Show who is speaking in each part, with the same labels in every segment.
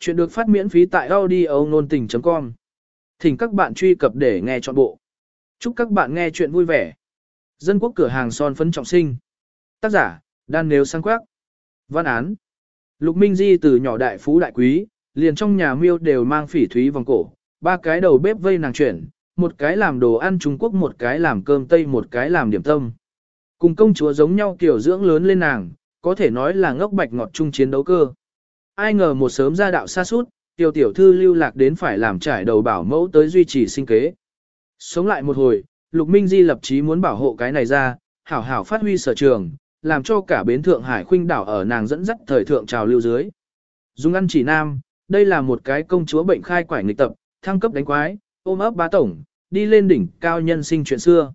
Speaker 1: Chuyện được phát miễn phí tại audio nôn tình.com. Thỉnh các bạn truy cập để nghe trọn bộ. Chúc các bạn nghe chuyện vui vẻ. Dân quốc cửa hàng son phấn trọng sinh. Tác giả, đan nếu sang quác. Văn án. Lục Minh Di từ nhỏ đại phú đại quý, liền trong nhà miêu đều mang phỉ thúy vòng cổ, ba cái đầu bếp vây nàng chuyển, một cái làm đồ ăn Trung Quốc một cái làm cơm Tây một cái làm điểm tâm. Cùng công chúa giống nhau kiểu dưỡng lớn lên nàng, có thể nói là ngốc bạch ngọt chung chiến đấu cơ. Ai ngờ một sớm ra đạo xa suốt, tiểu tiểu thư lưu lạc đến phải làm trải đầu bảo mẫu tới duy trì sinh kế. Sống lại một hồi, Lục Minh Di lập chí muốn bảo hộ cái này ra, hảo hảo phát huy sở trường, làm cho cả bến Thượng Hải khuynh đảo ở nàng dẫn dắt thời thượng trào lưu dưới. Dung ăn chỉ nam, đây là một cái công chúa bệnh khai quải nghịch tập, thăng cấp đánh quái, ôm ấp bá tổng, đi lên đỉnh cao nhân sinh chuyện xưa.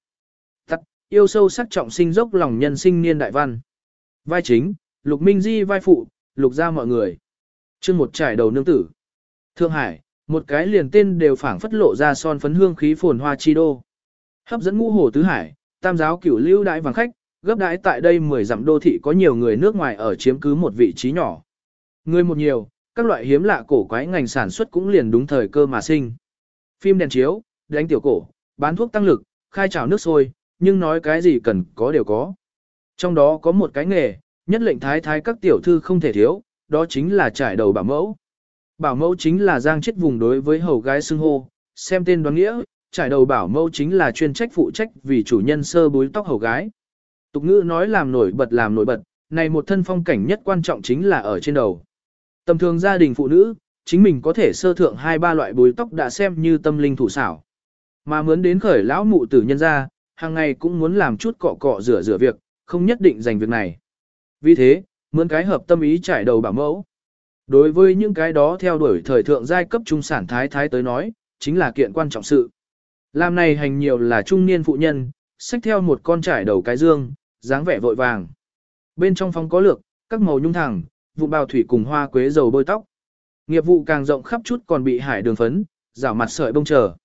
Speaker 1: Tắt, yêu sâu sắc trọng sinh dốc lòng nhân sinh niên đại văn. Vai chính, Lục Minh Di vai phụ, Lục ra mọi người chương một trải đầu nương tử. Thượng Hải, một cái liền tên đều phảng phất lộ ra son phấn hương khí phồn hoa chi đô. Hấp dẫn ngũ hồ tứ hải, tam giáo cửu lưu đại vàng khách, gấp đãi tại đây 10 dặm đô thị có nhiều người nước ngoài ở chiếm cứ một vị trí nhỏ. Người một nhiều, các loại hiếm lạ cổ quái ngành sản xuất cũng liền đúng thời cơ mà sinh. Phim đèn chiếu, đánh tiểu cổ, bán thuốc tăng lực, khai trào nước sôi, nhưng nói cái gì cần có đều có. Trong đó có một cái nghề, nhất lệnh thái thái các tiểu thư không thể thiếu, đó chính là trải đầu bảo mẫu. Bảo mẫu chính là giang chết vùng đối với hầu gái xưng hô, xem tên đoán nghĩa, trải đầu bảo mẫu chính là chuyên trách phụ trách vì chủ nhân sơ búi tóc hầu gái. Tục ngữ nói làm nổi bật làm nổi bật, này một thân phong cảnh nhất quan trọng chính là ở trên đầu. Tầm thường gia đình phụ nữ, chính mình có thể sơ thượng hai ba loại búi tóc đã xem như tâm linh thủ xảo. Mà muốn đến khởi lão mụ tử nhân ra, hàng ngày cũng muốn làm chút cọ cọ rửa rửa việc, không nhất định dành việc này. Vì thế, mượn cái hợp tâm ý trải đầu bảo mẫu. Đối với những cái đó theo đuổi thời thượng giai cấp trung sản thái thái tới nói, chính là kiện quan trọng sự. Làm này hành nhiều là trung niên phụ nhân, xách theo một con trải đầu cái dương, dáng vẻ vội vàng. Bên trong phòng có lược, các màu nhung thẳng, vụ bào thủy cùng hoa quế dầu bôi tóc. Nghiệp vụ càng rộng khắp chút còn bị hải đường phấn, rảo mặt sợi bông chờ.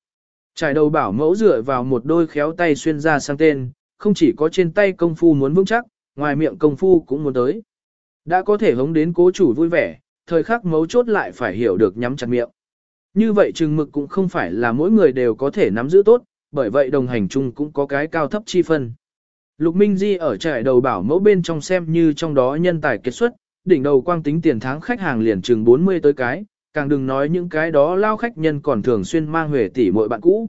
Speaker 1: Trải đầu bảo mẫu dựa vào một đôi khéo tay xuyên ra sang tên, không chỉ có trên tay công phu muốn vững chắc, ngoài miệng công phu cũng muốn tới. Đã có thể hống đến cố chủ vui vẻ, thời khắc mấu chốt lại phải hiểu được nhắm chặt miệng. Như vậy chừng mực cũng không phải là mỗi người đều có thể nắm giữ tốt, bởi vậy đồng hành chung cũng có cái cao thấp chi phân. Lục Minh Di ở trại đầu bảo mẫu bên trong xem như trong đó nhân tài kết xuất, đỉnh đầu quang tính tiền tháng khách hàng liền chừng 40 tới cái, càng đừng nói những cái đó lao khách nhân còn thường xuyên mang huề tỷ mỗi bạn cũ.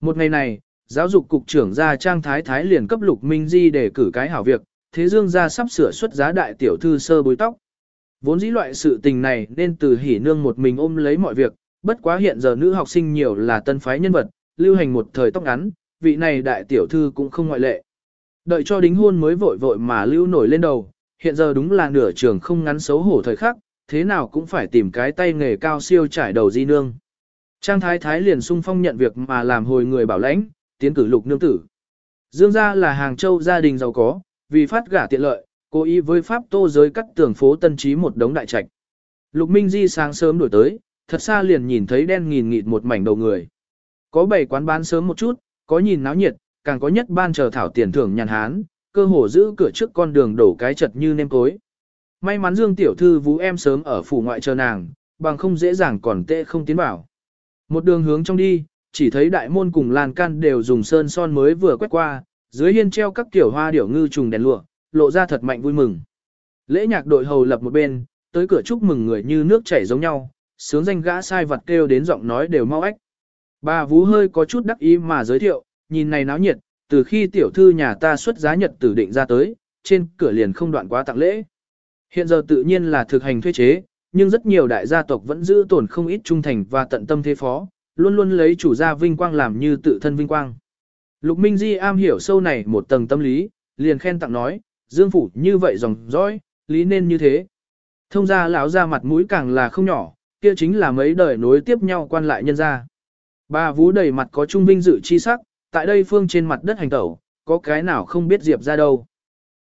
Speaker 1: Một ngày này, giáo dục cục trưởng ra trang thái thái liền cấp Lục Minh Di để cử cái hảo việc, thế dương gia sắp sửa xuất giá đại tiểu thư sơ bối tóc. Vốn dĩ loại sự tình này nên từ hỉ nương một mình ôm lấy mọi việc, bất quá hiện giờ nữ học sinh nhiều là tân phái nhân vật, lưu hành một thời tóc ngắn, vị này đại tiểu thư cũng không ngoại lệ. Đợi cho đính hôn mới vội vội mà lưu nổi lên đầu, hiện giờ đúng là nửa trường không ngắn xấu hổ thời khắc, thế nào cũng phải tìm cái tay nghề cao siêu trải đầu di nương. Trang thái thái liền sung phong nhận việc mà làm hồi người bảo lãnh, tiến cử lục nương tử. Dương gia là hàng châu gia đình giàu có, vì phát gả tiện lợi, cố ý với pháp tô giới cắt tường phố tân trí một đống đại trạch. Lục Minh Di sáng sớm đổi tới, thật xa liền nhìn thấy đen nghìn nghịt một mảnh đầu người. Có bảy quán bán sớm một chút, có nhìn náo nhiệt, càng có nhất ban chờ thảo tiền thưởng nhàn hán, cơ hồ giữ cửa trước con đường đổ cái chật như nêm cối. May mắn Dương tiểu thư vú em sớm ở phủ ngoại chờ nàng, bằng không dễ dàng còn tệ không tiến vào. Một đường hướng trong đi, chỉ thấy đại môn cùng lan can đều dùng sơn son mới vừa quét qua, dưới hiên treo các kiểu hoa điểu ngư trùng đèn lụa, lộ ra thật mạnh vui mừng. Lễ nhạc đội hầu lập một bên, tới cửa chúc mừng người như nước chảy giống nhau, sướng danh gã sai vật kêu đến giọng nói đều mau ếch. Bà Vú hơi có chút đắc ý mà giới thiệu, nhìn này náo nhiệt, từ khi tiểu thư nhà ta xuất giá nhật tử định ra tới, trên cửa liền không đoạn quá tặng lễ. Hiện giờ tự nhiên là thực hành thuê chế, nhưng rất nhiều đại gia tộc vẫn giữ tổn không ít trung thành và tận tâm thế phó, luôn luôn lấy chủ gia vinh quang làm như tự thân vinh quang. Lục Minh Di am hiểu sâu này một tầng tâm lý, liền khen tặng nói, Dương Phủ như vậy dòng dõi, lý nên như thế. Thông ra lão ra mặt mũi càng là không nhỏ, kia chính là mấy đời nối tiếp nhau quan lại nhân ra. Bà vú đầy mặt có trung vinh dự chi sắc, tại đây phương trên mặt đất hành tẩu, có cái nào không biết diệp ra đâu.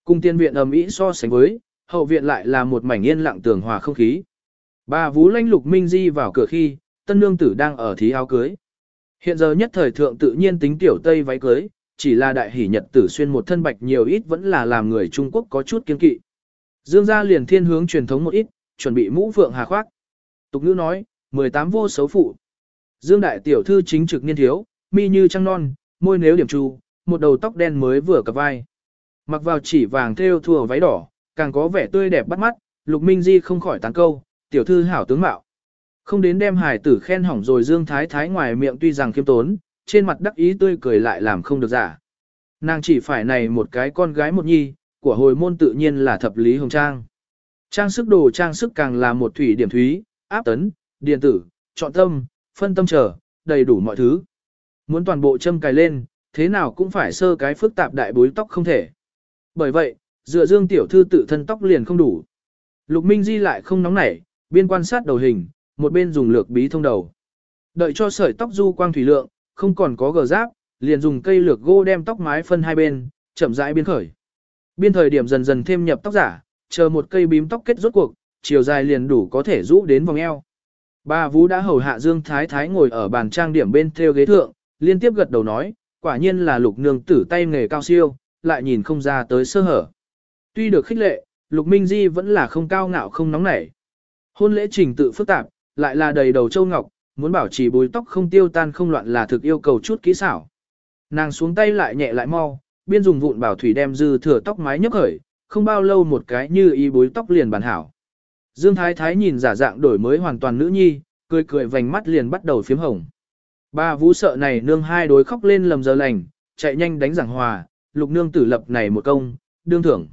Speaker 1: Cung tiên viện ầm ĩ so sánh với, hậu viện lại là một mảnh yên lặng tường hòa không khí. Bà vú lanh lục minh di vào cửa khi, tân nương tử đang ở thí áo cưới. Hiện giờ nhất thời thượng tự nhiên tính tiểu tây váy cưới, chỉ là đại hỷ nhật tử xuyên một thân bạch nhiều ít vẫn là làm người Trung Quốc có chút kiên kỵ. Dương gia liền thiên hướng truyền thống một ít, chuẩn bị mũ phượng hà khoác. Tục ngữ nói, 18 vô xấu phụ. Dương đại tiểu thư chính trực niên thiếu, mi như trăng non, môi nếu điểm trù, một đầu tóc đen mới vừa cặp vai. Mặc vào chỉ vàng thêu thùa váy đỏ, càng có vẻ tươi đẹp bắt mắt, Lục Minh Di không khỏi tán câu, tiểu thư hảo tướng mạo. Không đến đem hải tử khen hỏng rồi Dương Thái Thái ngoài miệng tuy rằng khiêm tốn, trên mặt đắc ý tươi cười lại làm không được giả. Nàng chỉ phải này một cái con gái một nhi, của hồi môn tự nhiên là thập lý hồng trang. Trang sức đồ trang sức càng là một thủy điểm thúy, áp tấn, điện tử, chọn tâm, phân tâm trở, đầy đủ mọi thứ. Muốn toàn bộ châm cài lên, thế nào cũng phải sơ cái phức tạp đại bối tóc không thể. Bởi vậy, dựa dương tiểu thư tự thân tóc liền không đủ. Lục Minh Di lại không nóng nảy, biên quan sát đầu hình, một bên dùng lược bí thông đầu. Đợi cho sợi tóc du quang thủy lượng, không còn có gờ giáp, liền dùng cây lược gô đem tóc mái phân hai bên, chậm rãi biên khởi. Biên thời điểm dần dần thêm nhập tóc giả, chờ một cây bím tóc kết rốt cuộc, chiều dài liền đủ có thể rũ đến vòng eo. Bà Vũ đã hầu hạ Dương Thái Thái ngồi ở bàn trang điểm bên theo ghế thượng, liên tiếp gật đầu nói, quả nhiên là lục nương tử tay nghề cao siêu, lại nhìn không ra tới sơ hở. Tuy được khích lệ, lục minh di vẫn là không cao ngạo không nóng nảy. Hôn lễ trình tự phức tạp, lại là đầy đầu châu ngọc, muốn bảo trì bùi tóc không tiêu tan không loạn là thực yêu cầu chút kỹ xảo. Nàng xuống tay lại nhẹ lại mau, biên dùng vụn bảo thủy đem dư thừa tóc mái nhấc khởi, không bao lâu một cái như y bối tóc liền bàn hảo. Dương Thái Thái nhìn giả dạng đổi mới hoàn toàn nữ nhi, cười cười vành mắt liền bắt đầu phiếm hồng. Ba vũ sợ này nương hai đối khóc lên lầm giờ lành, chạy nhanh đánh giảng hòa, lục nương tử lập này một công, đương thưởng.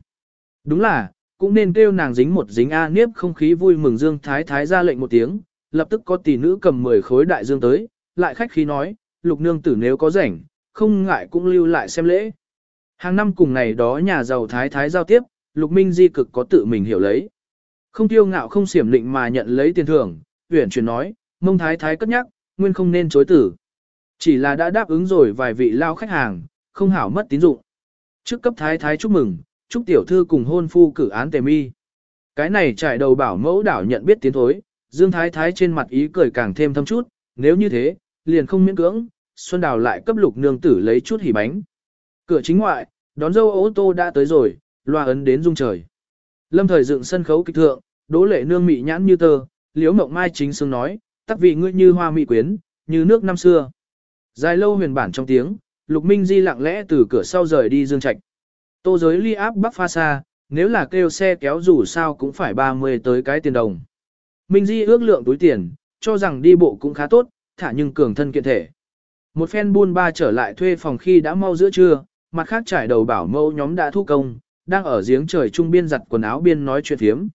Speaker 1: Đúng là, cũng nên kêu nàng dính một dính A niếp không khí vui mừng Dương Thái Thái ra lệnh một tiếng, lập tức có tỷ nữ cầm 10 khối đại dương tới, lại khách khí nói, lục nương tử nếu có rảnh, không ngại cũng lưu lại xem lễ. Hàng năm cùng ngày đó nhà giàu Thái Thái giao tiếp, lục minh di cực có tự mình hiểu lấy. Không tiêu ngạo không xiểm định mà nhận lấy tiền thưởng, uyển chuyển nói, mông Thái Thái cất nhắc, nguyên không nên chối tử. Chỉ là đã đáp ứng rồi vài vị lao khách hàng, không hảo mất tín dụng. Trước cấp Thái Thái chúc mừng, chúc tiểu thư cùng hôn phu cử án tề mi. Cái này trải đầu bảo mẫu đảo nhận biết tiến thối, Dương Thái Thái trên mặt ý cười càng thêm thâm chút, nếu như thế, liền không miễn cưỡng, Xuân Đào lại cấp lục nương tử lấy chút hỉ bánh. Cửa chính ngoại, đón dâu ô tô đã tới rồi, loa ấn đến rung trời. Lâm thời dựng sân khấu kịch thượng, đỗ lệ nương mị nhãn như tơ, liếu mộng mai chính xương nói, tắc vị ngươi như hoa mị quyến, như nước năm xưa. Dài lâu huyền bản trong tiếng, lục minh di lặng lẽ từ cửa sau rời đi dương trạch. Tô giới ly áp bắc pha xa, nếu là kêu xe kéo dù sao cũng phải 30 tới cái tiền đồng. Minh Di ước lượng túi tiền, cho rằng đi bộ cũng khá tốt, thả nhưng cường thân kiện thể. Một phen buôn ba trở lại thuê phòng khi đã mau giữa trưa, mặt khác trải đầu bảo mẫu nhóm đã thu công, đang ở giếng trời trung biên giặt quần áo biên nói chuyện thiếm.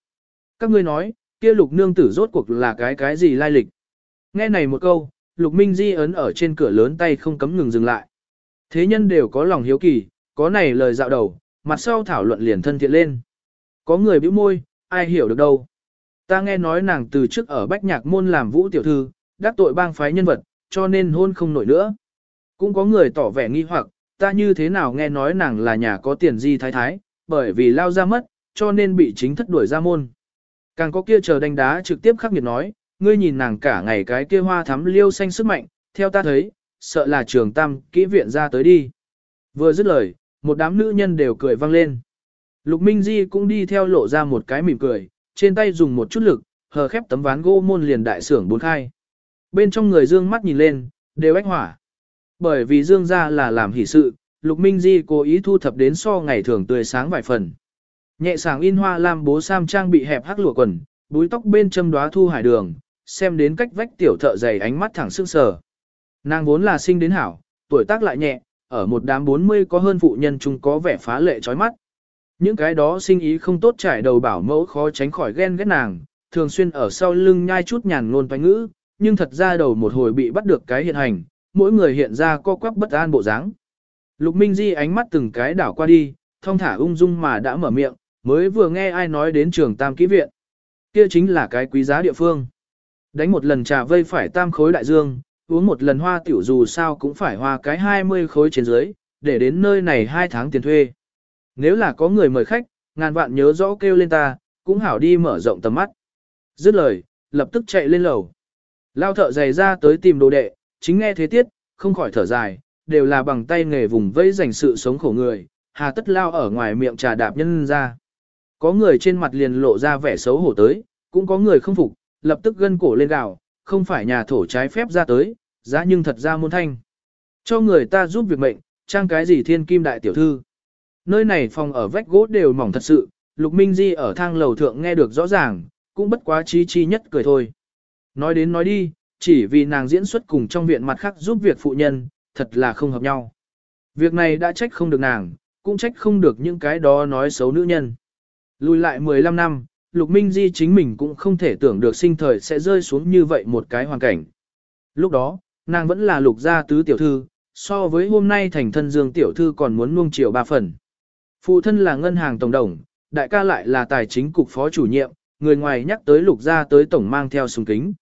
Speaker 1: Các ngươi nói, kia lục nương tử rốt cuộc là cái cái gì lai lịch. Nghe này một câu, lục minh di ấn ở trên cửa lớn tay không cấm ngừng dừng lại. Thế nhân đều có lòng hiếu kỳ, có này lời dạo đầu, mặt sau thảo luận liền thân thiện lên. Có người bĩu môi, ai hiểu được đâu. Ta nghe nói nàng từ trước ở Bách Nhạc Môn làm vũ tiểu thư, đắc tội bang phái nhân vật, cho nên hôn không nổi nữa. Cũng có người tỏ vẻ nghi hoặc, ta như thế nào nghe nói nàng là nhà có tiền di thái thái, bởi vì lao ra mất, cho nên bị chính thất đuổi ra môn. Càng có kia chờ đánh đá trực tiếp khắc nghiệt nói, ngươi nhìn nàng cả ngày cái kia hoa thắm liêu xanh sức mạnh, theo ta thấy, sợ là trường tam kỹ viện ra tới đi. Vừa dứt lời, một đám nữ nhân đều cười vang lên. Lục Minh Di cũng đi theo lộ ra một cái mỉm cười, trên tay dùng một chút lực, hờ khép tấm ván gỗ môn liền đại sưởng bốn khai. Bên trong người dương mắt nhìn lên, đều ách hỏa. Bởi vì dương ra là làm hỷ sự, Lục Minh Di cố ý thu thập đến so ngày thường tươi sáng vài phần. Nhẹ sàng in hoa lam bố sam trang bị hẹp hắc lụa quần, búi tóc bên châm đóa thu hải đường, xem đến cách vách tiểu thợ dày ánh mắt thẳng sương sờ. Nàng vốn là sinh đến hảo, tuổi tác lại nhẹ, ở một đám 40 có hơn phụ nhân chung có vẻ phá lệ chói mắt. Những cái đó sinh ý không tốt trải đầu bảo mẫu khó tránh khỏi ghen ghét nàng, thường xuyên ở sau lưng nhai chút nhàn ngôn toanh ngữ, nhưng thật ra đầu một hồi bị bắt được cái hiện hành, mỗi người hiện ra co quắp bất an bộ dáng. Lục Minh Di ánh mắt từng cái đảo qua đi, thông thả ung dung mà đã mở miệng, mới vừa nghe ai nói đến trường tam kỹ viện. Kia chính là cái quý giá địa phương. Đánh một lần trà vây phải tam khối đại dương, uống một lần hoa tiểu dù sao cũng phải hoa cái 20 khối trên dưới, để đến nơi này hai tháng tiền thuê. Nếu là có người mời khách, ngàn vạn nhớ rõ kêu lên ta, cũng hảo đi mở rộng tầm mắt. Dứt lời, lập tức chạy lên lầu. Lao thợ giày ra tới tìm đồ đệ, chính nghe thế tiết, không khỏi thở dài, đều là bằng tay nghề vùng vẫy dành sự sống khổ người, hà tất lao ở ngoài miệng trà đạp nhân ra. Có người trên mặt liền lộ ra vẻ xấu hổ tới, cũng có người không phục, lập tức gân cổ lên gạo, không phải nhà thổ trái phép ra tới, giá nhưng thật ra môn thanh. Cho người ta giúp việc mệnh, trang cái gì thiên kim đại tiểu thư. Nơi này phòng ở vách gỗ đều mỏng thật sự, Lục Minh Di ở thang lầu thượng nghe được rõ ràng, cũng bất quá chi chi nhất cười thôi. Nói đến nói đi, chỉ vì nàng diễn xuất cùng trong viện mặt khác giúp việc phụ nhân, thật là không hợp nhau. Việc này đã trách không được nàng, cũng trách không được những cái đó nói xấu nữ nhân. Lùi lại 15 năm, Lục Minh Di chính mình cũng không thể tưởng được sinh thời sẽ rơi xuống như vậy một cái hoàn cảnh. Lúc đó, nàng vẫn là lục gia tứ tiểu thư, so với hôm nay thành thân dương tiểu thư còn muốn nuông chiều ba phần. Phụ thân là ngân hàng tổng đồng, đại ca lại là tài chính cục phó chủ nhiệm, người ngoài nhắc tới lục gia tới tổng mang theo súng kính.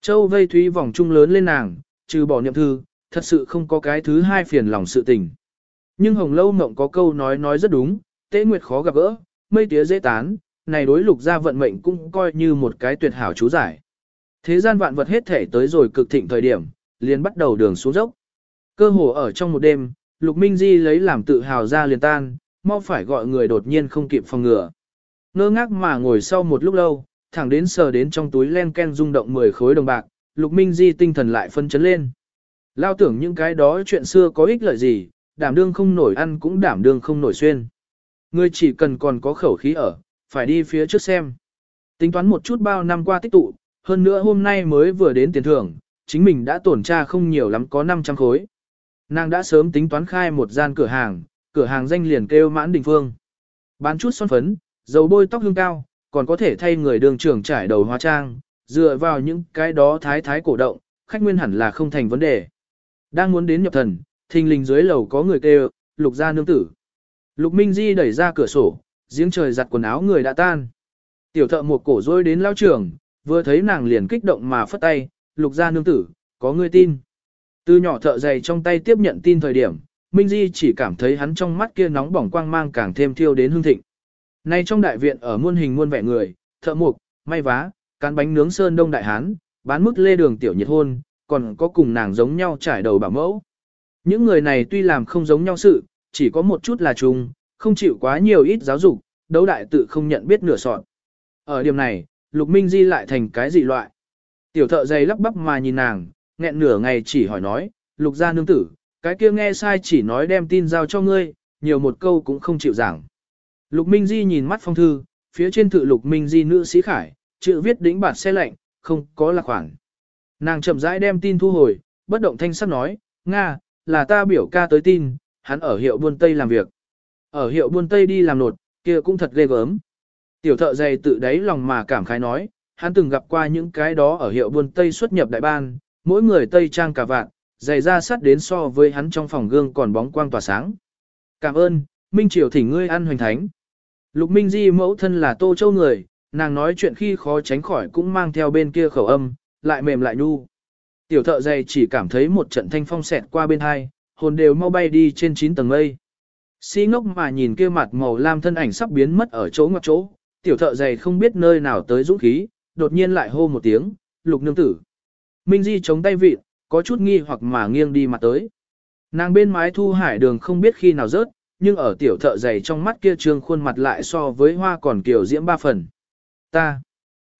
Speaker 1: Châu vây thúy vòng trung lớn lên nàng, trừ bỏ niệm thư, thật sự không có cái thứ hai phiền lòng sự tình. Nhưng hồng lâu mộng có câu nói nói rất đúng, tế nguyệt khó gặp gỡ, mây tía dễ tán, này đối lục gia vận mệnh cũng coi như một cái tuyệt hảo chú giải. Thế gian vạn vật hết thể tới rồi cực thịnh thời điểm, liền bắt đầu đường xuống dốc. Cơ hồ ở trong một đêm, Lục Minh Di lấy làm tự hào ra liền tan, mau phải gọi người đột nhiên không kịp phòng ngừa. Ngơ ngác mà ngồi sau một lúc lâu, thẳng đến sờ đến trong túi len ken rung động 10 khối đồng bạc, Lục Minh Di tinh thần lại phân chấn lên. Lao tưởng những cái đó chuyện xưa có ích lợi gì, đảm đương không nổi ăn cũng đảm đương không nổi xuyên. Người chỉ cần còn có khẩu khí ở, phải đi phía trước xem. Tính toán một chút bao năm qua tích tụ, hơn nữa hôm nay mới vừa đến tiền thưởng, chính mình đã tổn tra không nhiều lắm có 500 khối. Nàng đã sớm tính toán khai một gian cửa hàng, cửa hàng danh liền kêu mãn đình phương. Bán chút son phấn, dầu bôi tóc hương cao, còn có thể thay người đường trưởng trải đầu hóa trang, dựa vào những cái đó thái thái cổ động, khách nguyên hẳn là không thành vấn đề. Đang muốn đến nhập thần, thình lình dưới lầu có người kêu, lục gia nương tử. Lục Minh Di đẩy ra cửa sổ, giếng trời giặt quần áo người đã tan. Tiểu thợ một cổ rôi đến lao trưởng vừa thấy nàng liền kích động mà phất tay, lục gia nương tử, có người tin. Từ nhỏ thợ giày trong tay tiếp nhận tin thời điểm, Minh Di chỉ cảm thấy hắn trong mắt kia nóng bỏng quang mang càng thêm thiêu đến hương thịnh. Nay trong đại viện ở muôn hình muôn vẻ người, thợ mộc, may vá, cán bánh nướng sơn đông đại hán, bán mức lê đường tiểu nhiệt hôn, còn có cùng nàng giống nhau trải đầu bảo mẫu. Những người này tuy làm không giống nhau sự, chỉ có một chút là chung, không chịu quá nhiều ít giáo dục, đấu đại tự không nhận biết nửa sọt. Ở điểm này, Lục Minh Di lại thành cái dị loại. Tiểu thợ dày lắp bắp mà nhìn nàng, nghẹn nửa ngày chỉ hỏi nói, Lục gia nương tử, cái kia nghe sai chỉ nói đem tin giao cho ngươi, nhiều một câu cũng không chịu giảng. Lục Minh Di nhìn mắt phong thư, phía trên tự Lục Minh Di nữ sĩ khải, chữ viết đỉnh bản xe lạnh, không có là khoảng. Nàng chậm rãi đem tin thu hồi, bất động thanh sắc nói, Nga, là ta biểu ca tới tin, hắn ở hiệu buôn Tây làm việc. Ở hiệu buôn Tây đi làm nột, kia cũng thật ghê gớm. Tiểu thợ dày tự đáy lòng mà cảm khái nói, hắn từng gặp qua những cái đó ở hiệu buôn Tây xuất nhập đại ban, mỗi người Tây trang cả vạn, dày ra sắt đến so với hắn trong phòng gương còn bóng quang tỏa sáng. Cảm ơn, Minh Triều thỉnh ngươi ăn hoành thánh. Lục Minh Di mẫu thân là Tô Châu người, nàng nói chuyện khi khó tránh khỏi cũng mang theo bên kia khẩu âm, lại mềm lại nhu. Tiểu thợ dày chỉ cảm thấy một trận thanh phong xẹt qua bên hai, hồn đều mau bay đi trên 9 tầng mây. Si ngốc mà nhìn kia mặt màu lam thân ảnh sắp biến mất ở chỗ ngoặc chỗ, tiểu thợ dày không biết nơi nào tới dũng khí, đột nhiên lại hô một tiếng, lục nương tử. Minh Di chống tay vịt, có chút nghi hoặc mà nghiêng đi mặt tới. Nàng bên mái thu hải đường không biết khi nào rớt, nhưng ở tiểu thợ dày trong mắt kia trương khuôn mặt lại so với hoa còn kiểu diễm ba phần. Ta,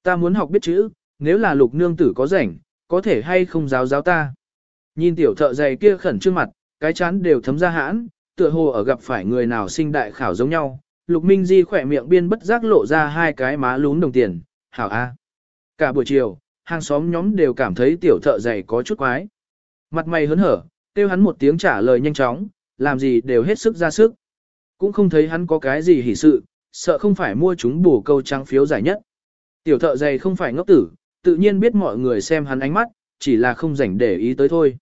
Speaker 1: ta muốn học biết chữ, nếu là lục nương tử có rảnh, có thể hay không giáo giáo ta. Nhìn tiểu thợ dày kia khẩn trương mặt, cái chán đều thấm ra hãn, tựa hồ ở gặp phải người nào sinh đại khảo giống nhau. Lục Minh Di khỏe miệng biên bất giác lộ ra hai cái má lún đồng tiền, hảo a. Cả buổi chiều, hàng xóm nhóm đều cảm thấy tiểu thợ dày có chút quái. Mặt mày hớn hở, kêu hắn một tiếng trả lời nhanh chóng, làm gì đều hết sức ra sức. Cũng không thấy hắn có cái gì hỉ sự, sợ không phải mua chúng bổ câu trắng phiếu giải nhất. Tiểu thợ dày không phải ngốc tử, tự nhiên biết mọi người xem hắn ánh mắt, chỉ là không rảnh để ý tới thôi.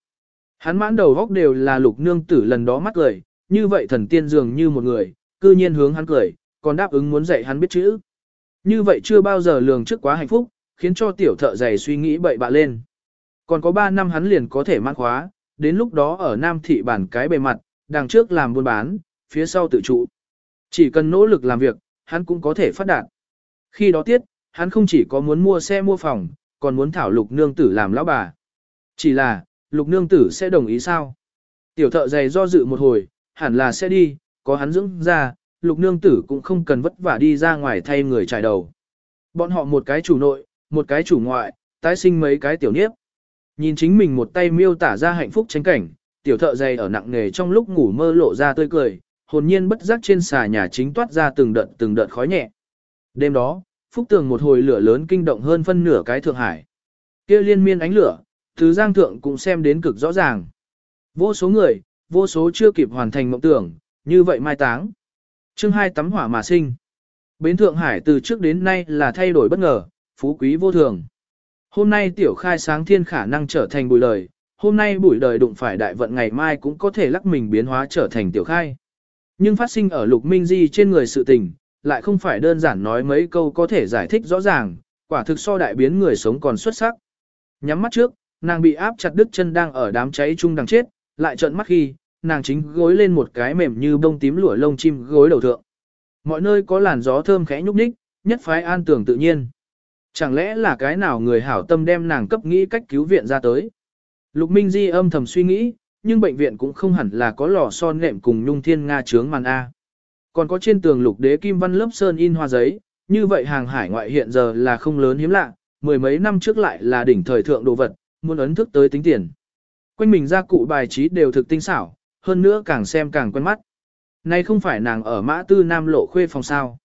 Speaker 1: Hắn mãn đầu góc đều là lục nương tử lần đó mắt cười, như vậy thần tiên dường như một người, cư nhiên hướng hắn cười, còn đáp ứng muốn dạy hắn biết chữ. Như vậy chưa bao giờ lường trước quá hạnh phúc, khiến cho tiểu thợ giày suy nghĩ bậy bạ lên. Còn có 3 năm hắn liền có thể mãn khóa, đến lúc đó ở Nam thị bản cái bề mặt, đằng trước làm buôn bán, phía sau tự trụ. Chỉ cần nỗ lực làm việc, hắn cũng có thể phát đạt. Khi đó tiết, hắn không chỉ có muốn mua xe mua phòng, còn muốn thảo lục nương tử làm lão bà. Chỉ là, lục nương tử sẽ đồng ý sao? Tiểu thợ giày do dự một hồi, hẳn là sẽ đi, có hắn dưỡng ra, lục nương tử cũng không cần vất vả đi ra ngoài thay người trải đầu. Bọn họ một cái chủ nội, một cái chủ ngoại, tái sinh mấy cái tiểu niếp. Nhìn chính mình một tay miêu tả ra hạnh phúc tranh cảnh, tiểu thợ dày ở nặng nghề trong lúc ngủ mơ lộ ra tươi cười, hồn nhiên bất giác trên xà nhà chính toát ra từng đợt từng đợt khói nhẹ. Đêm đó, phúc tường một hồi lửa lớn kinh động hơn phân nửa cái Thượng Hải. kia liên miên ánh lửa, từ giang thượng cũng xem đến cực rõ ràng. Vô số người, vô số chưa kịp hoàn thành mộng tưởng, như vậy mai táng. chương hai tắm hỏa mà sinh. Bến Thượng Hải từ trước đến nay là thay đổi bất ngờ, phú quý vô thường. Hôm nay tiểu khai sáng thiên khả năng trở thành bùi đời, hôm nay bùi đời đụng phải đại vận ngày mai cũng có thể lắc mình biến hóa trở thành tiểu khai. Nhưng phát sinh ở lục minh di trên người sự tình, lại không phải đơn giản nói mấy câu có thể giải thích rõ ràng, quả thực so đại biến người sống còn xuất sắc. Nhắm mắt trước, nàng bị áp chặt đứt chân đang ở đám cháy chung đằng chết, lại trợn mắt khi, nàng chính gối lên một cái mềm như bông tím lụa lông chim gối đầu thượng. Mọi nơi có làn gió thơm khẽ nhúc nhích, nhất phái an tưởng tự nhiên. Chẳng lẽ là cái nào người hảo tâm đem nàng cấp nghĩ cách cứu viện ra tới. Lục Minh Di âm thầm suy nghĩ, nhưng bệnh viện cũng không hẳn là có lò son nệm cùng nhung thiên nga trướng màn A. Còn có trên tường lục đế kim văn lớp sơn in hoa giấy, như vậy hàng hải ngoại hiện giờ là không lớn hiếm lạ, mười mấy năm trước lại là đỉnh thời thượng đồ vật, muốn ấn thức tới tính tiền. Quanh mình ra cụ bài trí đều thực tinh xảo, hơn nữa càng xem càng quen mắt. Nay không phải nàng ở mã tư nam lộ khuê phòng sao.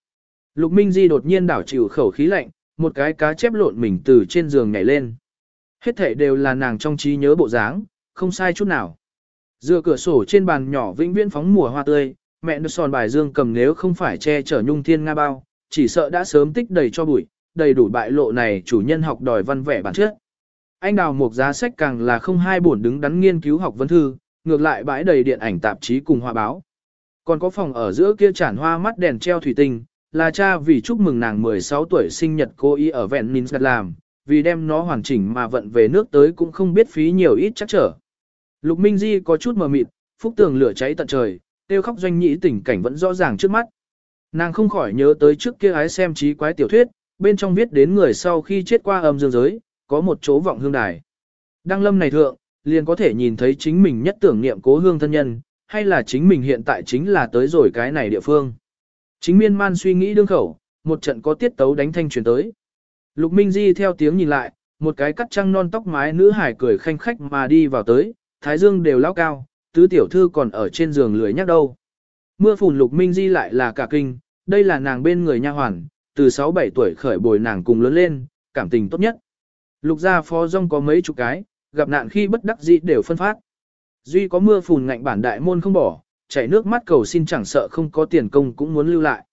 Speaker 1: Lục Minh Di đột nhiên đảo chịu khẩu khí lạnh, một cái cá chép lộn mình từ trên giường nhảy lên. Hết thể đều là nàng trong trí nhớ bộ dáng, không sai chút nào. Dựa cửa sổ trên bàn nhỏ vĩnh viễn phóng mùa hoa tươi, mẹ nước sòn bài dương cầm nếu không phải che chở nhung thiên nga bao, chỉ sợ đã sớm tích đầy cho bụi, đầy đủ bại lộ này chủ nhân học đòi văn vẻ bản chất. Anh đào một giá sách càng là không hai buồn đứng đắn nghiên cứu học vấn thư, ngược lại bãi đầy điện ảnh tạp chí cùng hoa báo. Còn có phòng ở giữa kia chản hoa mắt đèn treo thủy tinh, là cha vì chúc mừng nàng 16 tuổi sinh nhật cô y ở vẹn Minsk làm, vì đem nó hoàn chỉnh mà vận về nước tới cũng không biết phí nhiều ít chắc trở. Lục Minh Di có chút mờ mịt, phúc tường lửa cháy tận trời, tiêu khóc doanh nhĩ tình cảnh vẫn rõ ràng trước mắt. Nàng không khỏi nhớ tới trước kia ái xem trí quái tiểu thuyết, bên trong viết đến người sau khi chết qua âm dương giới, có một chỗ vọng hương đài. Đăng lâm này thượng, liền có thể nhìn thấy chính mình nhất tưởng niệm cố hương thân nhân, hay là chính mình hiện tại chính là tới rồi cái này địa phương. Chính miên man suy nghĩ đương khẩu, một trận có tiết tấu đánh thanh truyền tới. Lục Minh Di theo tiếng nhìn lại, một cái cắt trăng non tóc mái nữ hải cười khanh khách mà đi vào tới, thái dương đều lao cao, tứ tiểu thư còn ở trên giường lười nhắc đâu. Mưa phùn Lục Minh Di lại là cả kinh, đây là nàng bên người nha hoàn, từ 6-7 tuổi khởi bồi nàng cùng lớn lên, cảm tình tốt nhất. Lục gia phó rong có mấy chục cái, gặp nạn khi bất đắc dĩ đều phân phát. Duy có mưa phùn ngạnh bản đại môn không bỏ, chảy nước mắt cầu xin chẳng sợ không có tiền công cũng muốn lưu lại.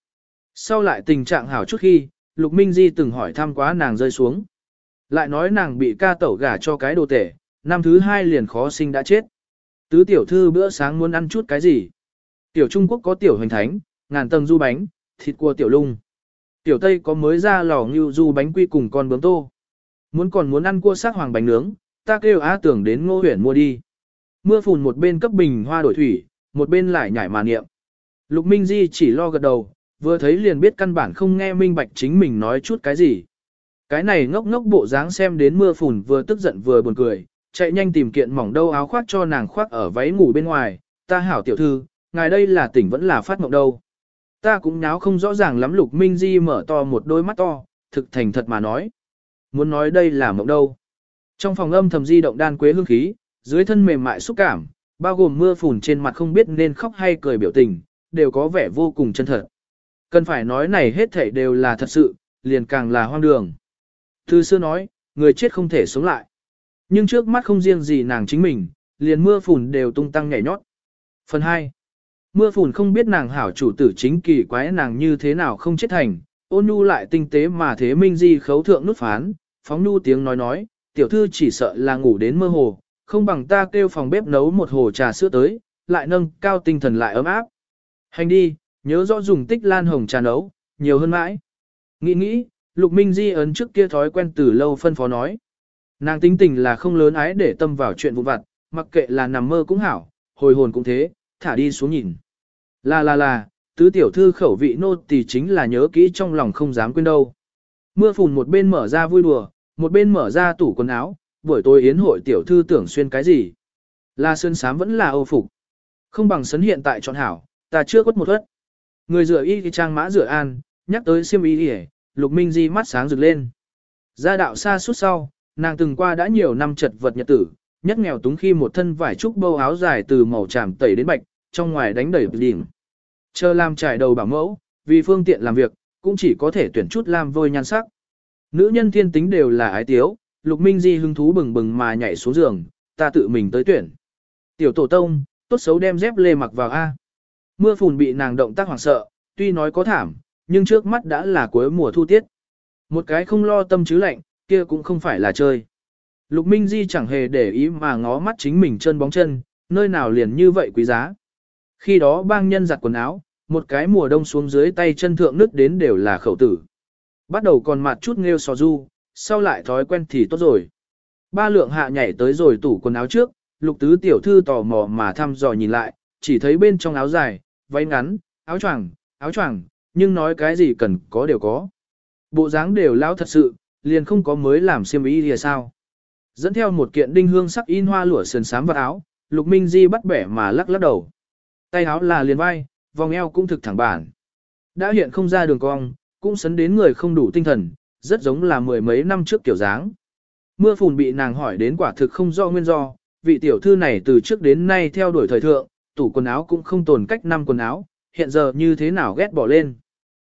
Speaker 1: Sau lại tình trạng hảo chút khi, Lục Minh Di từng hỏi thăm quá nàng rơi xuống. Lại nói nàng bị ca tẩu gả cho cái đồ tể, năm thứ hai liền khó sinh đã chết. Tứ tiểu thư bữa sáng muốn ăn chút cái gì? Tiểu Trung Quốc có tiểu hoành thánh, ngàn tầng du bánh, thịt cua tiểu lung. Tiểu Tây có mới ra lò ngưu du bánh quy cùng con bướm tô. Muốn còn muốn ăn cua sắc hoàng bánh nướng, ta kêu á tưởng đến ngô huyển mua đi. Mưa phùn một bên cấp bình hoa đổi thủy, một bên lại nhảy mà niệm. Lục Minh Di chỉ lo gật đầu, vừa thấy liền biết căn bản không nghe minh bạch chính mình nói chút cái gì. Cái này ngốc ngốc bộ dáng xem đến mưa phùn vừa tức giận vừa buồn cười, chạy nhanh tìm kiện mỏng đâu áo khoác cho nàng khoác ở váy ngủ bên ngoài, ta hảo tiểu thư, ngài đây là tỉnh vẫn là phát mộng đâu. Ta cũng nháo không rõ ràng lắm Lục Minh Di mở to một đôi mắt to, thực thành thật mà nói. Muốn nói đây là mộng đâu. Trong phòng âm thầm di động đan quế hương khí, dưới thân mềm mại xúc cảm, bao gồm mưa phùn trên mặt không biết nên khóc hay cười biểu tình, đều có vẻ vô cùng chân thật. Cần phải nói này hết thảy đều là thật sự, liền càng là hoang đường. Thư xưa nói, người chết không thể sống lại. Nhưng trước mắt không riêng gì nàng chính mình, liền mưa phùn đều tung tăng nhảy nhót. Phần 2. Mưa phùn không biết nàng hảo chủ tử chính kỳ quái nàng như thế nào không chết thành, ôn nhu lại tinh tế mà thế minh di khấu thượng nút phán, phóng nhu tiếng nói nói, tiểu thư chỉ sợ là ngủ đến mơ hồ, không bằng ta kêu phòng bếp nấu một hồ trà sữa tới, lại nâng cao tinh thần lại ấm áp. Hành đi, nhớ rõ dùng tích lan hồng trà nấu, nhiều hơn mãi. Nghĩ nghĩ, Lục Minh Di ấn trước kia thói quen từ lâu phân phó nói. Nàng tính tình là không lớn ái để tâm vào chuyện vụ vặt, mặc kệ là nằm mơ cũng hảo, hồi hồn cũng thế, thả đi xuống nhìn. Là là là, tứ tiểu thư khẩu vị nô tỳ chính là nhớ kỹ trong lòng không dám quên đâu. Mưa phùn một bên mở ra vui đùa, một bên mở ra tủ quần áo, buổi tối yến hội tiểu thư tưởng xuyên cái gì. Là sơn sám vẫn là ô phục. Không bằng sấn hiện tại chọn hảo, ta chưa quất một ớt. Người rửa y thì trang mã rửa an, nhắc tới siêm y đi lục minh di mắt sáng rực lên. Gia đạo xa suốt sau, nàng từng qua đã nhiều năm chật vật nhật tử, nhất nghèo túng khi một thân vải trúc bâu áo dài từ màu tràm tẩy đến bạch, trong ngoài đánh đẩy đỉnh. Chờ làm trải đầu bảo mẫu, vì phương tiện làm việc, cũng chỉ có thể tuyển chút làm vôi nhan sắc. Nữ nhân thiên tính đều là ái tiếu, Lục Minh Di hứng thú bừng bừng mà nhảy xuống giường, ta tự mình tới tuyển. Tiểu tổ tông, tốt xấu đem dép lê mặc vào A. Mưa phùn bị nàng động tác hoảng sợ, tuy nói có thảm, nhưng trước mắt đã là cuối mùa thu tiết. Một cái không lo tâm chứ lạnh, kia cũng không phải là chơi. Lục Minh Di chẳng hề để ý mà ngó mắt chính mình chân bóng chân, nơi nào liền như vậy quý giá. Khi đó bang nhân giặt quần áo, một cái mùa đông xuống dưới tay chân thượng nứt đến đều là khẩu tử. Bắt đầu còn mặt chút nghêu sò du, sau lại thói quen thì tốt rồi. Ba lượng hạ nhảy tới rồi tủ quần áo trước, lục tứ tiểu thư tò mò mà thăm dò nhìn lại, chỉ thấy bên trong áo dài, váy ngắn, áo choàng, áo choàng, nhưng nói cái gì cần có đều có. Bộ dáng đều lão thật sự, liền không có mới làm xiêm y thì sao. Dẫn theo một kiện đinh hương sắc in hoa lụa sườn sám vào áo, lục minh di bắt bẻ mà lắc lắc đầu. Tay áo là liền vai, vòng eo cũng thực thẳng bản. Đã hiện không ra đường cong, cũng sấn đến người không đủ tinh thần, rất giống là mười mấy năm trước kiểu dáng. Mưa phùn bị nàng hỏi đến quả thực không do nguyên do, vị tiểu thư này từ trước đến nay theo đuổi thời thượng, tủ quần áo cũng không tồn cách năm quần áo, hiện giờ như thế nào ghét bỏ lên.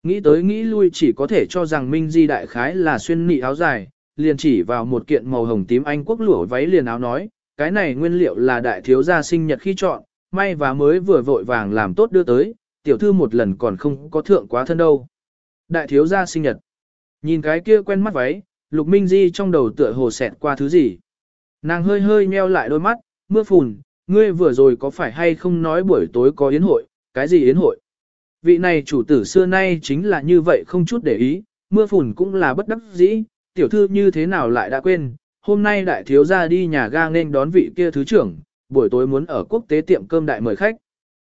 Speaker 1: Nghĩ tới nghĩ lui chỉ có thể cho rằng Minh Di đại khái là xuyên nị áo dài, liền chỉ vào một kiện màu hồng tím anh quốc lụa váy liền áo nói, cái này nguyên liệu là đại thiếu gia sinh nhật khi chọn, may và mới vừa vội vàng làm tốt đưa tới, tiểu thư một lần còn không có thượng quá thân đâu. Đại thiếu gia sinh nhật. Nhìn cái kia quen mắt váy, Lục Minh Di trong đầu tựa hồ xẹt qua thứ gì. Nàng hơi hơi nheo lại đôi mắt, mưa phùn, ngươi vừa rồi có phải hay không nói buổi tối có yến hội, cái gì yến hội? Vị này chủ tử xưa nay chính là như vậy không chút để ý, mưa phùn cũng là bất đắc dĩ, tiểu thư như thế nào lại đã quên, hôm nay đại thiếu gia đi nhà ga nên đón vị kia thứ trưởng, buổi tối muốn ở quốc tế tiệm cơm đại mời khách.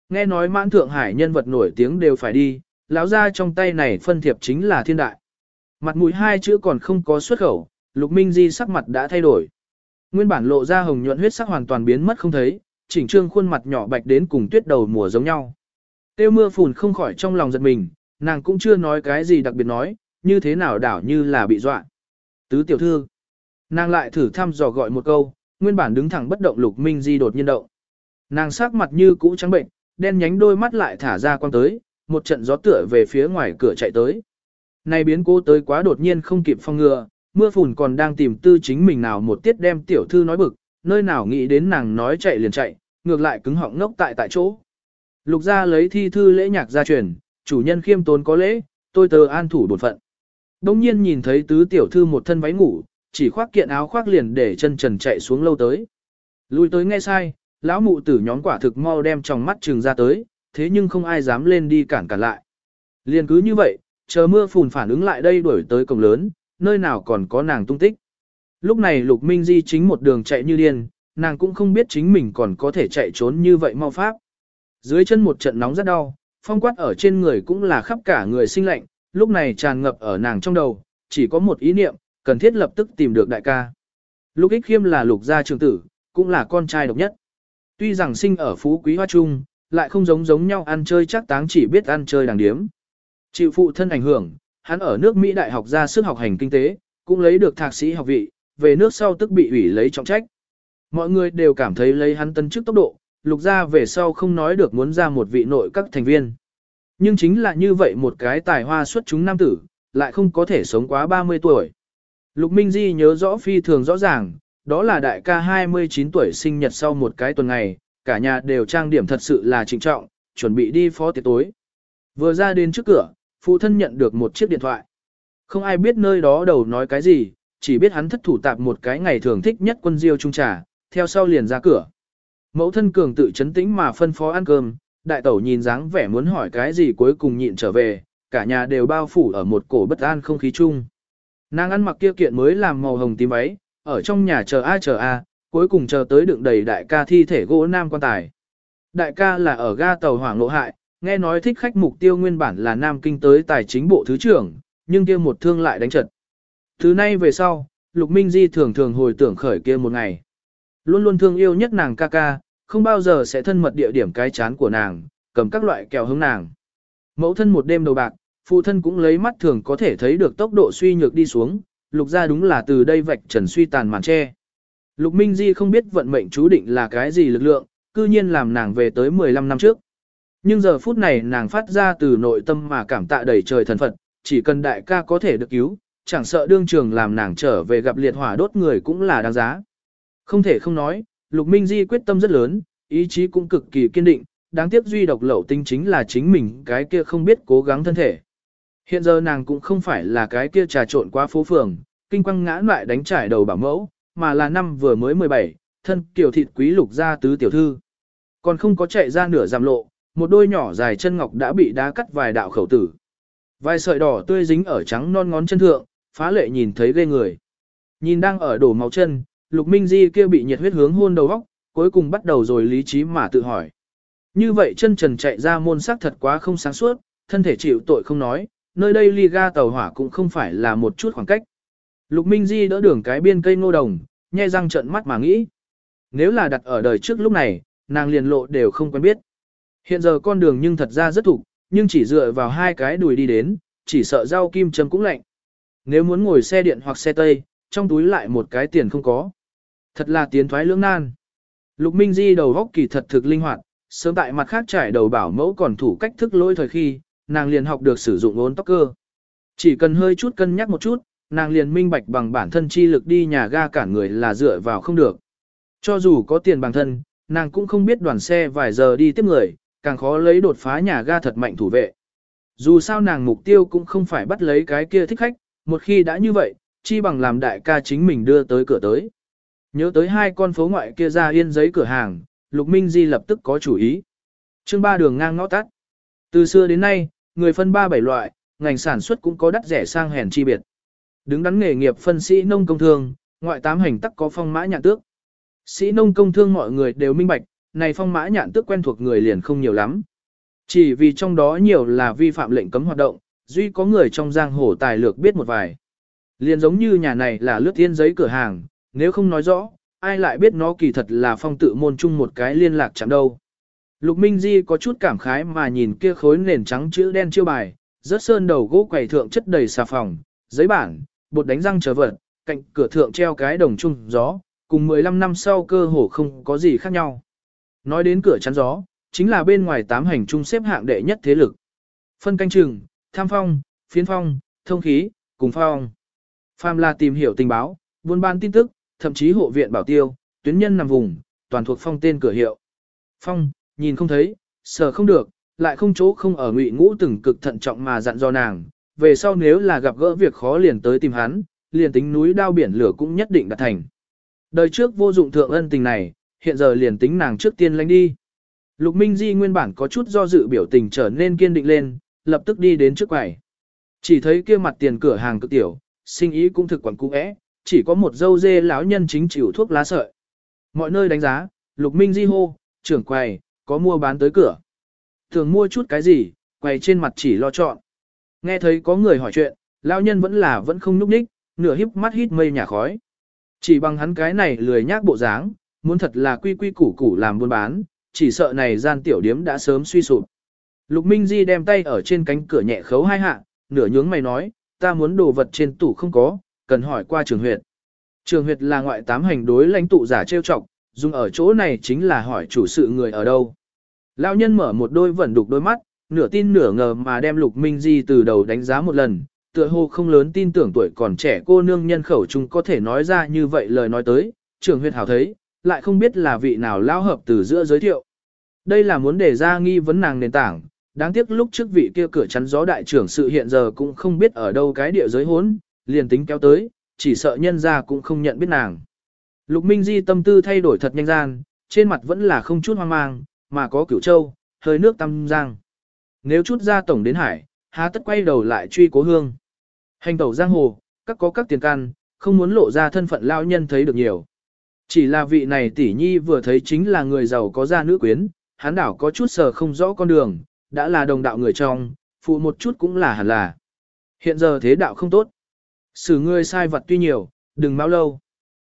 Speaker 1: Nghe nói mãn thượng hải nhân vật nổi tiếng đều phải đi, lão ra trong tay này phân thiệp chính là thiên đại. Mặt mũi hai chữ còn không có xuất khẩu, lục minh di sắc mặt đã thay đổi. Nguyên bản lộ ra hồng nhuận huyết sắc hoàn toàn biến mất không thấy, chỉnh trương khuôn mặt nhỏ bạch đến cùng tuyết đầu mùa giống nhau. Tiêu mưa phùn không khỏi trong lòng giật mình, nàng cũng chưa nói cái gì đặc biệt nói, như thế nào đảo như là bị dọa. Tứ tiểu thư. Nàng lại thử thăm dò gọi một câu, nguyên bản đứng thẳng bất động lục minh di đột nhiên động. Nàng sắc mặt như cũ trắng bệnh, đen nhánh đôi mắt lại thả ra quang tới, một trận gió tựa về phía ngoài cửa chạy tới. Này biến cố tới quá đột nhiên không kịp phong ngừa, mưa phùn còn đang tìm tư chính mình nào một tiết đem tiểu thư nói bực, nơi nào nghĩ đến nàng nói chạy liền chạy, ngược lại cứng họng ngốc tại tại chỗ. Lục ra lấy thi thư lễ nhạc ra truyền, chủ nhân khiêm tốn có lễ, tôi tờ an thủ bột phận. Đông nhiên nhìn thấy tứ tiểu thư một thân váy ngủ, chỉ khoác kiện áo khoác liền để chân trần chạy xuống lâu tới. Lui tới nghe sai, lão mụ tử nhóm quả thực mau đem trong mắt trừng ra tới, thế nhưng không ai dám lên đi cản cản lại. Liền cứ như vậy, chờ mưa phùn phản ứng lại đây đuổi tới cổng lớn, nơi nào còn có nàng tung tích. Lúc này Lục Minh Di chính một đường chạy như điên, nàng cũng không biết chính mình còn có thể chạy trốn như vậy mau pháp. Dưới chân một trận nóng rất đau, phong quát ở trên người cũng là khắp cả người sinh lạnh, lúc này tràn ngập ở nàng trong đầu, chỉ có một ý niệm, cần thiết lập tức tìm được đại ca. Lục ích khiêm là lục gia trường tử, cũng là con trai độc nhất. Tuy rằng sinh ở phú quý hoa trung, lại không giống giống nhau ăn chơi chắc táng chỉ biết ăn chơi đàng điếm. Chịu phụ thân ảnh hưởng, hắn ở nước Mỹ đại học ra sức học hành kinh tế, cũng lấy được thạc sĩ học vị, về nước sau tức bị ủy lấy trọng trách. Mọi người đều cảm thấy lấy hắn tân chức tốc độ, lục ra về sau không nói được muốn ra một vị nội các thành viên. Nhưng chính là như vậy một cái tài hoa xuất chúng nam tử, lại không có thể sống quá 30 tuổi. Lục Minh Di nhớ rõ phi thường rõ ràng, đó là đại ca 29 tuổi sinh nhật sau một cái tuần ngày, cả nhà đều trang điểm thật sự là trịnh trọng, chuẩn bị đi phó tiệc tối. Vừa ra đến trước cửa, phụ thân nhận được một chiếc điện thoại. Không ai biết nơi đó đầu nói cái gì, chỉ biết hắn thất thủ tạp một cái ngày thường thích nhất quân diêu trung trà, theo sau liền ra cửa. Mẫu thân cường tự chấn tĩnh mà phân phó ăn cơm, đại tẩu nhìn dáng vẻ muốn hỏi cái gì cuối cùng nhịn trở về, cả nhà đều bao phủ ở một cổ bất an không khí chung. Nàng ăn mặc kia kiện mới làm màu hồng tím váy, ở trong nhà chờ a chờ a, cuối cùng chờ tới đựng đầy đại ca thi thể gỗ nam quan tài. Đại ca là ở ga tàu hoảng lộ hại, nghe nói thích khách mục tiêu nguyên bản là nam kinh tới tài chính bộ thứ trưởng, nhưng kia một thương lại đánh trật. Thứ nay về sau, Lục Minh Di thường thường hồi tưởng khởi kia một ngày. Luôn luôn thương yêu nhất nàng ca ca, không bao giờ sẽ thân mật địa điểm cái chán của nàng, cầm các loại kẹo hướng nàng. Mẫu thân một đêm đầu bạc, phụ thân cũng lấy mắt thường có thể thấy được tốc độ suy nhược đi xuống, lục gia đúng là từ đây vạch trần suy tàn màn tre. Lục Minh Di không biết vận mệnh chú định là cái gì lực lượng, cư nhiên làm nàng về tới 15 năm trước. Nhưng giờ phút này nàng phát ra từ nội tâm mà cảm tạ đầy trời thần Phật, chỉ cần đại ca có thể được cứu, chẳng sợ đương trường làm nàng trở về gặp liệt hỏa đốt người cũng là đáng giá. Không thể không nói, Lục Minh Di quyết tâm rất lớn, ý chí cũng cực kỳ kiên định, đáng tiếc duy độc lậu tinh chính là chính mình cái kia không biết cố gắng thân thể. Hiện giờ nàng cũng không phải là cái kia trà trộn qua phố phường, kinh quăng ngã lại đánh trải đầu bảo mẫu, mà là năm vừa mới 17, thân tiểu thịt quý lục gia tứ tiểu thư. Còn không có chạy ra nửa giảm lộ, một đôi nhỏ dài chân ngọc đã bị đá cắt vài đạo khẩu tử. Vài sợi đỏ tươi dính ở trắng non ngón chân thượng, phá lệ nhìn thấy ghê người. Nhìn đang ở đổ máu chân, Lục Minh Di kia bị nhiệt huyết hướng hôn đầu góc, cuối cùng bắt đầu rồi lý trí mà tự hỏi. Như vậy chân trần chạy ra môn sắc thật quá không sáng suốt, thân thể chịu tội không nói, nơi đây ly ga tàu hỏa cũng không phải là một chút khoảng cách. Lục Minh Di đỡ đường cái biên cây ngô đồng, nhe răng trợn mắt mà nghĩ. Nếu là đặt ở đời trước lúc này, nàng liền lộ đều không quen biết. Hiện giờ con đường nhưng thật ra rất thục, nhưng chỉ dựa vào hai cái đùi đi đến, chỉ sợ rau kim châm cũng lạnh. Nếu muốn ngồi xe điện hoặc xe tây, trong túi lại một cái tiền không có. Thật là tiến thoái lưỡng nan. Lục Minh Di đầu góc kỳ thật thực linh hoạt, sớm tại mặt khác trải đầu bảo mẫu còn thủ cách thức lôi thời khi, nàng liền học được sử dụng ốn tóc cơ. Chỉ cần hơi chút cân nhắc một chút, nàng liền minh bạch bằng bản thân chi lực đi nhà ga cản người là dựa vào không được. Cho dù có tiền bằng thân, nàng cũng không biết đoàn xe vài giờ đi tiếp người, càng khó lấy đột phá nhà ga thật mạnh thủ vệ. Dù sao nàng mục tiêu cũng không phải bắt lấy cái kia thích khách, một khi đã như vậy, chi bằng làm đại ca chính mình đưa tới cửa tới. Nhớ tới hai con phố ngoại kia ra yên giấy cửa hàng, Lục Minh Di lập tức có chủ ý. chương ba đường ngang ngõ tắt. Từ xưa đến nay, người phân ba bảy loại, ngành sản xuất cũng có đắt rẻ sang hèn chi biệt. Đứng đắn nghề nghiệp phân sĩ nông công thương, ngoại tám hành tắc có phong mã nhà tước. Sĩ nông công thương mọi người đều minh bạch, này phong mã nhạn tước quen thuộc người liền không nhiều lắm. Chỉ vì trong đó nhiều là vi phạm lệnh cấm hoạt động, duy có người trong giang hồ tài lược biết một vài. Liền giống như nhà này là lướt tiên giấy cửa hàng, nếu không nói rõ, ai lại biết nó kỳ thật là phong tự môn chung một cái liên lạc chẳng đâu. Lục Minh Di có chút cảm khái mà nhìn kia khối nền trắng chữ đen chiêu bài, rớt sơn đầu gỗ quầy thượng chất đầy xà phòng, giấy bản, bột đánh răng trở vật, cạnh cửa thượng treo cái đồng chung gió, cùng 15 năm sau cơ hồ không có gì khác nhau. Nói đến cửa chắn gió, chính là bên ngoài tám hành trung xếp hạng đệ nhất thế lực. Phân canh chừng, tham phong, phiến phong, thông khí, cùng phong. Phàm là tìm hiểu tình báo, buôn bán tin tức, thậm chí hộ viện bảo tiêu, tuyến nhân nằm vùng, toàn thuộc phong tên cửa hiệu. Phong, nhìn không thấy, sờ không được, lại không chỗ không ở ngụy ngũ từng cực thận trọng mà dặn dò nàng, về sau nếu là gặp gỡ việc khó liền tới tìm hắn, liền tính núi đao biển lửa cũng nhất định đạt thành. Đời trước vô dụng thượng ân tình này, hiện giờ liền tính nàng trước tiên lánh đi. Lục Minh Di nguyên bản có chút do dự biểu tình trở nên kiên định lên, lập tức đi đến trước quầy. Chỉ thấy kia mặt tiền cửa hàng cực tiểu, sinh ý cũng thực quản cũ ẽ, chỉ có một dâu dê lão nhân chính chịu thuốc lá sợi. Mọi nơi đánh giá, Lục Minh Di hô, trưởng quầy, có mua bán tới cửa. Thường mua chút cái gì, quầy trên mặt chỉ lo chọn. Nghe thấy có người hỏi chuyện, lão nhân vẫn là vẫn không núp ních, nửa híp mắt hít mây nhà khói. Chỉ bằng hắn cái này lười nhác bộ dáng, muốn thật là quy quy củ củ làm buôn bán, chỉ sợ này gian tiểu điếm đã sớm suy sụp. Lục Minh Di đem tay ở trên cánh cửa nhẹ khấu hai hạ, nửa nhướng mày nói, ta muốn đồ vật trên tủ không có, cần hỏi qua trường huyệt. Trường huyệt là ngoại tám hành đối lãnh tụ giả trêu chọc, dùng ở chỗ này chính là hỏi chủ sự người ở đâu. Lão nhân mở một đôi vẩn đục đôi mắt, nửa tin nửa ngờ mà đem Lục Minh Di từ đầu đánh giá một lần, tựa hồ không lớn tin tưởng tuổi còn trẻ cô nương nhân khẩu chung có thể nói ra như vậy lời nói tới, trường huyệt hảo thấy, lại không biết là vị nào lão hợp từ giữa giới thiệu. Đây là muốn để ra nghi vấn nàng nền tảng, đáng tiếc lúc trước vị kia cửa chắn gió đại trưởng sự hiện giờ cũng không biết ở đâu cái địa giới hốn, liền tính kéo tới, chỉ sợ nhân ra cũng không nhận biết nàng. Lục Minh Di tâm tư thay đổi thật nhanh gian, trên mặt vẫn là không chút hoang mang, mà có cửu châu, hơi nước tâm giang. Nếu chút ra tổng đến hải, há tất quay đầu lại truy cố hương. Hành tẩu giang hồ, các có các tiền can, không muốn lộ ra thân phận lao nhân thấy được nhiều. Chỉ là vị này tỷ nhi vừa thấy chính là người giàu có gia nữ quyến, hắn đảo có chút sờ không rõ con đường, đã là đồng đạo người trong, phụ một chút cũng là hẳn là. Hiện giờ thế đạo không tốt. Xử ngươi sai vật tuy nhiều, đừng mau lâu.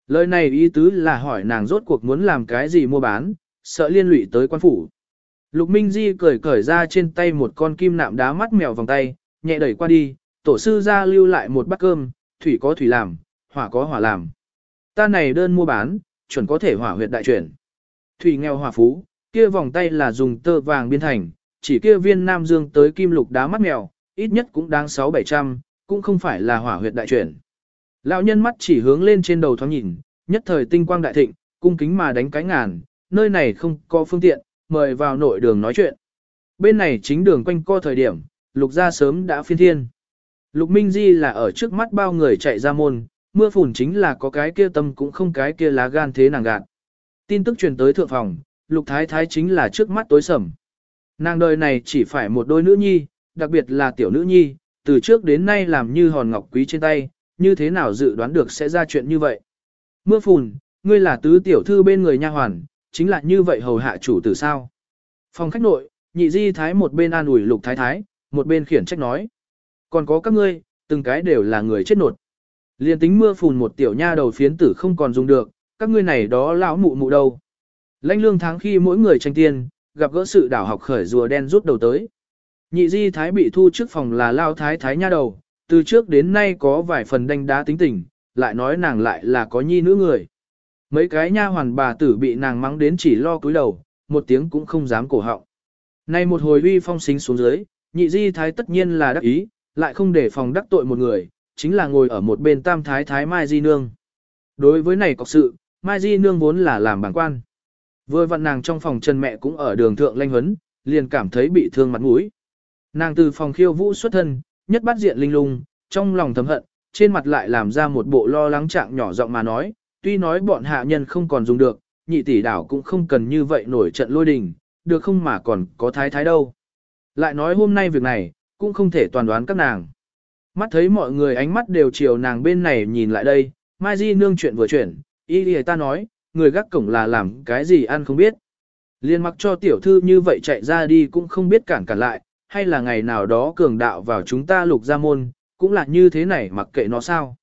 Speaker 1: Lời này ý tứ là hỏi nàng rốt cuộc muốn làm cái gì mua bán, sợ liên lụy tới quan phủ. Lục Minh Di cởi cởi ra trên tay một con kim nạm đá mắt mèo vòng tay, nhẹ đẩy qua đi, tổ sư ra lưu lại một bát cơm, thủy có thủy làm, hỏa có hỏa làm. Ta này đơn mua bán, chuẩn có thể hỏa huyệt đại chuyển. Thủy nghèo hỏa phú, kia vòng tay là dùng tơ vàng biên thành, chỉ kia viên nam dương tới kim lục đá mắt mèo, ít nhất cũng đáng 6-700, cũng không phải là hỏa huyệt đại chuyển. Lão nhân mắt chỉ hướng lên trên đầu thoáng nhìn, nhất thời tinh quang đại thịnh, cung kính mà đánh cái ngàn, nơi này không có phương tiện, mời vào nội đường nói chuyện. Bên này chính đường quanh co thời điểm, lục ra sớm đã phiên thiên. Lục Minh Di là ở trước mắt bao người chạy ra môn, mưa phùn chính là có cái kia tâm cũng không cái kia lá gan thế nàng gạt. Tin tức truyền tới thượng phòng, lục thái thái chính là trước mắt tối sầm. Nàng đời này chỉ phải một đôi nữ nhi, đặc biệt là tiểu nữ nhi, từ trước đến nay làm như hòn ngọc quý trên tay, như thế nào dự đoán được sẽ ra chuyện như vậy. Mưa phùn, ngươi là tứ tiểu thư bên người nha hoàn, chính là như vậy hầu hạ chủ tử sao. Phòng khách nội, nhị di thái một bên an ủi lục thái thái, một bên khiển trách nói. Còn có các ngươi, từng cái đều là người chết nột. Liên tính mưa phùn một tiểu nha đầu phiến tử không còn dùng được, các ngươi này đó lão mụ mụ đâu. Lãnh lương tháng khi mỗi người tranh tiền, gặp gỡ sự đảo học khởi rùa đen rút đầu tới. Nhị di thái bị thu trước phòng là lao thái thái nha đầu, từ trước đến nay có vài phần đanh đá tính tình, lại nói nàng lại là có nhi nữ người. Mấy cái nha hoàn bà tử bị nàng mắng đến chỉ lo cúi đầu, một tiếng cũng không dám cổ họng. Nay một hồi uy phong xính xuống dưới, nhị di thái tất nhiên là đắc ý, lại không để phòng đắc tội một người, chính là ngồi ở một bên tam thái thái Mai Di Nương. Đối với này có sự, Mai Di Nương vốn là làm bảng quan. Vừa vặn nàng trong phòng chân mẹ cũng ở đường thượng lanh huấn, liền cảm thấy bị thương mặt mũi. Nàng từ phòng khiêu vũ xuất thân, nhất bắt diện linh lung, trong lòng thầm hận, trên mặt lại làm ra một bộ lo lắng trạng nhỏ giọng mà nói, tuy nói bọn hạ nhân không còn dùng được, nhị tỷ đảo cũng không cần như vậy nổi trận lôi đình, được không mà còn có thái thái đâu. Lại nói hôm nay việc này, cũng không thể toàn đoán các nàng. Mắt thấy mọi người ánh mắt đều chiều nàng bên này nhìn lại đây, Mai Di nương chuyện vừa chuyển, y lìa ta nói, người gác cổng là làm cái gì ăn không biết. Liên mặc cho tiểu thư như vậy chạy ra đi cũng không biết cản cản lại, hay là ngày nào đó cường đạo vào chúng ta lục ra môn, cũng là như thế này mặc kệ nó sao.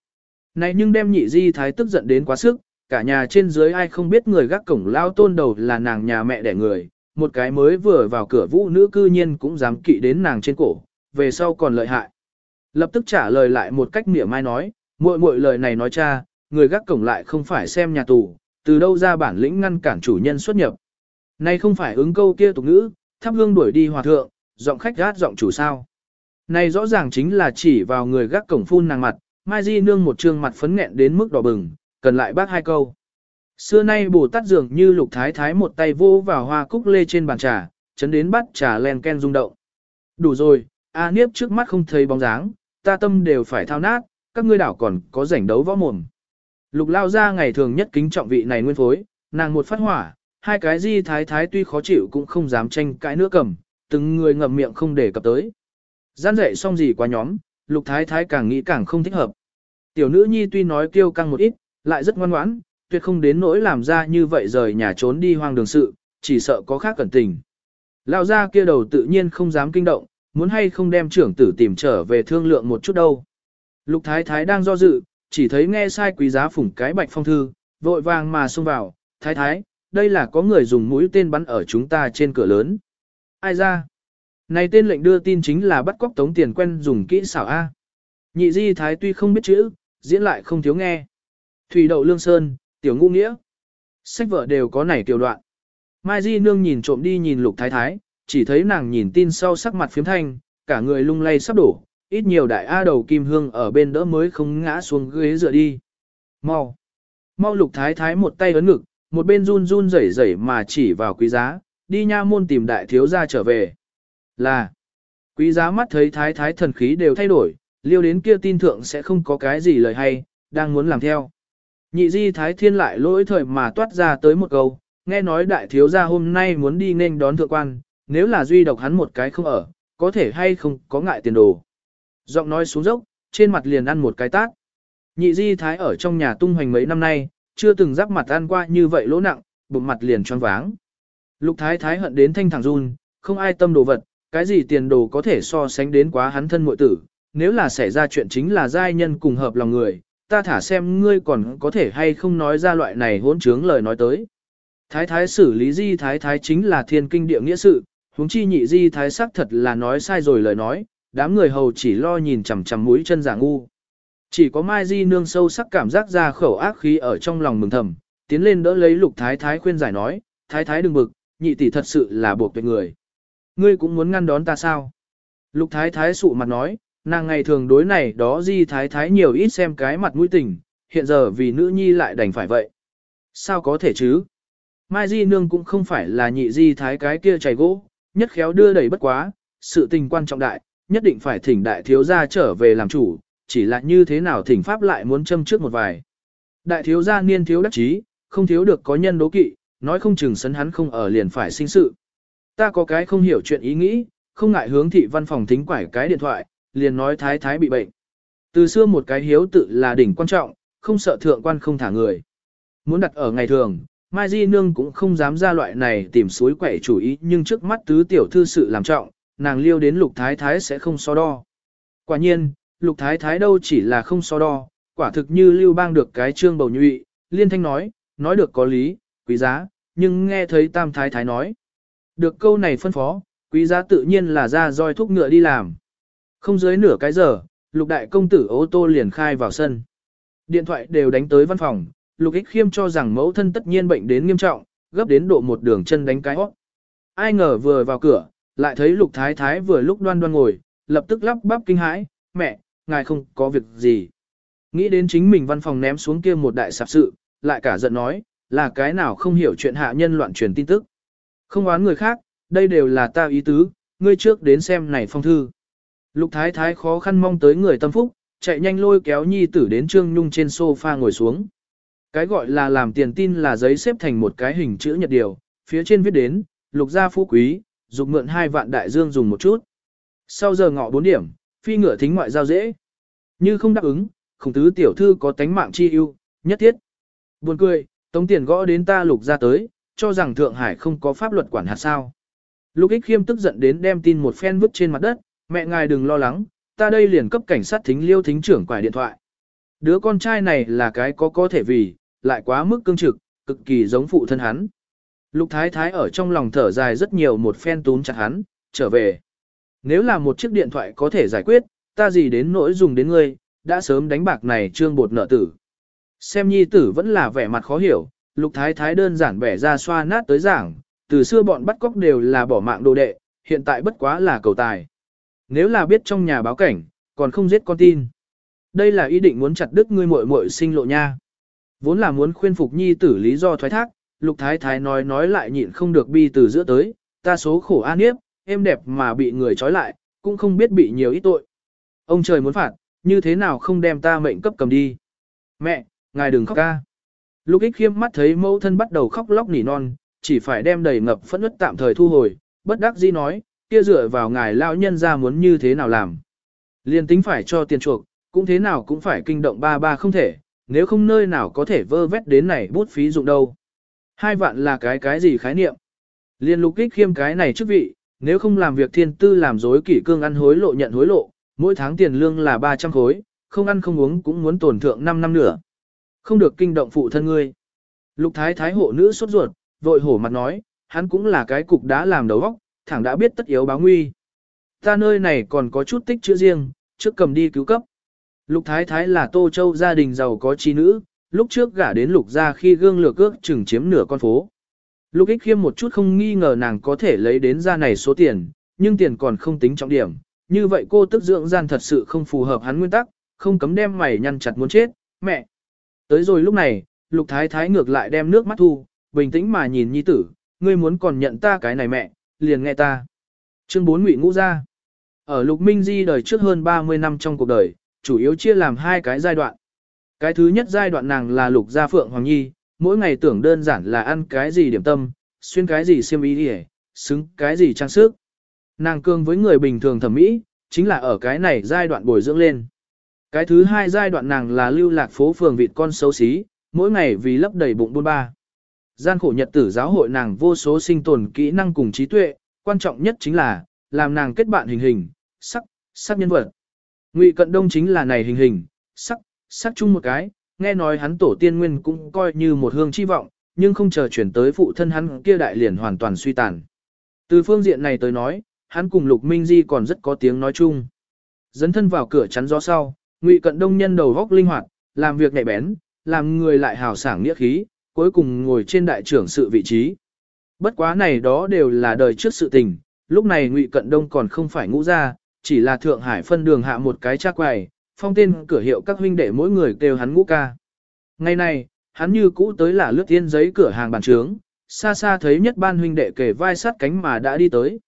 Speaker 1: Này nhưng đem nhị di thái tức giận đến quá sức, cả nhà trên dưới ai không biết người gác cổng lao tôn đầu là nàng nhà mẹ đẻ người, một cái mới vừa vào cửa vũ nữ cư nhiên cũng dám kỵ đến nàng trên cổ, về sau còn lợi hại. Lập tức trả lời lại một cách mỉa mai nói, muội muội lời này nói cha, người gác cổng lại không phải xem nhà tù, từ đâu ra bản lĩnh ngăn cản chủ nhân xuất nhập. Này không phải ứng câu kia tục ngữ, thắp hương đuổi đi hòa thượng, giọng khách gát giọng chủ sao. Này rõ ràng chính là chỉ vào người gác cổng phun nàng mặt, Mai Di nương một trương mặt phấn nghẹn đến mức đỏ bừng, cần lại bác hai câu. Xưa nay Bồ Tát dường như lục thái thái một tay vô vào hoa cúc lê trên bàn trà, chấn đến bắt trà len ken rung động. Đủ rồi, A Niếp trước mắt không thấy bóng dáng, ta tâm đều phải thao nát, các ngươi đảo còn có rảnh đấu võ mồm. Lục lao ra ngày thường nhất kính trọng vị này nguyên phối, nàng một phát hỏa, hai cái di thái thái tuy khó chịu cũng không dám tranh cãi nữa cầm, từng người ngậm miệng không để cập tới. Gian dậy xong gì quá nhóm, lục thái thái càng nghĩ càng không thích hợp. Tiểu nữ nhi tuy nói kêu căng một ít, lại rất ngoan ngoãn, tuyệt không đến nỗi làm ra như vậy rời nhà trốn đi hoang đường sự, chỉ sợ có khác cẩn tình. Lao ra kia đầu tự nhiên không dám kinh động, muốn hay không đem trưởng tử tìm trở về thương lượng một chút đâu. Lục thái thái đang do dự, chỉ thấy nghe sai quý giá phủng cái bạch phong thư, vội vàng mà xông vào, thái thái, đây là có người dùng mũi tên bắn ở chúng ta trên cửa lớn. Ai ra? Này tên lệnh đưa tin chính là bắt cóc tống tiền quen dùng kỹ xảo A. Nhị di thái tuy không biết chữ, diễn lại không thiếu nghe. Thủy đậu lương sơn, tiểu ngũ nghĩa. Sách vở đều có nảy tiểu đoạn. Mai di nương nhìn trộm đi nhìn lục thái thái, chỉ thấy nàng nhìn tin sau sắc mặt phiếm thanh, cả người lung lay sắp đổ, ít nhiều đại A đầu kim hương ở bên đỡ mới không ngã xuống ghế dựa đi. Mau! Mau lục thái thái một tay ấn ngực, một bên run run rẩy rẩy mà chỉ vào quý giá, đi nha môn tìm đại thiếu gia trở về. Là, quý giá mắt thấy thái thái thần khí đều thay đổi, liêu đến kia tin thượng sẽ không có cái gì lời hay, đang muốn làm theo. Nhị di thái thiên lại lỗi thời mà toát ra tới một câu, nghe nói đại thiếu gia hôm nay muốn đi nên đón thượng quan, nếu là duy độc hắn một cái không ở, có thể hay không có ngại tiền đồ. Giọng nói xuống dốc, trên mặt liền ăn một cái tát. Nhị di thái ở trong nhà tung hoành mấy năm nay, chưa từng rắc mặt ăn qua như vậy lỗ nặng, bụng mặt liền choáng váng. Lục thái thái hận đến thanh thẳng run, không ai tâm đồ vật, cái gì tiền đồ có thể so sánh đến quá hắn thân muội tử, nếu là xảy ra chuyện chính là giai nhân cùng hợp lòng người, ta thả xem ngươi còn có thể hay không nói ra loại này hỗn trướng lời nói tới. Thái thái xử lý di thái thái chính là thiên kinh địa nghĩa sự, huống chi nhị di thái sắc thật là nói sai rồi lời nói, đám người hầu chỉ lo nhìn chằm chằm mũi chân giả ngu. Chỉ có Mai Di nương sâu sắc cảm giác ra khẩu ác khí ở trong lòng mừng thầm, tiến lên đỡ lấy lục thái thái khuyên giải nói, thái thái đừng bực, nhị tỷ thật sự là buộc tuyệt người. Ngươi cũng muốn ngăn đón ta sao? Lục thái thái sụ mặt nói, nàng ngày thường đối này đó di thái thái nhiều ít xem cái mặt mũi tình, hiện giờ vì nữ nhi lại đành phải vậy. Sao có thể chứ? Mai di nương cũng không phải là nhị di thái cái kia chảy gỗ, nhất khéo đưa đẩy bất quá, sự tình quan trọng đại, nhất định phải thỉnh đại thiếu gia trở về làm chủ, chỉ là như thế nào thỉnh pháp lại muốn châm trước một vài. Đại thiếu gia niên thiếu đắc chí, không thiếu được có nhân đố kỵ, nói không chừng sấn hắn không ở liền phải sinh sự. Ta có cái không hiểu chuyện ý nghĩ, không ngại hướng thị văn phòng thính quải cái điện thoại, liền nói thái thái bị bệnh. Từ xưa một cái hiếu tự là đỉnh quan trọng, không sợ thượng quan không thả người. Muốn đặt ở ngày thường, Mai Di Nương cũng không dám ra loại này tìm suối quậy chủ ý nhưng trước mắt tứ tiểu thư sự làm trọng, nàng liêu đến lục thái thái sẽ không so đo. Quả nhiên, lục thái thái đâu chỉ là không so đo, quả thực như lưu bang được cái trương bầu nhụy, liên thanh nói, nói được có lý, quý giá, nhưng nghe thấy tam thái thái nói. Được câu này phân phó, quý giá tự nhiên là ra roi thúc ngựa đi làm. Không dưới nửa cái giờ, lục đại công tử ô tô liền khai vào sân. Điện thoại đều đánh tới văn phòng, lục ích khiêm cho rằng mẫu thân tất nhiên bệnh đến nghiêm trọng, gấp đến độ một đường chân đánh cái hót. Ai ngờ vừa vào cửa, lại thấy lục thái thái vừa lúc đoan đoan ngồi, lập tức lắp bắp kinh hãi, mẹ, ngài không có việc gì. Nghĩ đến chính mình văn phòng ném xuống kia một đại sạp sự, lại cả giận nói, là cái nào không hiểu chuyện hạ nhân loạn truyền tin tức. Không oán người khác, đây đều là ta ý tứ, ngươi trước đến xem này phong thư. Lục thái thái khó khăn mong tới người tâm phúc, chạy nhanh lôi kéo nhi tử đến trương nhung trên sofa ngồi xuống. Cái gọi là làm tiền tin là giấy xếp thành một cái hình chữ nhật điều, phía trên viết đến, lục gia phú quý, dục mượn hai vạn đại dương dùng một chút. Sau giờ ngọ 4 điểm, phi ngựa thính ngoại giao dễ. Như không đáp ứng, khổng tứ tiểu thư có tánh mạng chi ưu, nhất thiết. Buồn cười, tống tiền gõ đến ta lục ra tới, cho rằng Thượng Hải không có pháp luật quản hạt sao. Lục ích khiêm tức giận đến đem tin một phen vứt trên mặt đất, mẹ ngài đừng lo lắng, ta đây liền cấp cảnh sát thính liêu thính trưởng quải điện thoại. Đứa con trai này là cái có có thể vì, lại quá mức cương trực, cực kỳ giống phụ thân hắn. Lục thái thái ở trong lòng thở dài rất nhiều một phen túm chặt hắn, trở về. Nếu là một chiếc điện thoại có thể giải quyết, ta gì đến nỗi dùng đến ngươi, đã sớm đánh bạc này trương bột nợ tử. Xem nhi tử vẫn là vẻ mặt khó hiểu, lục thái thái đơn giản bẻ ra xoa nát tới giảng, từ xưa bọn bắt cóc đều là bỏ mạng đồ đệ, hiện tại bất quá là cầu tài. Nếu là biết trong nhà báo cảnh, còn không giết con tin. Đây là ý định muốn chặt đứt ngươi muội muội sinh lộ nha. Vốn là muốn khuyên phục nhi tử lý do thoái thác, lục thái thái nói nói lại nhịn không được bi từ giữa tới, ta số khổ an yếp, em đẹp mà bị người trói lại, cũng không biết bị nhiều ít tội. Ông trời muốn phạt, như thế nào không đem ta mệnh cấp cầm đi. Mẹ, ngài đừng khóc ca. lục ích khiêm mắt thấy mẫu thân bắt đầu khóc lóc nỉ non, chỉ phải đem đầy ngập phẫn ức tạm thời thu hồi, bất đắc dĩ nói, kia dựa vào ngài lão nhân ra muốn như thế nào làm. Liên tính phải cho tiền chuộc, cũng thế nào cũng phải kinh động ba ba không thể, nếu không nơi nào có thể vơ vét đến này bút phí dụng đâu. Hai vạn là cái cái gì khái niệm. Liên lục kích khiêm cái này chức vị, nếu không làm việc thiên tư làm dối kỷ cương ăn hối lộ nhận hối lộ, mỗi tháng tiền lương là 300 khối, không ăn không uống cũng muốn tổn thượng 5 năm nữa. Không được kinh động phụ thân ngươi. Lục thái thái hộ nữ sốt ruột, vội hổ mặt nói, hắn cũng là cái cục đã làm đầu óc, thẳng đã biết tất yếu báo nguy. Ta nơi này còn có chút tích chữa riêng, trước cầm đi cứu cấp. Lục thái thái là Tô Châu gia đình giàu có chi nữ, lúc trước gả đến lục gia khi gương lược ước chừng chiếm nửa con phố. Lục ích khiêm một chút không nghi ngờ nàng có thể lấy đến ra này số tiền, nhưng tiền còn không tính trọng điểm. Như vậy cô tức dưỡng gian thật sự không phù hợp hắn nguyên tắc, không cấm đem mày nhăn chặt muốn chết, mẹ. Tới rồi lúc này, lục thái thái ngược lại đem nước mắt thu, bình tĩnh mà nhìn nhi tử, ngươi muốn còn nhận ta cái này mẹ, liền nghe ta. Chương 4 Ngụy Ngũ gia. Ở Lục Minh Di đời trước hơn 30 năm trong cuộc đời, chủ yếu chia làm hai cái giai đoạn. Cái thứ nhất giai đoạn nàng là Lục gia Phượng Hoàng Nhi, mỗi ngày tưởng đơn giản là ăn cái gì điểm tâm, xuyên cái gì xiêm y đi xứng cái gì trang sức. Nàng cương với người bình thường thẩm mỹ, chính là ở cái này giai đoạn bồi dưỡng lên. Cái thứ hai giai đoạn nàng là lưu lạc phố phường vịt con xấu xí, mỗi ngày vì lấp đầy bụng buôn ba. Gian khổ nhật tử giáo hội nàng vô số sinh tồn kỹ năng cùng trí tuệ, quan trọng nhất chính là, làm nàng kết bạn hình hình, sắc, sắc nhân vật. Ngụy Cận Đông chính là này hình hình, sắc, sắc chung một cái, nghe nói hắn tổ tiên nguyên cũng coi như một hương chi vọng, nhưng không chờ chuyển tới phụ thân hắn kia đại liền hoàn toàn suy tàn. Từ phương diện này tới nói, hắn cùng Lục Minh Di còn rất có tiếng nói chung. Dấn thân vào cửa chắn gió sau, Ngụy Cận Đông nhân đầu góc linh hoạt, làm việc nhạy bén, làm người lại hào sảng nghĩa khí, cuối cùng ngồi trên đại trưởng sự vị trí. Bất quá này đó đều là đời trước sự tình, lúc này Ngụy Cận Đông còn không phải ngũ gia, chỉ là Thượng Hải phân đường hạ một cái chắc quầy, phong tên cửa hiệu các huynh đệ mỗi người kêu hắn ngũ ca. Ngày này, hắn như cũ tới là lướt tiên giấy cửa hàng bàn trướng, xa xa thấy nhất ban huynh đệ kể vai sát cánh mà đã đi tới.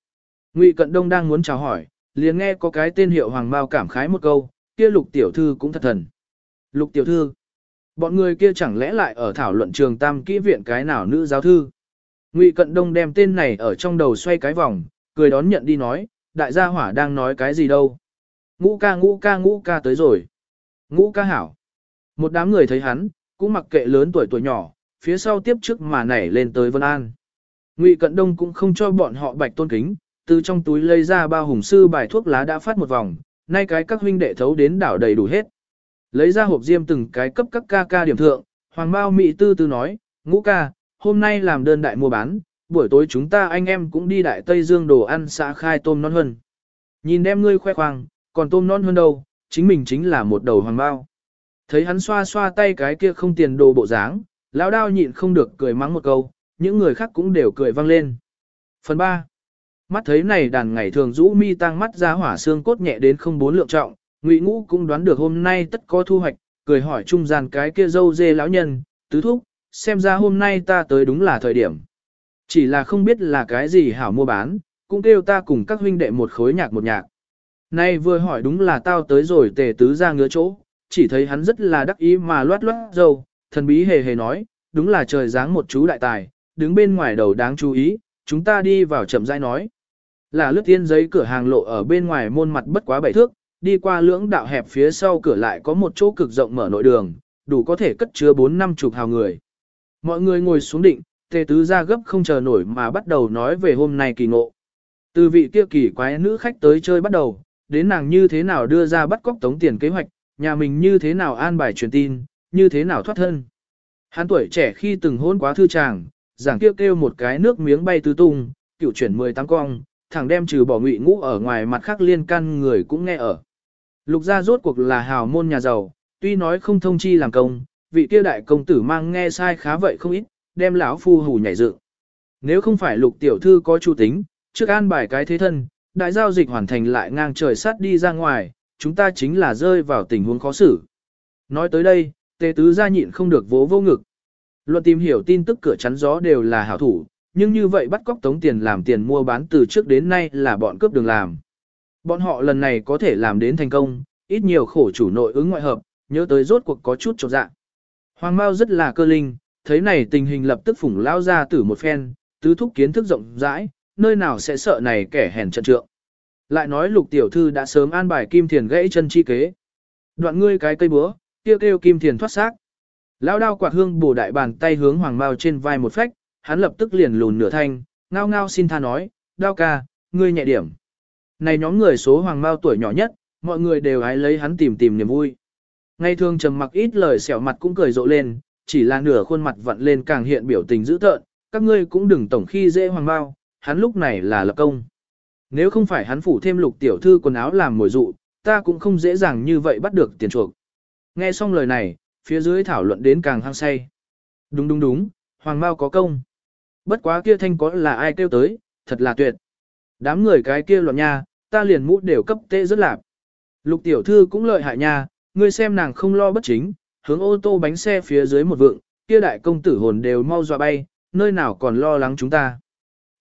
Speaker 1: Ngụy Cận Đông đang muốn chào hỏi, liền nghe có cái tên hiệu Hoàng Mao cảm khái một câu, kia lục tiểu thư cũng thật thần. Lục tiểu thư, bọn người kia chẳng lẽ lại ở thảo luận trường tam kỹ viện cái nào nữ giáo thư. Ngụy Cận Đông đem tên này ở trong đầu xoay cái vòng, cười đón nhận đi nói, đại gia hỏa đang nói cái gì đâu. Ngũ ca ngũ ca ngũ ca tới rồi. Ngũ ca hảo. Một đám người thấy hắn, cũng mặc kệ lớn tuổi tuổi nhỏ, phía sau tiếp trước mà nảy lên tới Vân An. Ngụy Cận Đông cũng không cho bọn họ bạch tôn kính, từ trong túi lấy ra ba hùng sư bài thuốc lá đã phát một vòng, nay cái các huynh đệ thấu đến đảo đầy đủ hết. Lấy ra hộp diêm từng cái cấp các ca ca điểm thượng, Hoàng Mao Mị tư tư nói, ngũ ca, hôm nay làm đơn đại mua bán, buổi tối chúng ta anh em cũng đi đại Tây Dương đồ ăn xã khai tôm non hơn. Nhìn đem ngươi khoe khoang, còn tôm non hơn đâu, chính mình chính là một đầu hoàng bao. Thấy hắn xoa xoa tay cái kia không tiền đồ bộ dáng, lão đao nhịn không được cười mắng một câu, những người khác cũng đều cười vang lên. Phần 3. Mắt thấy này đàn ngày thường rũ mi tăng mắt ra hỏa xương cốt nhẹ đến không bốn lượng trọng, Ngụy Ngũ cũng đoán được hôm nay tất có thu hoạch, cười hỏi trung gian cái kia dâu dê lão nhân, tứ thúc, xem ra hôm nay ta tới đúng là thời điểm. Chỉ là không biết là cái gì hảo mua bán, cũng kêu ta cùng các huynh đệ một khối nhạc một nhạc. Nay vừa hỏi đúng là tao tới rồi tề tứ ra ngứa chỗ, chỉ thấy hắn rất là đắc ý mà loát loát dâu, thần bí hề hề nói, đúng là trời dáng một chú đại tài, đứng bên ngoài đầu đáng chú ý, chúng ta đi vào chậm rãi nói. Là lướt tiên giấy cửa hàng lộ ở bên ngoài môn mặt bất quá bảy thước, đi qua lưỡng đạo hẹp phía sau cửa lại có một chỗ cực rộng mở nội đường, đủ có thể cất chứa bốn năm chục hào người. Mọi người ngồi xuống định, tề tứ ra gấp không chờ nổi mà bắt đầu nói về hôm nay kỳ ngộ. Từ vị kia kỳ quái nữ khách tới chơi bắt đầu, đến nàng như thế nào đưa ra bắt cóc tống tiền kế hoạch, nhà mình như thế nào an bài truyền tin, như thế nào thoát thân. Hắn tuổi trẻ khi từng hôn quá thư chàng, giảng kêu kêu một cái nước miếng bay tứ tung, cựu chuyển 18 cong, thẳng đem trừ bỏ ngụy ngũ ở ngoài mặt khác liên căn người cũng nghe ở. Lục gia rốt cuộc là hào môn nhà giàu, tuy nói không thông chi làm công, vị kia đại công tử mang nghe sai khá vậy không ít, đem lão phu hù nhảy dựng. Nếu không phải lục tiểu thư có chủ tính, trước an bài cái thế thân, đại giao dịch hoàn thành lại ngang trời sát đi ra ngoài, chúng ta chính là rơi vào tình huống khó xử. Nói tới đây, tề tứ gia nhịn không được vỗ vô ngực. Luận tìm hiểu tin tức cửa chắn gió đều là hảo thủ, nhưng như vậy bắt cóc tống tiền làm tiền mua bán từ trước đến nay là bọn cướp đường làm. Bọn họ lần này có thể làm đến thành công, ít nhiều khổ chủ nội ứng ngoại hợp, nhớ tới rốt cuộc có chút trọc dạ. Hoàng Mao rất là cơ linh, thấy này tình hình lập tức phủng lao ra tử một phen, tứ thúc kiến thức rộng rãi, nơi nào sẽ sợ này kẻ hèn trận trượng. Lại nói lục tiểu thư đã sớm an bài kim thiền gãy chân chi kế. Đoạn ngươi cái cây búa, kêu kêu kim thiền thoát xác. Lao đao quạt hương bổ đại bàn tay hướng hoàng mao trên vai một phách, hắn lập tức liền lùn nửa thanh, ngao ngao xin tha nói, đao ca, ngươi nhẹ điểm. Này nhóm người số hoàng mao tuổi nhỏ nhất, mọi người đều hái lấy hắn tìm tìm niềm vui. Ngay thường trầm mặc ít lời xẻo mặt cũng cười rộ lên, chỉ là nửa khuôn mặt vặn lên càng hiện biểu tình dữ tợn, các ngươi cũng đừng tổng khi dễ hoàng bao, hắn lúc này là lập công. Nếu không phải hắn phủ thêm lục tiểu thư quần áo làm mồi dụ, ta cũng không dễ dàng như vậy bắt được tiền chuộc. Nghe xong lời này, phía dưới thảo luận đến càng hăng say. Đúng đúng đúng, hoàng bao có công. Bất quá kia thanh có là ai kêu tới, thật là tuyệt. Đám người cái kia loạn nha, ta liền mũ đều cấp tê rất lạp. Lục tiểu thư cũng lợi hại nha, ngươi xem nàng không lo bất chính, hướng ô tô bánh xe phía dưới một vượng, kia đại công tử hồn đều mau dọa bay, nơi nào còn lo lắng chúng ta.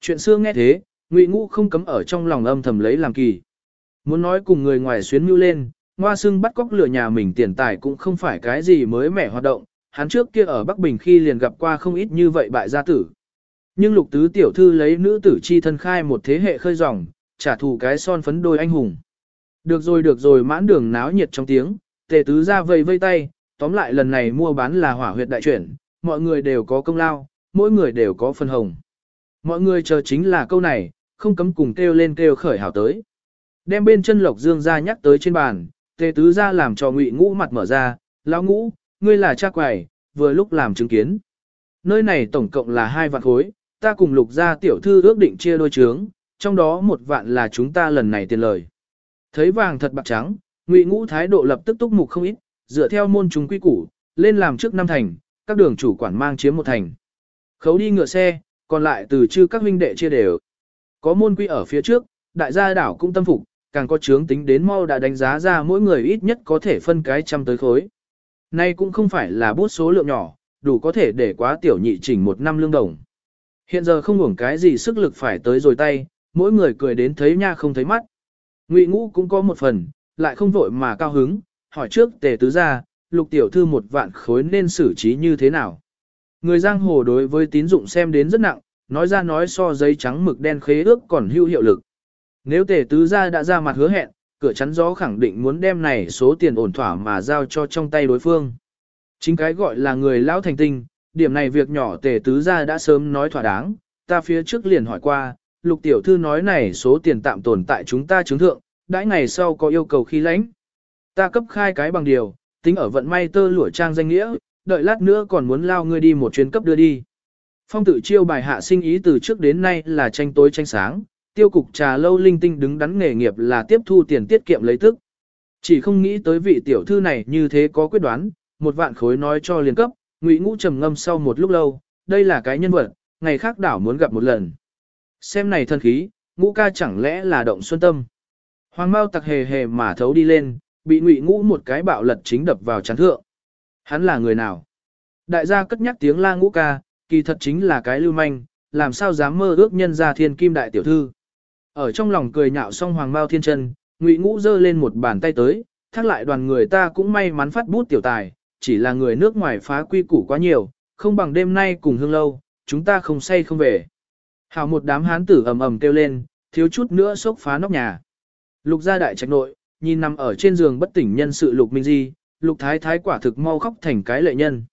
Speaker 1: Chuyện xưa nghe thế, Ngụy Ngũ không cấm ở trong lòng âm thầm lấy làm kỳ. Muốn nói cùng người ngoài xuyến mưu lên, ngoa xương bắt cóc lửa nhà mình tiền tài cũng không phải cái gì mới mẻ hoạt động, hắn trước kia ở Bắc Bình khi liền gặp qua không ít như vậy bại gia tử. Nhưng lục tứ tiểu thư lấy nữ tử chi thân khai một thế hệ khơi dòng, trả thù cái son phấn đôi anh hùng. Được rồi được rồi mãn đường náo nhiệt trong tiếng, tề tứ ra vây vây tay, tóm lại lần này mua bán là hỏa huyệt đại chuyển, mọi người đều có công lao, mỗi người đều có phần hồng. Mọi người chờ chính là câu này, không cấm cùng kêu lên kêu khởi hảo tới. Đem bên chân lộc dương ra nhắc tới trên bàn, tề tứ ra làm cho ngụy ngũ mặt mở ra, lão ngũ, ngươi là cha quầy, vừa lúc làm chứng kiến. Nơi này tổng cộng là hai vạn khối, ta cùng lục gia tiểu thư ước định chia đôi trướng, trong đó một vạn là chúng ta lần này tiền lời. Thấy vàng thật bạc trắng, Ngụy Ngũ thái độ lập tức túc mục không ít, dựa theo môn chúng quy củ, lên làm trước năm thành, các đường chủ quản mang chiếm một thành. Khấu đi ngựa xe, còn lại từ chư các huynh đệ chia đều. Có môn quy ở phía trước, đại gia đảo cũng tâm phục, càng có chướng tính đến mau đã đánh giá ra mỗi người ít nhất có thể phân cái trăm tới khối. Nay cũng không phải là bút số lượng nhỏ, đủ có thể để quá tiểu nhị chỉnh một năm lương đồng. Hiện giờ không hưởng cái gì sức lực phải tới rồi tay, mỗi người cười đến thấy nha không thấy mắt. Ngụy ngũ cũng có một phần, lại không vội mà cao hứng, hỏi trước tề tứ gia, lục tiểu thư một vạn khối nên xử trí như thế nào. Người giang hồ đối với tín dụng xem đến rất nặng, nói ra nói so giấy trắng mực đen khế ước còn hữu hiệu lực. Nếu tề tứ gia đã ra mặt hứa hẹn, cửa chắn gió khẳng định muốn đem này số tiền ổn thỏa mà giao cho trong tay đối phương. Chính cái gọi là người lão thành tinh, điểm này việc nhỏ tề tứ gia đã sớm nói thỏa đáng, ta phía trước liền hỏi qua, lục tiểu thư nói này số tiền tạm tồn tại chúng ta chứng thượng, đãi ngày sau có yêu cầu khi lãnh. Ta cấp khai cái bằng điều, tính ở vận may tơ lụa trang danh nghĩa, đợi lát nữa còn muốn lao ngươi đi một chuyến cấp đưa đi. Phong tự chiêu bài hạ sinh ý từ trước đến nay là tranh tối tranh sáng, tiêu cục trà lâu linh tinh đứng đắn nghề nghiệp là tiếp thu tiền tiết kiệm lấy tức. Chỉ không nghĩ tới vị tiểu thư này như thế có quyết đoán, một vạn khối nói cho liên cấp, ngụy ngũ trầm ngâm sau một lúc lâu, đây là cái nhân vật, ngày khác đảo muốn gặp một lần. Xem này thân khí, ngũ ca chẳng lẽ là động xuân tâm. Hoàng Mao tặc hề hề mà thấu đi lên, bị ngụy ngũ một cái bạo lật chính đập vào chán thượng. Hắn là người nào? Đại gia cất nhắc tiếng la ngũ ca, kỳ thật chính là cái lưu manh, làm sao dám mơ ước nhân ra thiên kim đại tiểu thư. Ở trong lòng cười nhạo xong hoàng mao thiên chân, ngụy ngũ giơ lên một bàn tay tới, thác lại đoàn người ta cũng may mắn phát bút tiểu tài, chỉ là người nước ngoài phá quy củ quá nhiều, không bằng đêm nay cùng hương lâu, chúng ta không say không về. Hào một đám hán tử ầm ầm kêu lên, thiếu chút nữa sốc phá nóc nhà. Lục gia đại trạch nội, nhìn nằm ở trên giường bất tỉnh nhân sự lục minh di, lục thái thái quả thực mau khóc thành cái lệ nhân.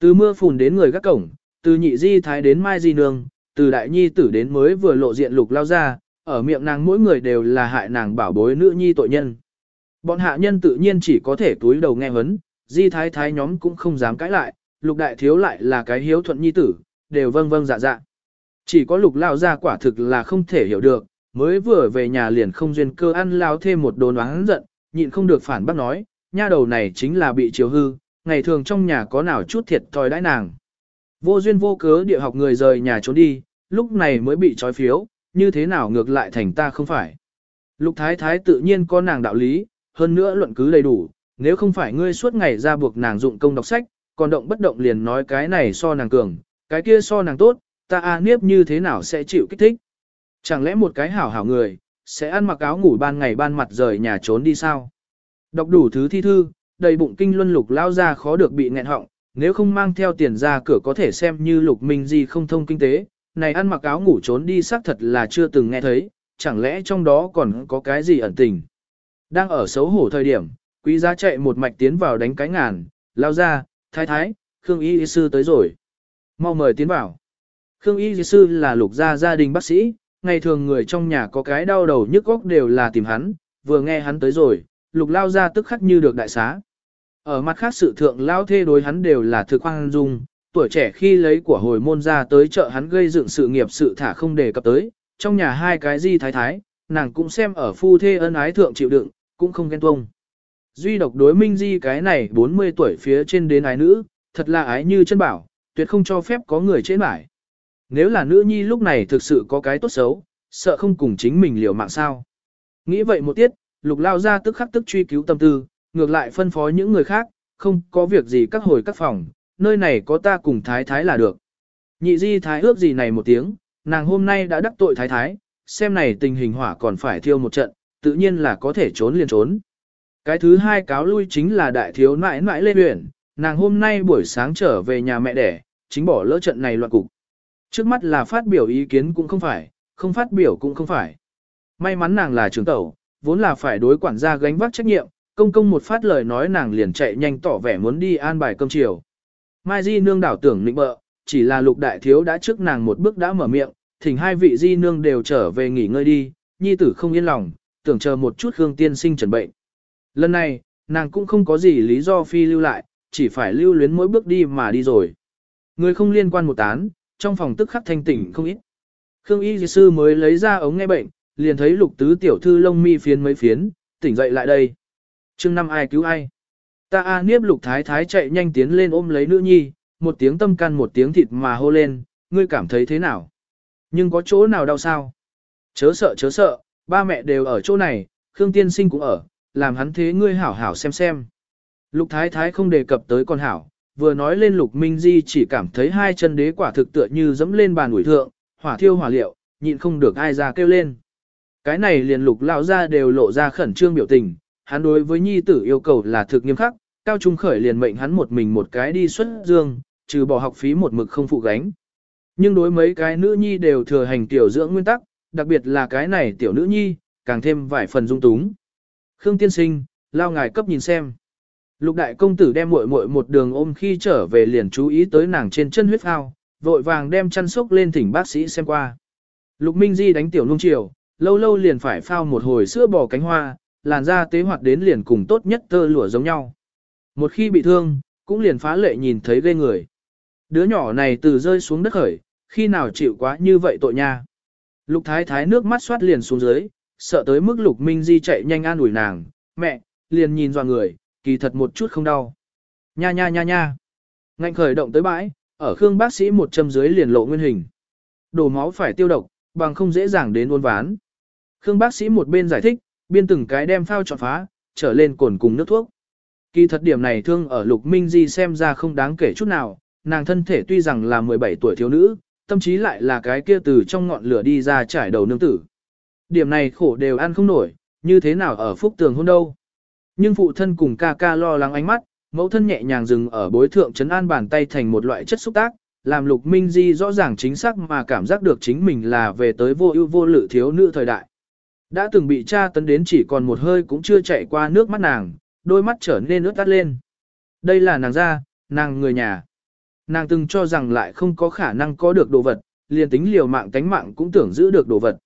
Speaker 1: Từ mưa phùn đến người gác cổng, từ nhị di thái đến mai di nương, từ đại nhi tử đến mới vừa lộ diện lục lao ra, ở miệng nàng mỗi người đều là hại nàng bảo bối nữ nhi tội nhân. Bọn hạ nhân tự nhiên chỉ có thể túi đầu nghe hấn, di thái thái nhóm cũng không dám cãi lại, lục đại thiếu lại là cái hiếu thuận nhi tử, đều vâng vâng dạ dạ. Chỉ có lục lao ra quả thực là không thể hiểu được, mới vừa về nhà liền không duyên cơ ăn lao thêm một đồn oán giận, nhịn không được phản bác nói, nha đầu này chính là bị chiều hư, ngày thường trong nhà có nào chút thiệt thòi đãi nàng. Vô duyên vô cớ địa học người rời nhà trốn đi, lúc này mới bị trói phiếu, như thế nào ngược lại thành ta không phải. Lục thái thái tự nhiên có nàng đạo lý, hơn nữa luận cứ đầy đủ, nếu không phải ngươi suốt ngày ra buộc nàng dụng công đọc sách, còn động bất động liền nói cái này so nàng cường, cái kia so nàng tốt, ta a niếp như thế nào sẽ chịu kích thích. Chẳng lẽ một cái hảo hảo người, sẽ ăn mặc áo ngủ ban ngày ban mặt rời nhà trốn đi sao? Đọc đủ thứ thi thư, đầy bụng kinh luân lục lao ra khó được bị nghẹn họng, nếu không mang theo tiền ra cửa có thể xem như lục minh gì không thông kinh tế, này ăn mặc áo ngủ trốn đi xác thật là chưa từng nghe thấy, chẳng lẽ trong đó còn có cái gì ẩn tình. Đang ở xấu hổ thời điểm, quý gia chạy một mạch tiến vào đánh cái ngàn, lao ra, thái thái, Khương Y Sư tới rồi. Mau mời tiến vào. Khương Y Sư là lục gia gia đình bác sĩ, ngày thường người trong nhà có cái đau đầu nhức góc đều là tìm hắn, vừa nghe hắn tới rồi, lục lao ra tức khắc như được đại xá. Ở mặt khác sự thượng lao thê đối hắn đều là thực hoang dung, tuổi trẻ khi lấy của hồi môn ra tới chợ hắn gây dựng sự nghiệp sự thả không đề cập tới, trong nhà hai cái di thái thái, nàng cũng xem ở phu thê ân ái thượng chịu đựng, cũng không ghen tuông. Duy độc đối minh di cái này 40 tuổi phía trên đến ái nữ, thật là ái như chân bảo, tuyệt không cho phép có người chế mãi. Nếu là nữ nhi lúc này thực sự có cái tốt xấu, sợ không cùng chính mình liều mạng sao. Nghĩ vậy một tiết, lục lao ra tức khắc tức truy cứu tâm tư, ngược lại phân phó những người khác, không có việc gì các hồi các phòng, nơi này có ta cùng thái thái là được. Nhị di thái ước gì này một tiếng, nàng hôm nay đã đắc tội thái thái, xem này tình hình hỏa còn phải thiêu một trận, tự nhiên là có thể trốn liền trốn. Cái thứ hai cáo lui chính là đại thiếu nãi nãi lên huyện, nàng hôm nay buổi sáng trở về nhà mẹ đẻ, chính bỏ lỡ trận này loạn cục. Trước mắt là phát biểu ý kiến cũng không phải, không phát biểu cũng không phải. May mắn nàng là trưởng tẩu, vốn là phải đối quản gia gánh vác trách nhiệm, công công một phát lời nói nàng liền chạy nhanh tỏ vẻ muốn đi an bài cơm chiều. Mai Di nương đảo tưởng nịnh bợ, chỉ là lục đại thiếu đã trước nàng một bước đã mở miệng, thỉnh hai vị Di nương đều trở về nghỉ ngơi đi, nhi tử không yên lòng, tưởng chờ một chút Khương tiên sinh trần bệnh. Lần này, nàng cũng không có gì lý do phi lưu lại, chỉ phải lưu luyến mỗi bước đi mà đi rồi. Người không liên quan một tán, trong phòng tức khắc thanh tỉnh không ít. Khương y sư mới lấy ra ống nghe bệnh, liền thấy lục tứ tiểu thư lông mi phiến mấy phiến, tỉnh dậy lại đây. chương năm ai cứu ai. Ta A Niếp Lục Thái Thái chạy nhanh tiến lên ôm lấy nữ nhi, một tiếng tâm can một tiếng thịt mà hô lên, ngươi cảm thấy thế nào? Nhưng có chỗ nào đau sao? Chớ sợ chớ sợ, ba mẹ đều ở chỗ này, Khương Tiên Sinh cũng ở, làm hắn thế ngươi hảo hảo xem xem. Lục Thái Thái không đề cập tới con hảo, vừa nói lên Lục Minh Di chỉ cảm thấy hai chân đế quả thực tựa như dẫm lên bàn ủi thượng, hỏa thiêu hỏa liệu, nhịn không được ai ra kêu lên. Cái này liền Lục lão ra đều lộ ra khẩn trương biểu tình, hắn đối với nhi tử yêu cầu là thực nghiêm khắc, cao trung khởi liền mệnh hắn một mình một cái đi xuất dương, trừ bỏ học phí một mực không phụ gánh. Nhưng đối mấy cái nữ nhi đều thừa hành tiểu dưỡng nguyên tắc, đặc biệt là cái này tiểu nữ nhi, càng thêm vài phần dung túng. Khương tiên sinh, lao ngài cấp nhìn xem. Lục đại công tử đem muội muội một đường ôm khi trở về liền chú ý tới nàng trên chân huyết phao, vội vàng đem chăn sốc lên thỉnh bác sĩ xem qua. Lục Minh Di đánh tiểu nung chiều, lâu lâu liền phải phao một hồi sữa bò cánh hoa, làn da tế hoạt đến liền cùng tốt nhất tơ lụa giống nhau. Một khi bị thương, cũng liền phá lệ nhìn thấy ghê người. Đứa nhỏ này từ rơi xuống đất khởi, khi nào chịu quá như vậy tội nha. Lục thái thái nước mắt xoát liền xuống dưới, sợ tới mức lục minh di chạy nhanh an ủi nàng, mẹ, liền nhìn dò người, kỳ thật một chút không đau. Nha nha nha nha. Ngạnh khởi động tới bãi, ở khương bác sĩ một châm dưới liền lộ nguyên hình. Đổ máu phải tiêu độc, bằng không dễ dàng đến uốn ván. Khương bác sĩ một bên giải thích, biên từng cái đem phao trọn phá, trở lên cồn cùng nước thuốc. Kỳ thật điểm này thương ở Lục Minh Di xem ra không đáng kể chút nào, nàng thân thể tuy rằng là 17 tuổi thiếu nữ, tâm trí lại là cái kia từ trong ngọn lửa đi ra trải đầu nương tử. Điểm này khổ đều ăn không nổi, như thế nào ở phúc tường hôn đâu. Nhưng phụ thân cùng ca ca lo lắng ánh mắt, mẫu thân nhẹ nhàng dừng ở bối thượng chấn an bàn tay thành một loại chất xúc tác, làm Lục Minh Di rõ ràng chính xác mà cảm giác được chính mình là về tới vô ưu vô lự thiếu nữ thời đại. Đã từng bị cha tấn đến chỉ còn một hơi cũng chưa chạy qua nước mắt nàng, đôi mắt trở nên ướt tắt lên. Đây là nàng ra, nàng người nhà. Nàng từng cho rằng lại không có khả năng có được đồ vật, liền tính liều mạng tánh mạng cũng tưởng giữ được đồ vật.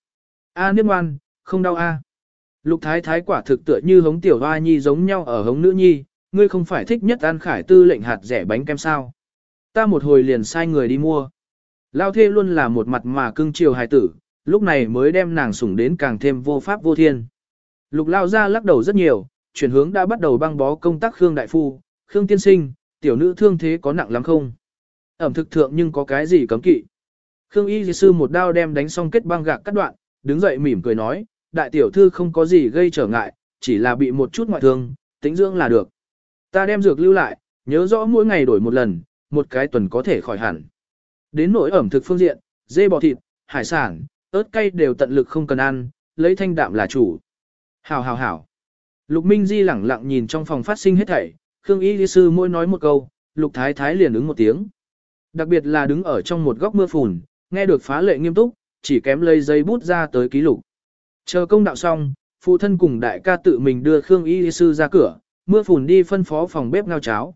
Speaker 1: A à, niếp ngoan, không đau a. Lục thái thái quả thực tựa như hống tiểu hoa nhi giống nhau ở hống nữ nhi, ngươi không phải thích nhất ăn khải tư lệnh hạt rẻ bánh kem sao. Ta một hồi liền sai người đi mua. Lao thê luôn là một mặt mà cưng chiều hài tử, lúc này mới đem nàng sủng đến càng thêm vô pháp vô thiên. Lục lao ra lắc đầu rất nhiều, chuyển hướng đã bắt đầu băng bó công tác Khương Đại Phu, Khương Tiên Sinh, tiểu nữ thương thế có nặng lắm không? Ẩm thực thượng nhưng có cái gì cấm kỵ? Khương Y sư một đao đem đánh xong kết băng gạc cắt đoạn, đứng dậy mỉm cười nói, đại tiểu thư không có gì gây trở ngại, chỉ là bị một chút ngoại thương, tính dưỡng là được. Ta đem dược lưu lại, nhớ rõ mỗi ngày đổi một lần, một cái tuần có thể khỏi hẳn. Đến nỗi ẩm thực phương diện, dê bò thịt, hải sản, ớt cay đều tận lực không cần ăn, lấy thanh đạm là chủ. Hảo hảo hảo. Lục Minh Di lẳng lặng nhìn trong phòng phát sinh hết thảy, Khương Y sư mỗi nói một câu, Lục Thái Thái liền ứng một tiếng. Đặc biệt là đứng ở trong một góc mưa phùn, nghe được phá lệ nghiêm túc, chỉ kém lấy giấy bút ra tới ký lục. Chờ công đạo xong, phụ thân cùng đại ca tự mình đưa Khương Y sư ra cửa, mưa phùn đi phân phó phòng bếp ngao cháo.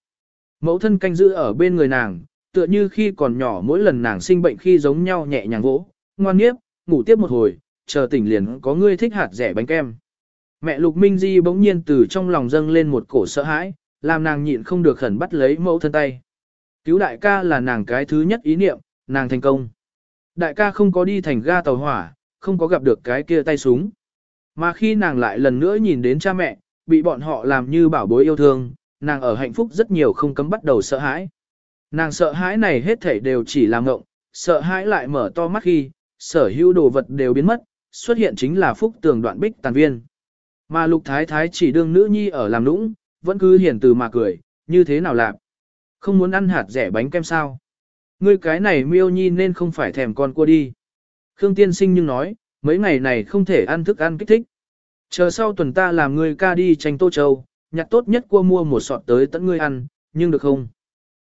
Speaker 1: Mẫu thân canh giữ ở bên người nàng, tựa như khi còn nhỏ mỗi lần nàng sinh bệnh khi giống nhau nhẹ nhàng vỗ, ngoan nghiếp, ngủ tiếp một hồi, chờ tỉnh liền có ngươi thích hạt rẻ bánh kem. Mẹ Lục Minh Di bỗng nhiên từ trong lòng dâng lên một cổ sợ hãi, làm nàng nhịn không được khẩn bắt lấy mẫu thân tay. Cứu đại ca là nàng cái thứ nhất ý niệm, nàng thành công. Đại ca không có đi thành ga tàu hỏa, không có gặp được cái kia tay súng. Mà khi nàng lại lần nữa nhìn đến cha mẹ, bị bọn họ làm như bảo bối yêu thương, nàng ở hạnh phúc rất nhiều không cấm bắt đầu sợ hãi. Nàng sợ hãi này hết thảy đều chỉ là ngộng, sợ hãi lại mở to mắt khi, sở hữu đồ vật đều biến mất, xuất hiện chính là phúc tường đoạn bích tàn viên. Mà lục thái thái chỉ đương nữ nhi ở làm nũng, vẫn cứ hiền từ mà cười, như thế nào làm. Không muốn ăn hạt rẻ bánh kem sao. Ngươi cái này miêu nhi nên không phải thèm con cua đi. Khương tiên sinh nhưng nói, mấy ngày này không thể ăn thức ăn kích thích. Chờ sau tuần ta làm ngươi ca đi tranh tô châu, nhặt tốt nhất cua mua một sọt tới tận ngươi ăn, nhưng được không?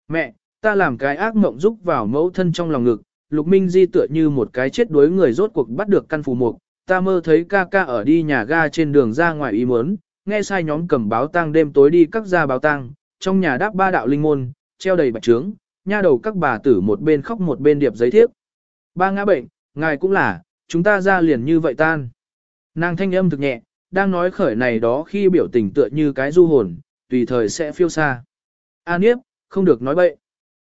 Speaker 1: Mẹ, ta làm cái ác mộng rúc vào mẫu thân trong lòng ngực, Lục Minh Di tựa như một cái chết đuối người rốt cuộc bắt được căn phù mục, ta mơ thấy ca ca ở đi nhà ga trên đường ra ngoài ý muốn, nghe sai nhóm cầm báo tang đêm tối đi các gia báo tang, trong nhà đáp ba đạo linh môn, treo đầy bạch trướng, nha đầu các bà tử một bên khóc một bên điệp giấy thiếp. Ba ngã bệnh, ngài cũng là, chúng ta ra liền như vậy tan. Nàng thanh âm thực nhẹ, đang nói khởi này đó khi biểu tình tựa như cái du hồn, tùy thời sẽ phiêu xa. A Niếp, không được nói bậy.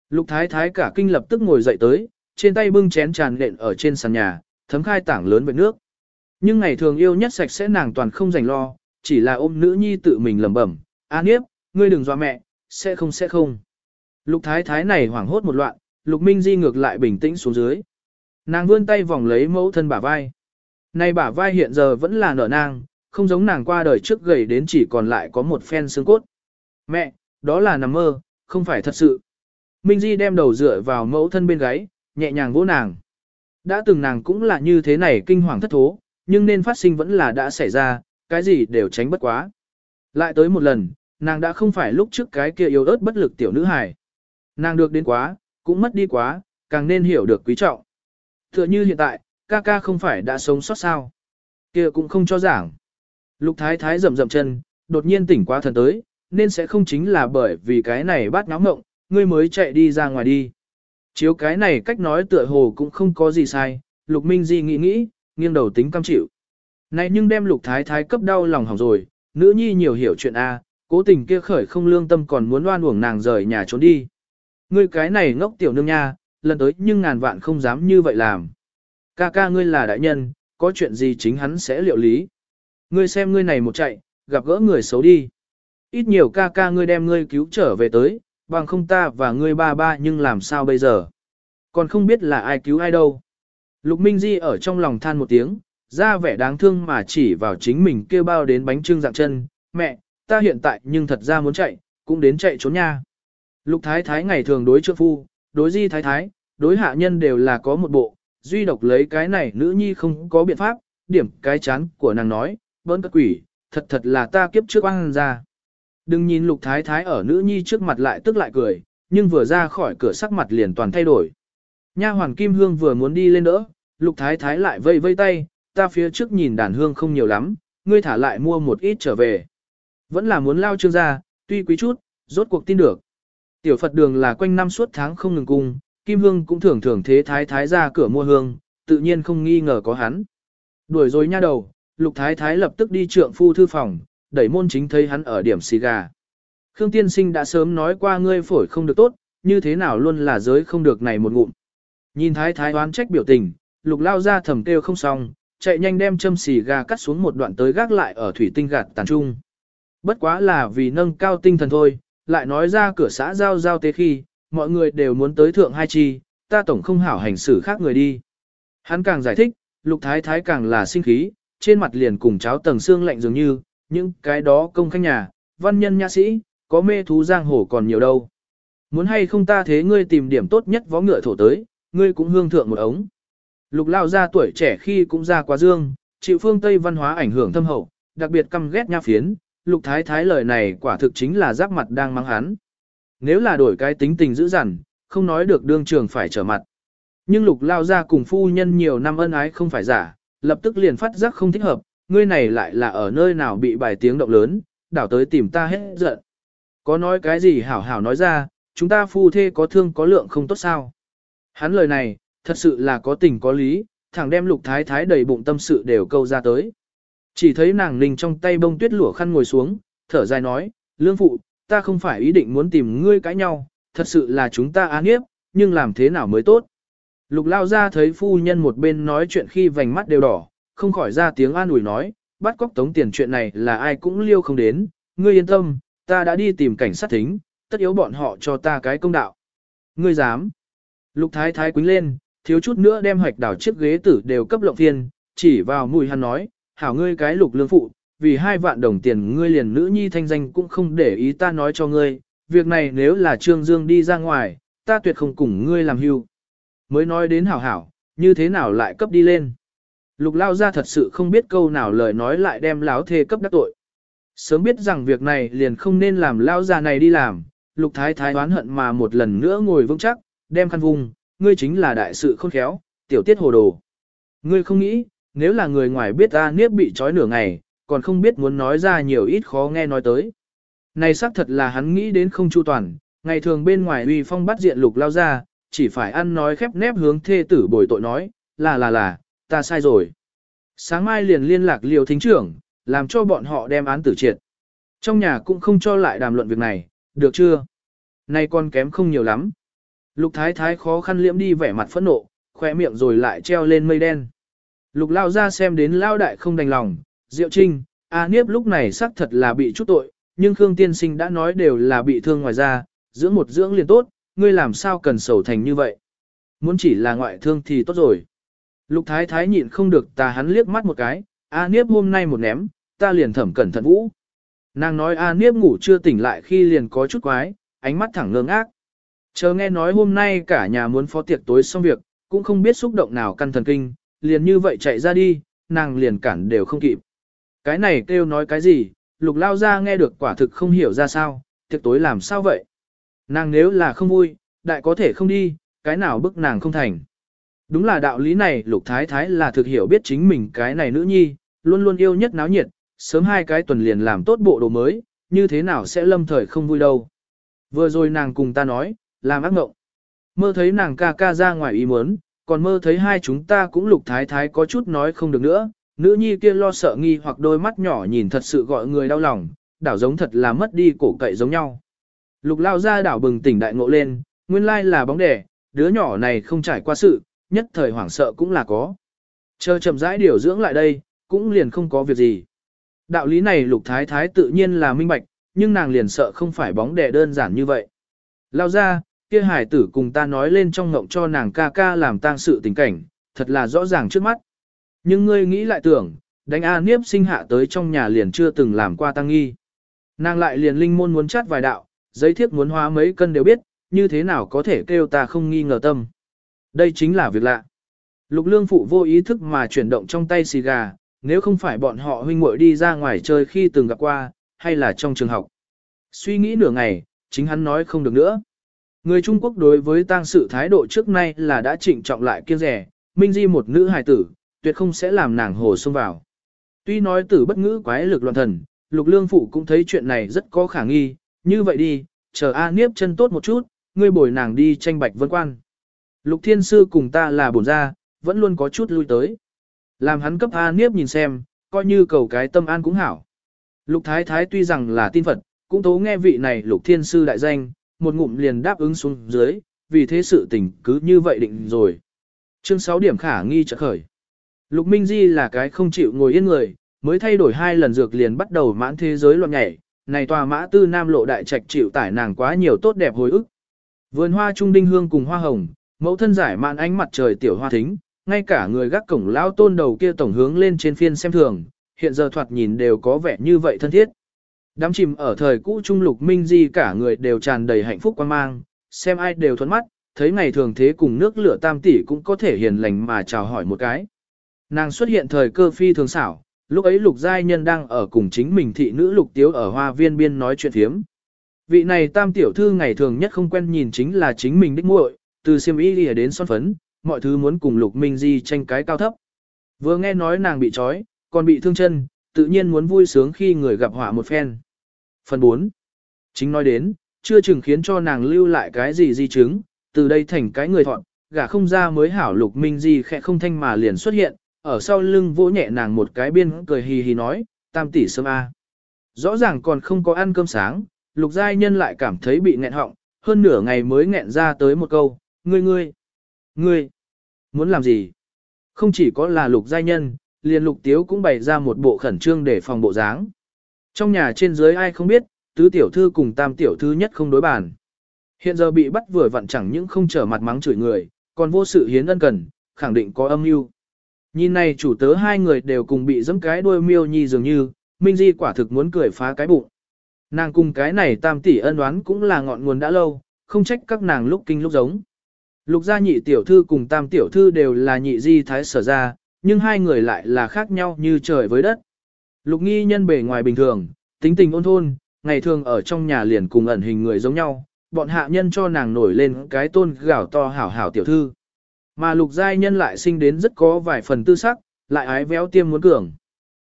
Speaker 1: Lục thái thái cả kinh lập tức ngồi dậy tới, trên tay bưng chén tràn lện ở trên sàn nhà, thấm khai tảng lớn với nước. Nhưng ngày thường yêu nhất sạch sẽ nàng toàn không dành lo, chỉ là ôm nữ nhi tự mình lẩm bẩm, A Niếp, ngươi đừng dọa mẹ, sẽ không sẽ không. Lục thái thái này hoảng hốt một loạn, lục minh di ngược lại bình tĩnh xuống dưới. Nàng vươn tay vòng lấy mẫu thân bả vai. nay bả vai hiện giờ vẫn là nở nang, không giống nàng qua đời trước gầy đến chỉ còn lại có một phen xương cốt. Mẹ, đó là nằm mơ, không phải thật sự. Minh Di đem đầu dựa vào mẫu thân bên gáy, nhẹ nhàng vỗ nàng. Đã từng nàng cũng là như thế này kinh hoàng thất thố, nhưng nên phát sinh vẫn là đã xảy ra, cái gì đều tránh bất quá. Lại tới một lần, nàng đã không phải lúc trước cái kia yếu ớt bất lực tiểu nữ hài. Nàng được đến quá, cũng mất đi quá, càng nên hiểu được quý trọng. Tựa như hiện tại, ca ca không phải đã sống sót sao. kia cũng không cho giảng. Lục thái thái rầm rầm chân, đột nhiên tỉnh quá thần tới, nên sẽ không chính là bởi vì cái này bắt náo ngộng, ngươi mới chạy đi ra ngoài đi. Chiếu cái này cách nói tựa hồ cũng không có gì sai, lục minh di nghĩ nghĩ, nghiêng đầu tính cam chịu. Này nhưng đem lục thái thái cấp đau lòng hỏng rồi, nữ nhi nhiều hiểu chuyện A, cố tình kia khởi không lương tâm còn muốn loan uổng nàng rời nhà trốn đi. Ngươi cái này ngốc tiểu nương nha, lần tới nhưng ngàn vạn không dám như vậy làm. Ca ca ngươi là đại nhân, có chuyện gì chính hắn sẽ liệu lý. Ngươi xem ngươi này một chạy, gặp gỡ người xấu đi. Ít nhiều ca ca ngươi đem ngươi cứu trở về tới, bằng không ta và ngươi ba ba nhưng làm sao bây giờ. Còn không biết là ai cứu ai đâu. Lục Minh Di ở trong lòng than một tiếng, ra vẻ đáng thương mà chỉ vào chính mình kêu bao đến bánh trưng dạng chân. Mẹ, ta hiện tại nhưng thật ra muốn chạy, cũng đến chạy trốn nha. Lục Thái Thái ngày thường đối trượng phu, đối Di Thái Thái, đối hạ nhân đều là có một bộ, duy độc lấy cái này nữ nhi không có biện pháp, điểm cái chán của nàng nói, bỡn cất quỷ, thật thật là ta kiếp trước ăn ra. Đừng nhìn lục thái thái ở nữ nhi trước mặt lại tức lại cười, nhưng vừa ra khỏi cửa sắc mặt liền toàn thay đổi. Nha hoàn kim hương vừa muốn đi lên đỡ, lục thái thái lại vây vây tay, ta phía trước nhìn đàn hương không nhiều lắm, ngươi thả lại mua một ít trở về. Vẫn là muốn lao trương ra, tuy quý chút, rốt cuộc tin được. Tiểu Phật đường là quanh năm suốt tháng không ngừng cung, Kim Hương cũng thường thường thế thái thái ra cửa mua hương, tự nhiên không nghi ngờ có hắn. Đuổi rồi nha đầu, Lục Thái Thái lập tức đi trượng phu thư phòng, đẩy môn chính thấy hắn ở điểm xì gà. Khương Tiên Sinh đã sớm nói qua ngươi phổi không được tốt, như thế nào luôn là giới không được này một ngụm. Nhìn Thái Thái oán trách biểu tình, Lục lao ra thầm kêu không xong, chạy nhanh đem châm xì gà cắt xuống một đoạn tới gác lại ở thủy tinh gạt tàn trung. Bất quá là vì nâng cao tinh thần thôi, lại nói ra cửa xã giao giao tế khi, mọi người đều muốn tới thượng hai chi, ta tổng không hảo hành xử khác người đi. Hắn càng giải thích, Lục Thái Thái càng là sinh khí, trên mặt liền cùng cháo tầng xương lạnh dường như, những cái đó công khách nhà, văn nhân nha sĩ, có mê thú giang hồ còn nhiều đâu. Muốn hay không ta thế ngươi tìm điểm tốt nhất võ ngựa thổ tới, ngươi cũng hương thượng một ống. Lục lao ra tuổi trẻ khi cũng ra quá dương, chịu phương Tây văn hóa ảnh hưởng thâm hậu, đặc biệt căm ghét nha phiến, lục thái thái lời này quả thực chính là giáp mặt đang mang hắn. Nếu là đổi cái tính tình dữ dằn, không nói được đương trường phải trở mặt. Nhưng lục lao ra cùng phu nhân nhiều năm ân ái không phải giả, lập tức liền phát giác không thích hợp, ngươi này lại là ở nơi nào bị bài tiếng động lớn, đảo tới tìm ta hết giận. Có nói cái gì hảo hảo nói ra, chúng ta phu thê có thương có lượng không tốt sao. Hắn lời này, thật sự là có tình có lý, thẳng đem lục thái thái đầy bụng tâm sự đều câu ra tới. Chỉ thấy nàng ninh trong tay bông tuyết lụa khăn ngồi xuống, thở dài nói, lương phụ, ta không phải ý định muốn tìm ngươi cãi nhau, thật sự là chúng ta án nghiếp, nhưng làm thế nào mới tốt. Lục lao ra thấy phu nhân một bên nói chuyện khi vành mắt đều đỏ, không khỏi ra tiếng an ủi nói, bắt cóc tống tiền chuyện này là ai cũng liêu không đến, ngươi yên tâm, ta đã đi tìm cảnh sát thính, tất yếu bọn họ cho ta cái công đạo. Ngươi dám. Lục thái thái quính lên, thiếu chút nữa đem hoạch đảo chiếc ghế tử đều cấp lộng phiên, chỉ vào mùi hắn nói, hảo ngươi cái lục lương phụ, vì hai vạn đồng tiền ngươi liền nữ nhi thanh danh cũng không để ý ta nói cho ngươi, việc này nếu là Trương Dương đi ra ngoài, ta tuyệt không cùng ngươi làm hưu. Mới nói đến hảo hảo, như thế nào lại cấp đi lên. Lục lao ra thật sự không biết câu nào lời nói lại đem láo thê cấp đắc tội. Sớm biết rằng việc này liền không nên làm lao già này đi làm, lục thái thái oán hận mà một lần nữa ngồi vững chắc, đem khăn vùng, ngươi chính là đại sự khôn khéo, tiểu tiết hồ đồ. Ngươi không nghĩ, nếu là người ngoài biết ta niếp bị trói nửa ngày, còn không biết muốn nói ra nhiều ít khó nghe nói tới. Này xác thật là hắn nghĩ đến không chu toàn, ngày thường bên ngoài uy phong bắt diện lục lao ra, chỉ phải ăn nói khép nép hướng thê tử bồi tội nói, là là là, ta sai rồi. Sáng mai liền liên lạc liều thính trưởng, làm cho bọn họ đem án tử triệt. Trong nhà cũng không cho lại đàm luận việc này, được chưa? Nay con kém không nhiều lắm. Lục thái thái khó khăn liễm đi vẻ mặt phẫn nộ, khỏe miệng rồi lại treo lên mây đen. Lục lao ra xem đến lao đại không đành lòng, Diệu Trinh, A Niếp lúc này xác thật là bị chút tội, nhưng Khương Tiên Sinh đã nói đều là bị thương ngoài ra, dưỡng một dưỡng liền tốt, ngươi làm sao cần sầu thành như vậy. Muốn chỉ là ngoại thương thì tốt rồi. Lục Thái Thái nhịn không được ta hắn liếc mắt một cái, A Niếp hôm nay một ném, ta liền thẩm cẩn thận vũ. Nàng nói A Niếp ngủ chưa tỉnh lại khi liền có chút quái, ánh mắt thẳng ngơ ngác. Chờ nghe nói hôm nay cả nhà muốn phó tiệc tối xong việc, cũng không biết xúc động nào căn thần kinh, liền như vậy chạy ra đi, nàng liền cản đều không kịp. Cái này kêu nói cái gì, lục lao ra nghe được quả thực không hiểu ra sao, tiệc tối làm sao vậy. Nàng nếu là không vui, đại có thể không đi, cái nào bức nàng không thành. Đúng là đạo lý này lục thái thái là thực hiểu biết chính mình cái này nữ nhi, luôn luôn yêu nhất náo nhiệt, sớm hai cái tuần liền làm tốt bộ đồ mới, như thế nào sẽ lâm thời không vui đâu. Vừa rồi nàng cùng ta nói, làm ác mộng. Mơ thấy nàng ca ca ra ngoài ý muốn, còn mơ thấy hai chúng ta cũng lục thái thái có chút nói không được nữa, nữ nhi kia lo sợ nghi hoặc đôi mắt nhỏ nhìn thật sự gọi người đau lòng, đảo giống thật là mất đi cổ cậy giống nhau. Lục lao ra đảo bừng tỉnh đại ngộ lên, nguyên lai là bóng đẻ, đứa nhỏ này không trải qua sự, nhất thời hoảng sợ cũng là có. Chờ chậm rãi điều dưỡng lại đây, cũng liền không có việc gì. Đạo lý này lục thái thái tự nhiên là minh bạch, nhưng nàng liền sợ không phải bóng đẻ đơn giản như vậy. Lao ra, kia hải tử cùng ta nói lên trong ngộng cho nàng ca ca làm tang sự tình cảnh, thật là rõ ràng trước mắt. Nhưng ngươi nghĩ lại tưởng, đánh A Niếp sinh hạ tới trong nhà liền chưa từng làm qua tăng nghi. Nàng lại liền linh môn muốn chát vài đạo, giấy thiếp muốn hóa mấy cân đều biết, như thế nào có thể kêu ta không nghi ngờ tâm. Đây chính là việc lạ. Lục lương phụ vô ý thức mà chuyển động trong tay xì gà, nếu không phải bọn họ huynh muội đi ra ngoài chơi khi từng gặp qua, hay là trong trường học. Suy nghĩ nửa ngày, chính hắn nói không được nữa. Người Trung Quốc đối với tang sự thái độ trước nay là đã trịnh trọng lại kiêng rẻ, minh di một nữ hài tử, tuyệt không sẽ làm nàng hồ xông vào. Tuy nói tử bất ngữ quái lực loạn thần, lục lương phụ cũng thấy chuyện này rất có khả nghi, như vậy đi, chờ A Niếp chân tốt một chút, ngươi bồi nàng đi tranh bạch vân quan. Lục thiên sư cùng ta là bổn ra, vẫn luôn có chút lui tới. Làm hắn cấp A Niếp nhìn xem, coi như cầu cái tâm an cũng hảo. Lục thái thái tuy rằng là tin Phật, cũng tố nghe vị này lục thiên sư đại danh, một ngụm liền đáp ứng xuống dưới, vì thế sự tình cứ như vậy định rồi. Chương 6 điểm khả nghi chợt khởi. Lục Minh Di là cái không chịu ngồi yên người, mới thay đổi hai lần dược liền bắt đầu mãn thế giới loạn nhảy, này tòa mã tư nam lộ đại trạch chịu tải nàng quá nhiều tốt đẹp hồi ức. Vườn hoa trung đinh hương cùng hoa hồng, mẫu thân giải mạn ánh mặt trời tiểu hoa thính, ngay cả người gác cổng lao tôn đầu kia tổng hướng lên trên phiên xem thường, hiện giờ thoạt nhìn đều có vẻ như vậy thân thiết. Đám chìm ở thời cũ trung lục minh di cả người đều tràn đầy hạnh phúc quan mang, xem ai đều thuẫn mắt, thấy ngày thường thế cùng nước lửa tam tỷ cũng có thể hiền lành mà chào hỏi một cái. Nàng xuất hiện thời cơ phi thường xảo, lúc ấy lục giai nhân đang ở cùng chính mình thị nữ lục tiếu ở hoa viên biên nói chuyện thiếm. Vị này tam tiểu thư ngày thường nhất không quen nhìn chính là chính mình đích muội, từ siêm y lìa đến son phấn, mọi thứ muốn cùng lục minh di tranh cái cao thấp. Vừa nghe nói nàng bị trói, còn bị thương chân, tự nhiên muốn vui sướng khi người gặp họa một phen. Phần 4. Chính nói đến, chưa chừng khiến cho nàng lưu lại cái gì di chứng, từ đây thành cái người thọn, gả không ra mới hảo lục minh di khẽ không thanh mà liền xuất hiện, ở sau lưng vỗ nhẹ nàng một cái biên cười hì hì nói, tam tỷ sớm a. Rõ ràng còn không có ăn cơm sáng, lục giai nhân lại cảm thấy bị nghẹn họng, hơn nửa ngày mới nghẹn ra tới một câu, ngươi ngươi, ngươi, muốn làm gì? Không chỉ có là lục giai nhân, liền lục tiếu cũng bày ra một bộ khẩn trương để phòng bộ dáng. Trong nhà trên dưới ai không biết, tứ tiểu thư cùng tam tiểu thư nhất không đối bàn. Hiện giờ bị bắt vừa vặn chẳng những không trở mặt mắng chửi người, còn vô sự hiến ân cần, khẳng định có âm mưu. Nhìn này chủ tớ hai người đều cùng bị dẫm cái đuôi miêu nhi dường như, Minh Di quả thực muốn cười phá cái bụng. Nàng cùng cái này tam tỷ ân oán cũng là ngọn nguồn đã lâu, không trách các nàng lúc kinh lúc giống. Lục gia nhị tiểu thư cùng tam tiểu thư đều là nhị di thái sở ra, nhưng hai người lại là khác nhau như trời với đất. Lục nghi nhân bề ngoài bình thường, tính tình ôn thôn, ngày thường ở trong nhà liền cùng ẩn hình người giống nhau, bọn hạ nhân cho nàng nổi lên cái tôn gạo to hảo hảo tiểu thư. Mà lục giai nhân lại sinh đến rất có vài phần tư sắc, lại ái véo tiêm muốn cường.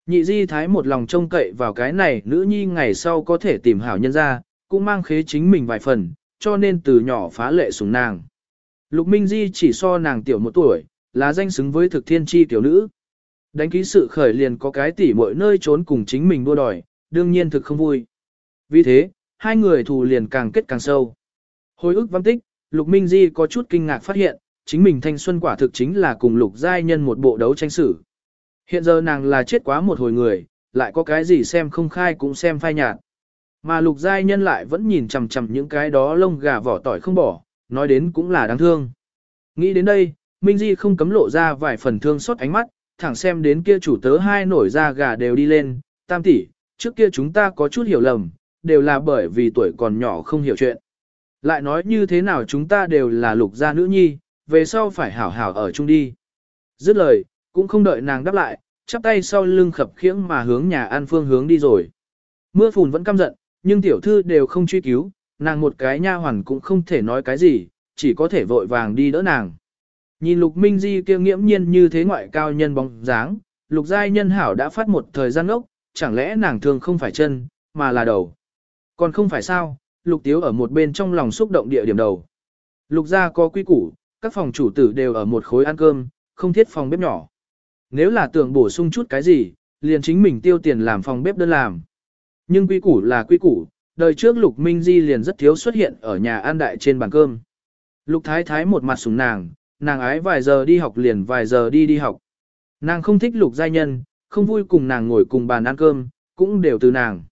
Speaker 1: Nhị di thái một lòng trông cậy vào cái này nữ nhi ngày sau có thể tìm hảo nhân ra, cũng mang khế chính mình vài phần, cho nên từ nhỏ phá lệ sủng nàng. Lục Minh Di chỉ so nàng tiểu một tuổi, là danh xứng với thực thiên chi tiểu nữ. Đánh ký sự khởi liền có cái tỉ mọi nơi trốn cùng chính mình đua đòi, đương nhiên thực không vui. Vì thế, hai người thù liền càng kết càng sâu. Hồi ức văn tích, Lục Minh Di có chút kinh ngạc phát hiện, chính mình thanh xuân quả thực chính là cùng Lục Giai Nhân một bộ đấu tranh sử. Hiện giờ nàng là chết quá một hồi người, lại có cái gì xem không khai cũng xem phai nhạt. Mà lục giai nhân lại vẫn nhìn chằm chằm những cái đó lông gà vỏ tỏi không bỏ, nói đến cũng là đáng thương. Nghĩ đến đây, Minh Di không cấm lộ ra vài phần thương xót ánh mắt, thẳng xem đến kia chủ tớ hai nổi da gà đều đi lên, tam tỷ, trước kia chúng ta có chút hiểu lầm, đều là bởi vì tuổi còn nhỏ không hiểu chuyện. Lại nói như thế nào chúng ta đều là lục gia nữ nhi, về sau phải hảo hảo ở chung đi. Dứt lời, cũng không đợi nàng đáp lại, chắp tay sau lưng khập khiễng mà hướng nhà an phương hướng đi rồi. Mưa phùn vẫn căm giận, nhưng tiểu thư đều không truy cứu, nàng một cái nha hoàn cũng không thể nói cái gì, chỉ có thể vội vàng đi đỡ nàng. Nhìn lục minh di kia nghiễm nhiên như thế ngoại cao nhân bóng dáng, lục giai nhân hảo đã phát một thời gian ốc, chẳng lẽ nàng thường không phải chân, mà là đầu. Còn không phải sao, lục tiếu ở một bên trong lòng xúc động địa điểm đầu. Lục gia có quy củ, các phòng chủ tử đều ở một khối ăn cơm, không thiết phòng bếp nhỏ. Nếu là tưởng bổ sung chút cái gì, liền chính mình tiêu tiền làm phòng bếp đơn làm. Nhưng quy củ là quy củ, đời trước Lục Minh Di liền rất thiếu xuất hiện ở nhà ăn đại trên bàn cơm. Lục Thái Thái một mặt sủng nàng, nàng ái vài giờ đi học liền vài giờ đi đi học. Nàng không thích Lục Giai Nhân, không vui cùng nàng ngồi cùng bàn ăn cơm, cũng đều từ nàng.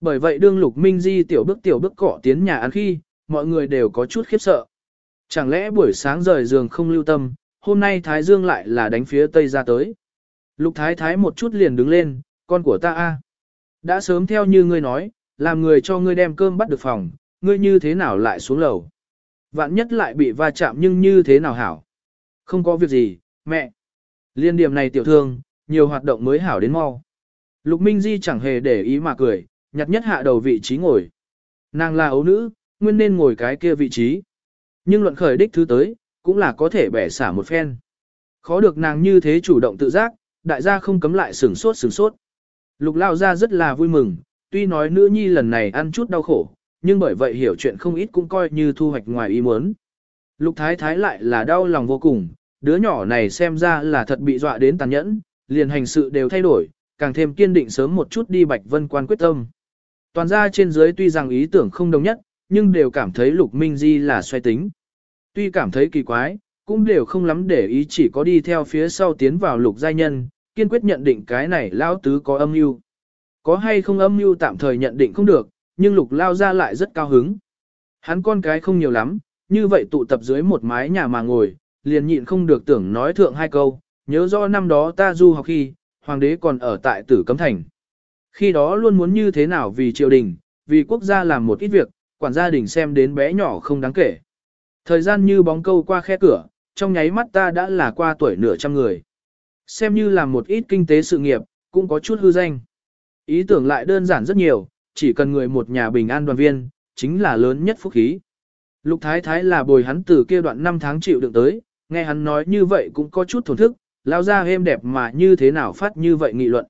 Speaker 1: Bởi vậy đương Lục Minh Di tiểu bước tiểu bước cọ tiến nhà ăn khi, mọi người đều có chút khiếp sợ. Chẳng lẽ buổi sáng rời giường không lưu tâm, hôm nay Thái Dương lại là đánh phía Tây ra tới. Lục Thái Thái một chút liền đứng lên, con của ta a, Đã sớm theo như ngươi nói, làm người cho ngươi đem cơm bắt được phòng, ngươi như thế nào lại xuống lầu. Vạn nhất lại bị va chạm nhưng như thế nào hảo. Không có việc gì, mẹ. Liên điểm này tiểu thương, nhiều hoạt động mới hảo đến mau. Lục Minh Di chẳng hề để ý mà cười, nhặt nhất hạ đầu vị trí ngồi. Nàng là ấu nữ, nguyên nên ngồi cái kia vị trí. Nhưng luận khởi đích thứ tới, cũng là có thể bẻ xả một phen. Khó được nàng như thế chủ động tự giác, đại gia không cấm lại sửng sốt sửng sốt. Lục lao ra rất là vui mừng, tuy nói nữ nhi lần này ăn chút đau khổ, nhưng bởi vậy hiểu chuyện không ít cũng coi như thu hoạch ngoài ý muốn. Lục thái thái lại là đau lòng vô cùng, đứa nhỏ này xem ra là thật bị dọa đến tàn nhẫn, liền hành sự đều thay đổi, càng thêm kiên định sớm một chút đi bạch vân quan quyết tâm. Toàn ra trên dưới tuy rằng ý tưởng không đồng nhất, nhưng đều cảm thấy lục minh di là xoay tính. Tuy cảm thấy kỳ quái, cũng đều không lắm để ý chỉ có đi theo phía sau tiến vào lục giai nhân, kiên quyết nhận định cái này lão tứ có âm mưu. Có hay không âm mưu tạm thời nhận định không được, nhưng lục lao ra lại rất cao hứng. Hắn con cái không nhiều lắm, như vậy tụ tập dưới một mái nhà mà ngồi, liền nhịn không được tưởng nói thượng hai câu, nhớ do năm đó ta du học khi, hoàng đế còn ở tại tử cấm thành. Khi đó luôn muốn như thế nào vì triều đình, vì quốc gia làm một ít việc, quản gia đình xem đến bé nhỏ không đáng kể. Thời gian như bóng câu qua khe cửa, trong nháy mắt ta đã là qua tuổi nửa trăm người. Xem như làm một ít kinh tế sự nghiệp, cũng có chút hư danh. Ý tưởng lại đơn giản rất nhiều, chỉ cần người một nhà bình an đoàn viên, chính là lớn nhất phúc khí. Lục Thái Thái là bồi hắn từ kia đoạn năm tháng chịu đựng tới, nghe hắn nói như vậy cũng có chút thổn thức, lao ra êm đẹp mà như thế nào phát như vậy nghị luận.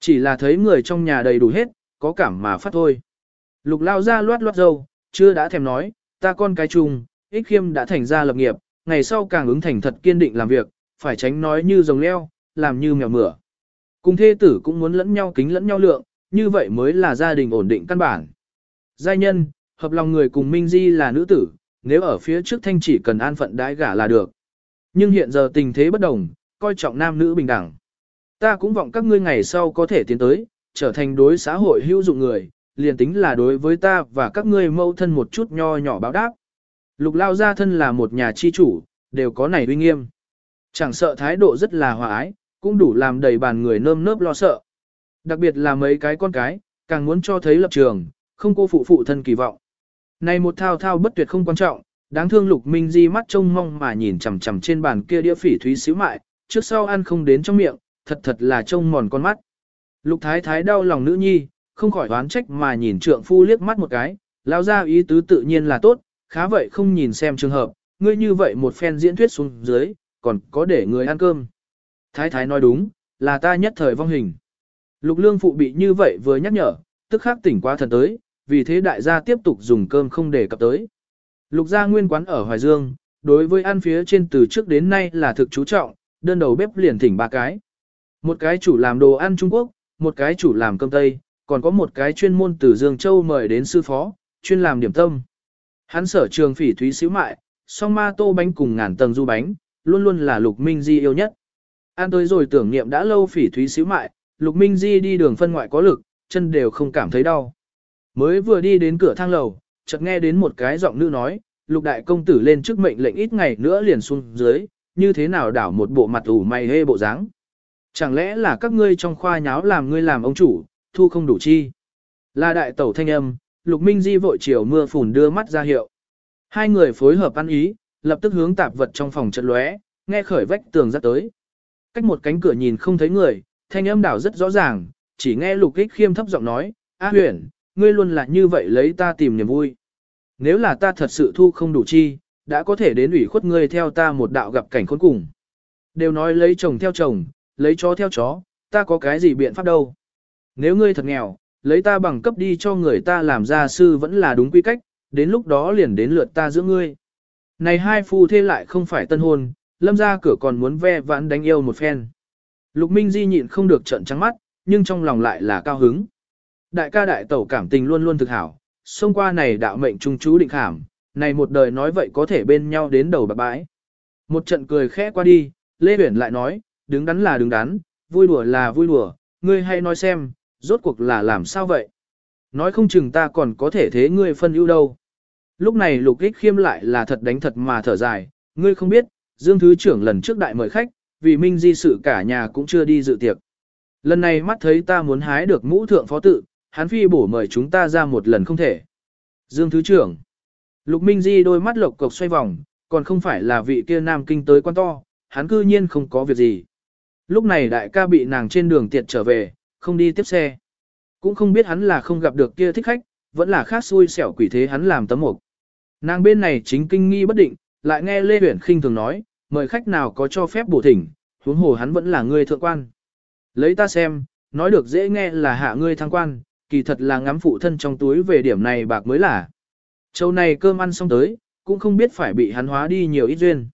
Speaker 1: Chỉ là thấy người trong nhà đầy đủ hết, có cảm mà phát thôi. Lục lao ra loát loát dâu, chưa đã thèm nói, ta con cái chung, ích khiêm đã thành ra lập nghiệp, ngày sau càng ứng thành thật kiên định làm việc, phải tránh nói như rồng leo, làm như mèo mửa. Cùng thê tử cũng muốn lẫn nhau kính lẫn nhau lượng, như vậy mới là gia đình ổn định căn bản. Giai nhân, hợp lòng người cùng Minh Di là nữ tử, nếu ở phía trước thanh chỉ cần an phận đãi gả là được. Nhưng hiện giờ tình thế bất đồng, coi trọng nam nữ bình đẳng. Ta cũng vọng các ngươi ngày sau có thể tiến tới, trở thành đối xã hội hữu dụng người, liền tính là đối với ta và các ngươi mâu thân một chút nho nhỏ báo đáp. Lục lao gia thân là một nhà chi chủ, đều có này uy nghiêm. Chẳng sợ thái độ rất là hòa ái, cũng đủ làm đầy bàn người nơm nớp lo sợ. Đặc biệt là mấy cái con cái, càng muốn cho thấy lập trường, không cô phụ phụ thân kỳ vọng. Này một thao thao bất tuyệt không quan trọng, đáng thương lục minh di mắt trông mong mà nhìn chằm chằm trên bàn kia đĩa phỉ thúy xíu mại, trước sau ăn không đến trong miệng, thật thật là trông mòn con mắt. Lục thái thái đau lòng nữ nhi, không khỏi đoán trách mà nhìn trượng phu liếc mắt một cái, lao ra ý tứ tự nhiên là tốt, khá vậy không nhìn xem trường hợp, ngươi như vậy một phen diễn thuyết xuống dưới, còn có để người ăn cơm. Thái thái nói đúng, là ta nhất thời vong hình. Lục lương phụ bị như vậy vừa nhắc nhở, tức khắc tỉnh qua thần tới, vì thế đại gia tiếp tục dùng cơm không để cập tới. Lục gia nguyên quán ở Hoài Dương, đối với ăn phía trên từ trước đến nay là thực chú trọng, đơn đầu bếp liền thỉnh ba cái. Một cái chủ làm đồ ăn Trung Quốc, một cái chủ làm cơm Tây, còn có một cái chuyên môn từ Dương Châu mời đến sư phó, chuyên làm điểm tâm. Hắn sở trường phỉ thúy xíu mại, song ma tô bánh cùng ngàn tầng du bánh, luôn luôn là lục minh di yêu nhất. Ăn tới rồi tưởng niệm đã lâu phỉ thúy xíu mại, Lục Minh Di đi đường phân ngoại có lực, chân đều không cảm thấy đau. Mới vừa đi đến cửa thang lầu, chợt nghe đến một cái giọng nữ nói, Lục đại công tử lên trước mệnh lệnh ít ngày nữa liền xuống dưới, như thế nào đảo một bộ mặt ủ mày hê bộ dáng. Chẳng lẽ là các ngươi trong khoa nháo làm ngươi làm ông chủ, thu không đủ chi. Là đại tẩu thanh âm, Lục Minh Di vội chiều mưa phùn đưa mắt ra hiệu. Hai người phối hợp ăn ý, lập tức hướng tạp vật trong phòng trận lóe, nghe khởi vách tường ra tới. Cách một cánh cửa nhìn không thấy người, thanh âm đảo rất rõ ràng, chỉ nghe Lục Kích khiêm thấp giọng nói, A huyền, ngươi luôn là như vậy lấy ta tìm niềm vui. Nếu là ta thật sự thu không đủ chi, đã có thể đến ủy khuất ngươi theo ta một đạo gặp cảnh khốn cùng. Đều nói lấy chồng theo chồng, lấy chó theo chó, ta có cái gì biện pháp đâu. Nếu ngươi thật nghèo, lấy ta bằng cấp đi cho người ta làm gia sư vẫn là đúng quy cách, đến lúc đó liền đến lượt ta giữa ngươi. Này hai phu thê lại không phải tân hôn, lâm ra cửa còn muốn ve vãn đánh yêu một phen. Lục Minh Di nhịn không được trợn trắng mắt, nhưng trong lòng lại là cao hứng. Đại ca đại tẩu cảm tình luôn luôn thực hảo, xông qua này đạo mệnh trung chú định khảm, này một đời nói vậy có thể bên nhau đến đầu bạc bãi. Một trận cười khẽ qua đi, Lê Huyển lại nói, đứng đắn là đứng đắn, vui đùa là vui đùa, ngươi hay nói xem, rốt cuộc là làm sao vậy? Nói không chừng ta còn có thể thế ngươi phân ưu đâu. Lúc này lục ích khiêm lại là thật đánh thật mà thở dài, ngươi không biết, Dương Thứ trưởng lần trước đại mời khách, vì minh di sự cả nhà cũng chưa đi dự tiệc. Lần này mắt thấy ta muốn hái được mũ thượng phó tự, hắn phi bổ mời chúng ta ra một lần không thể. Dương Thứ trưởng. Lục Minh Di đôi mắt lộc cộc xoay vòng, còn không phải là vị kia nam kinh tới quan to, hắn cư nhiên không có việc gì. Lúc này đại ca bị nàng trên đường tiệt trở về, không đi tiếp xe. Cũng không biết hắn là không gặp được kia thích khách, vẫn là khác xui xẻo quỷ thế hắn làm tấm mục. Nàng bên này chính kinh nghi bất định, lại nghe Lê Huyển khinh thường nói, mời khách nào có cho phép bổ thỉnh, huống hồ hắn vẫn là người thượng quan. Lấy ta xem, nói được dễ nghe là hạ ngươi thăng quan, kỳ thật là ngắm phụ thân trong túi về điểm này bạc mới là. Châu này cơm ăn xong tới, cũng không biết phải bị hắn hóa đi nhiều ít duyên.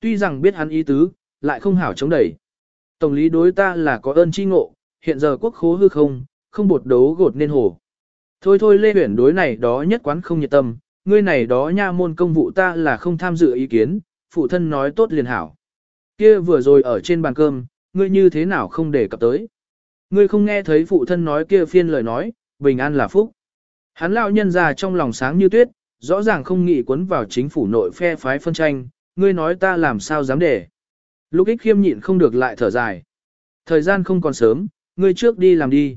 Speaker 1: Tuy rằng biết hắn ý tứ, lại không hảo chống đẩy. Tổng lý đối ta là có ơn chi ngộ, hiện giờ quốc khố hư không, không bột đấu gột nên hổ. Thôi thôi Lê Huyển đối này đó nhất quán không nhiệt tâm, ngươi này đó nha môn công vụ ta là không tham dự ý kiến, phụ thân nói tốt liền hảo. Kia vừa rồi ở trên bàn cơm, ngươi như thế nào không để cập tới. Ngươi không nghe thấy phụ thân nói kia phiên lời nói, bình an là phúc. Hắn lão nhân già trong lòng sáng như tuyết, rõ ràng không nghĩ quấn vào chính phủ nội phe phái phân tranh, ngươi nói ta làm sao dám để. Lúc ích khiêm nhịn không được lại thở dài. Thời gian không còn sớm, ngươi trước đi làm đi.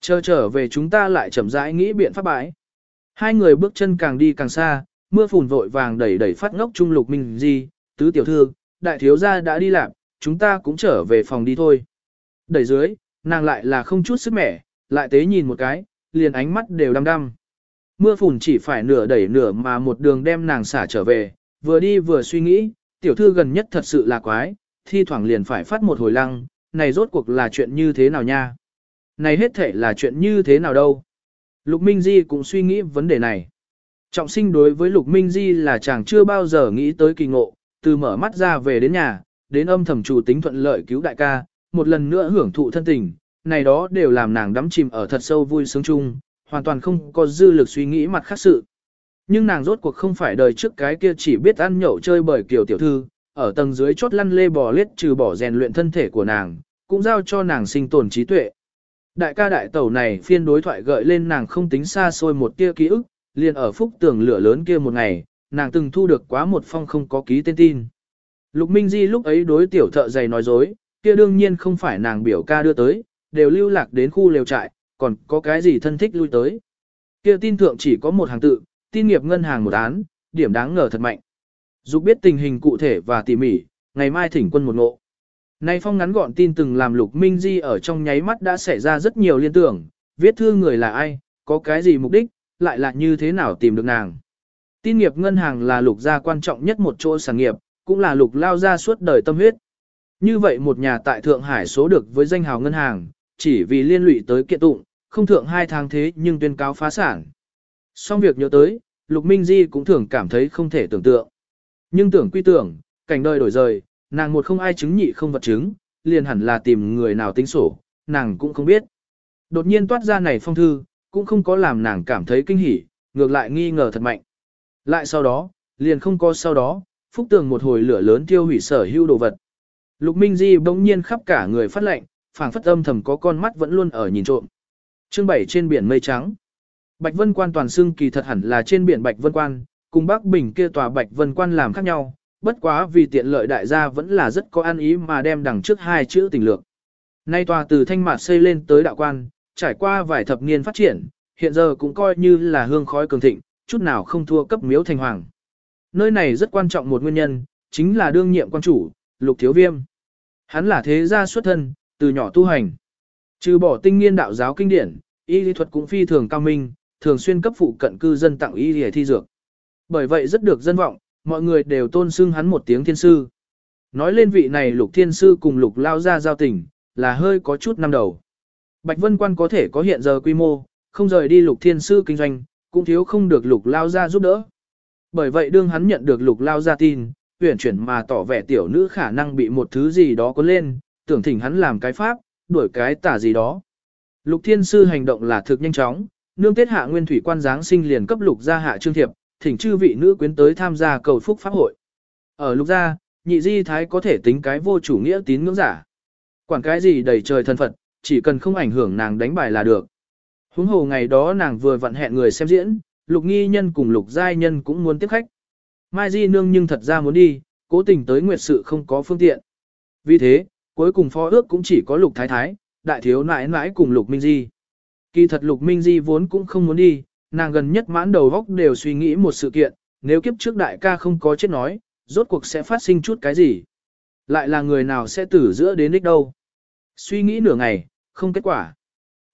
Speaker 1: Chờ trở về chúng ta lại chậm rãi nghĩ biện pháp bãi. Hai người bước chân càng đi càng xa, mưa phùn vội vàng đẩy đẩy phát ngốc trung lục minh di, tứ tiểu thư, đại thiếu gia đã đi làm, chúng ta cũng trở về phòng đi thôi. Đẩy dưới, nàng lại là không chút sức mẻ, lại tế nhìn một cái, liền ánh mắt đều đăm đăm. Mưa phùn chỉ phải nửa đẩy nửa mà một đường đem nàng xả trở về, vừa đi vừa suy nghĩ, tiểu thư gần nhất thật sự là quái, thi thoảng liền phải phát một hồi lăng, này rốt cuộc là chuyện như thế nào nha? Này hết thể là chuyện như thế nào đâu? Lục Minh Di cũng suy nghĩ vấn đề này. Trọng sinh đối với Lục Minh Di là chàng chưa bao giờ nghĩ tới kỳ ngộ, từ mở mắt ra về đến nhà, đến âm thầm chủ tính thuận lợi cứu đại ca, một lần nữa hưởng thụ thân tình, này đó đều làm nàng đắm chìm ở thật sâu vui sướng chung, hoàn toàn không có dư lực suy nghĩ mặt khác sự. Nhưng nàng rốt cuộc không phải đời trước cái kia chỉ biết ăn nhậu chơi bởi kiểu tiểu thư, ở tầng dưới chốt lăn lê bò lết trừ bỏ rèn luyện thân thể của nàng, cũng giao cho nàng sinh tồn trí tuệ. Đại ca đại tẩu này phiên đối thoại gợi lên nàng không tính xa xôi một tia ký ức, liền ở phúc tường lửa lớn kia một ngày, nàng từng thu được quá một phong không có ký tên tin. Lục Minh Di lúc ấy đối tiểu thợ giày nói dối, kia đương nhiên không phải nàng biểu ca đưa tới, đều lưu lạc đến khu lều trại, còn có cái gì thân thích lui tới. Kia tin thượng chỉ có một hàng tự, tin nghiệp ngân hàng một án, điểm đáng ngờ thật mạnh. Dục biết tình hình cụ thể và tỉ mỉ, ngày mai thỉnh quân một ngộ. Nay phong ngắn gọn tin từng làm Lục Minh Di ở trong nháy mắt đã xảy ra rất nhiều liên tưởng, viết thư người là ai, có cái gì mục đích, lại là như thế nào tìm được nàng. Tin nghiệp ngân hàng là lục gia quan trọng nhất một chỗ sản nghiệp, cũng là lục lao ra suốt đời tâm huyết. Như vậy một nhà tại Thượng Hải số được với danh hào ngân hàng, chỉ vì liên lụy tới kiện tụng, không thượng hai tháng thế nhưng tuyên cáo phá sản. Xong việc nhớ tới, Lục Minh Di cũng thường cảm thấy không thể tưởng tượng. Nhưng tưởng quy tưởng, cảnh đời đổi rời, nàng một không ai chứng nhị không vật chứng, liền hẳn là tìm người nào tính sổ, nàng cũng không biết. Đột nhiên toát ra này phong thư, cũng không có làm nàng cảm thấy kinh hỉ, ngược lại nghi ngờ thật mạnh. Lại sau đó, liền không có sau đó, phúc tường một hồi lửa lớn tiêu hủy sở hữu đồ vật. Lục Minh Di bỗng nhiên khắp cả người phát lạnh, phảng phất âm thầm có con mắt vẫn luôn ở nhìn trộm. Chương 7 trên biển mây trắng. Bạch Vân Quan toàn xưng kỳ thật hẳn là trên biển Bạch Vân Quan, cùng Bắc Bình kia tòa Bạch Vân Quan làm khác nhau, bất quá vì tiện lợi đại gia vẫn là rất có ăn ý mà đem đằng trước hai chữ tình lược. Nay tòa từ thanh mạt xây lên tới đạo quan, trải qua vài thập niên phát triển, hiện giờ cũng coi như là hương khói cường thịnh, chút nào không thua cấp miếu thành hoàng. Nơi này rất quan trọng một nguyên nhân, chính là đương nhiệm quan chủ, lục thiếu viêm. Hắn là thế gia xuất thân, từ nhỏ tu hành. Trừ bỏ tinh nghiên đạo giáo kinh điển, y lý thuật cũng phi thường cao minh, thường xuyên cấp phụ cận cư dân tặng y lý thi dược. Bởi vậy rất được dân vọng, mọi người đều tôn xưng hắn một tiếng thiên sư. Nói lên vị này lục thiên sư cùng lục lao ra giao tình, là hơi có chút năm đầu. Bạch Vân Quan có thể có hiện giờ quy mô, không rời đi lục thiên sư kinh doanh, cũng thiếu không được lục lao ra giúp đỡ. Bởi vậy đương hắn nhận được lục lao ra tin, tuyển chuyển mà tỏ vẻ tiểu nữ khả năng bị một thứ gì đó có lên, tưởng thỉnh hắn làm cái pháp, đuổi cái tả gì đó. Lục thiên sư hành động là thực nhanh chóng, nương tiết hạ nguyên thủy quan giáng sinh liền cấp lục gia hạ trương thiệp, thỉnh chư vị nữ quyến tới tham gia cầu phúc pháp hội. Ở lục gia, nhị di thái có thể tính cái vô chủ nghĩa tín ngưỡng giả. Quản cái gì đầy trời thân phật chỉ cần không ảnh hưởng nàng đánh bài là được. Huống hồ ngày đó nàng vừa vặn hẹn người xem diễn, lục nghi nhân cùng lục giai nhân cũng muốn tiếp khách. Mai Di nương nhưng thật ra muốn đi, cố tình tới nguyệt sự không có phương tiện. Vì thế, cuối cùng phó ước cũng chỉ có lục thái thái, đại thiếu nãi nãi cùng lục minh di. Kỳ thật lục minh di vốn cũng không muốn đi, nàng gần nhất mãn đầu góc đều suy nghĩ một sự kiện, nếu kiếp trước đại ca không có chết nói, rốt cuộc sẽ phát sinh chút cái gì. Lại là người nào sẽ tử giữa đến đích đâu. Suy nghĩ nửa ngày, không kết quả.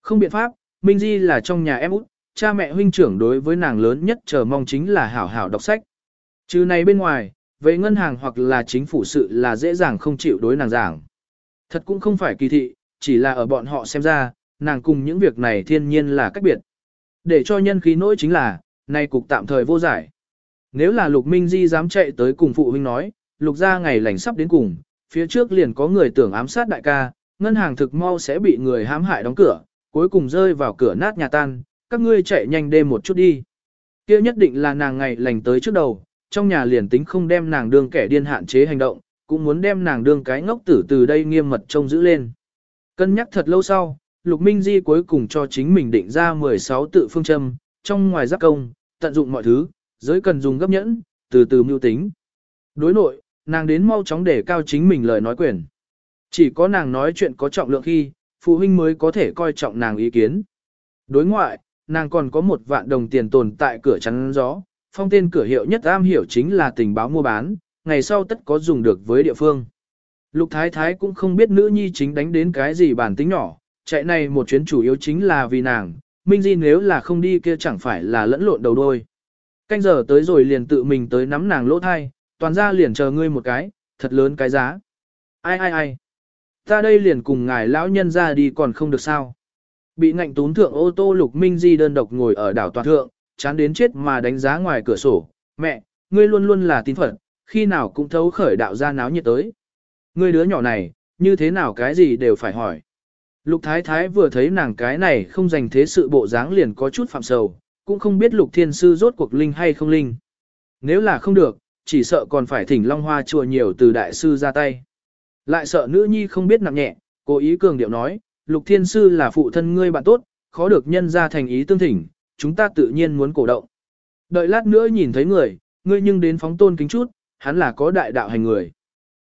Speaker 1: Không biện pháp, Minh Di là trong nhà em út, cha mẹ huynh trưởng đối với nàng lớn nhất chờ mong chính là hảo hảo đọc sách. Chứ này bên ngoài, về ngân hàng hoặc là chính phủ sự là dễ dàng không chịu đối nàng giảng. Thật cũng không phải kỳ thị, chỉ là ở bọn họ xem ra, nàng cùng những việc này thiên nhiên là cách biệt. Để cho nhân khí nỗi chính là, nay cục tạm thời vô giải. Nếu là Lục Minh Di dám chạy tới cùng phụ huynh nói, Lục ra ngày lành sắp đến cùng, phía trước liền có người tưởng ám sát đại ca, ngân hàng thực mau sẽ bị người hãm hại đóng cửa, cuối cùng rơi vào cửa nát nhà tan, các ngươi chạy nhanh đêm một chút đi. Kia nhất định là nàng ngày lành tới trước đầu, trong nhà liền tính không đem nàng đương kẻ điên hạn chế hành động, cũng muốn đem nàng đương cái ngốc tử từ đây nghiêm mật trông giữ lên. Cân nhắc thật lâu sau, Lục Minh Di cuối cùng cho chính mình định ra 16 tự phương châm, trong ngoài giáp công, tận dụng mọi thứ, giới cần dùng gấp nhẫn, từ từ mưu tính. Đối nội, nàng đến mau chóng để cao chính mình lời nói quyền. Chỉ có nàng nói chuyện có trọng lượng khi, phụ huynh mới có thể coi trọng nàng ý kiến. Đối ngoại, nàng còn có một vạn đồng tiền tồn tại cửa chắn gió, phong tên cửa hiệu nhất am hiểu chính là tình báo mua bán, ngày sau tất có dùng được với địa phương. Lục Thái Thái cũng không biết nữ nhi chính đánh đến cái gì bản tính nhỏ, chạy này một chuyến chủ yếu chính là vì nàng, Minh Di nếu là không đi kia chẳng phải là lẫn lộn đầu đôi. Canh giờ tới rồi liền tự mình tới nắm nàng lỗ thai, toàn ra liền chờ ngươi một cái, thật lớn cái giá. Ai ai ai. Ta đây liền cùng ngài lão nhân ra đi còn không được sao. Bị ngạnh tún thượng ô tô Lục Minh Di đơn độc ngồi ở đảo toàn thượng, chán đến chết mà đánh giá ngoài cửa sổ. Mẹ, ngươi luôn luôn là tín phật, khi nào cũng thấu khởi đạo ra náo nhiệt tới. Ngươi đứa nhỏ này, như thế nào cái gì đều phải hỏi. Lục Thái Thái vừa thấy nàng cái này không dành thế sự bộ dáng liền có chút phạm sầu, cũng không biết Lục Thiên Sư rốt cuộc linh hay không linh. Nếu là không được, chỉ sợ còn phải thỉnh Long Hoa chùa nhiều từ đại sư ra tay. Lại sợ nữ nhi không biết nặng nhẹ, cố ý cường điệu nói, Lục Thiên Sư là phụ thân ngươi bạn tốt, khó được nhân ra thành ý tương thỉnh, chúng ta tự nhiên muốn cổ động. Đợi lát nữa nhìn thấy người, ngươi nhưng đến phóng tôn kính chút, hắn là có đại đạo hành người.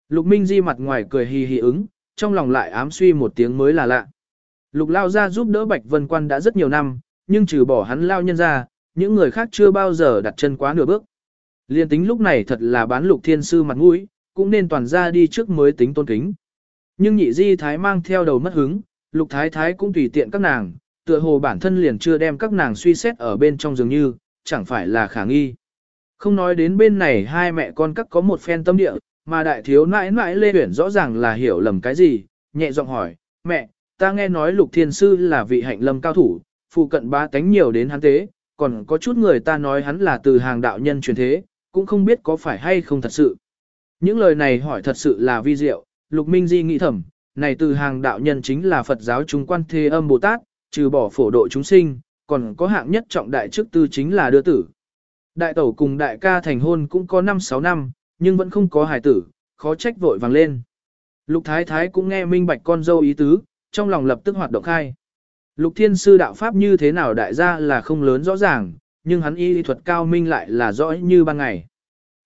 Speaker 1: Lục Minh Di mặt ngoài cười hì hì ứng, trong lòng lại ám suy một tiếng mới là lạ. Lục lao ra giúp đỡ Bạch Vân Quan đã rất nhiều năm, nhưng trừ bỏ hắn lao nhân ra, những người khác chưa bao giờ đặt chân quá nửa bước. Liên tính lúc này thật là bán lục thiên sư mặt mũi, cũng nên toàn ra đi trước mới tính tôn kính. Nhưng nhị di thái mang theo đầu mất hứng, lục thái thái cũng tùy tiện các nàng, tựa hồ bản thân liền chưa đem các nàng suy xét ở bên trong dường như, chẳng phải là khả nghi. Không nói đến bên này hai mẹ con các có một phen tâm địa, mà đại thiếu nãi nãi lê tuyển rõ ràng là hiểu lầm cái gì, nhẹ giọng hỏi, mẹ, ta nghe nói lục thiên sư là vị hạnh lâm cao thủ, phụ cận ba tánh nhiều đến hắn tế, còn có chút người ta nói hắn là từ hàng đạo nhân truyền thế, cũng không biết có phải hay không thật sự. Những lời này hỏi thật sự là vi diệu, lục minh di nghĩ thầm, này từ hàng đạo nhân chính là Phật giáo trung quan thế âm Bồ Tát, trừ bỏ phổ độ chúng sinh, còn có hạng nhất trọng đại chức tư chính là đưa tử. Đại tẩu cùng đại ca thành hôn cũng có 5-6 năm, nhưng vẫn không có hài tử, khó trách vội vàng lên. Lục thái thái cũng nghe minh bạch con dâu ý tứ, trong lòng lập tức hoạt động khai. Lục thiên sư đạo pháp như thế nào đại gia là không lớn rõ ràng, nhưng hắn y thuật cao minh lại là rõ như ban ngày.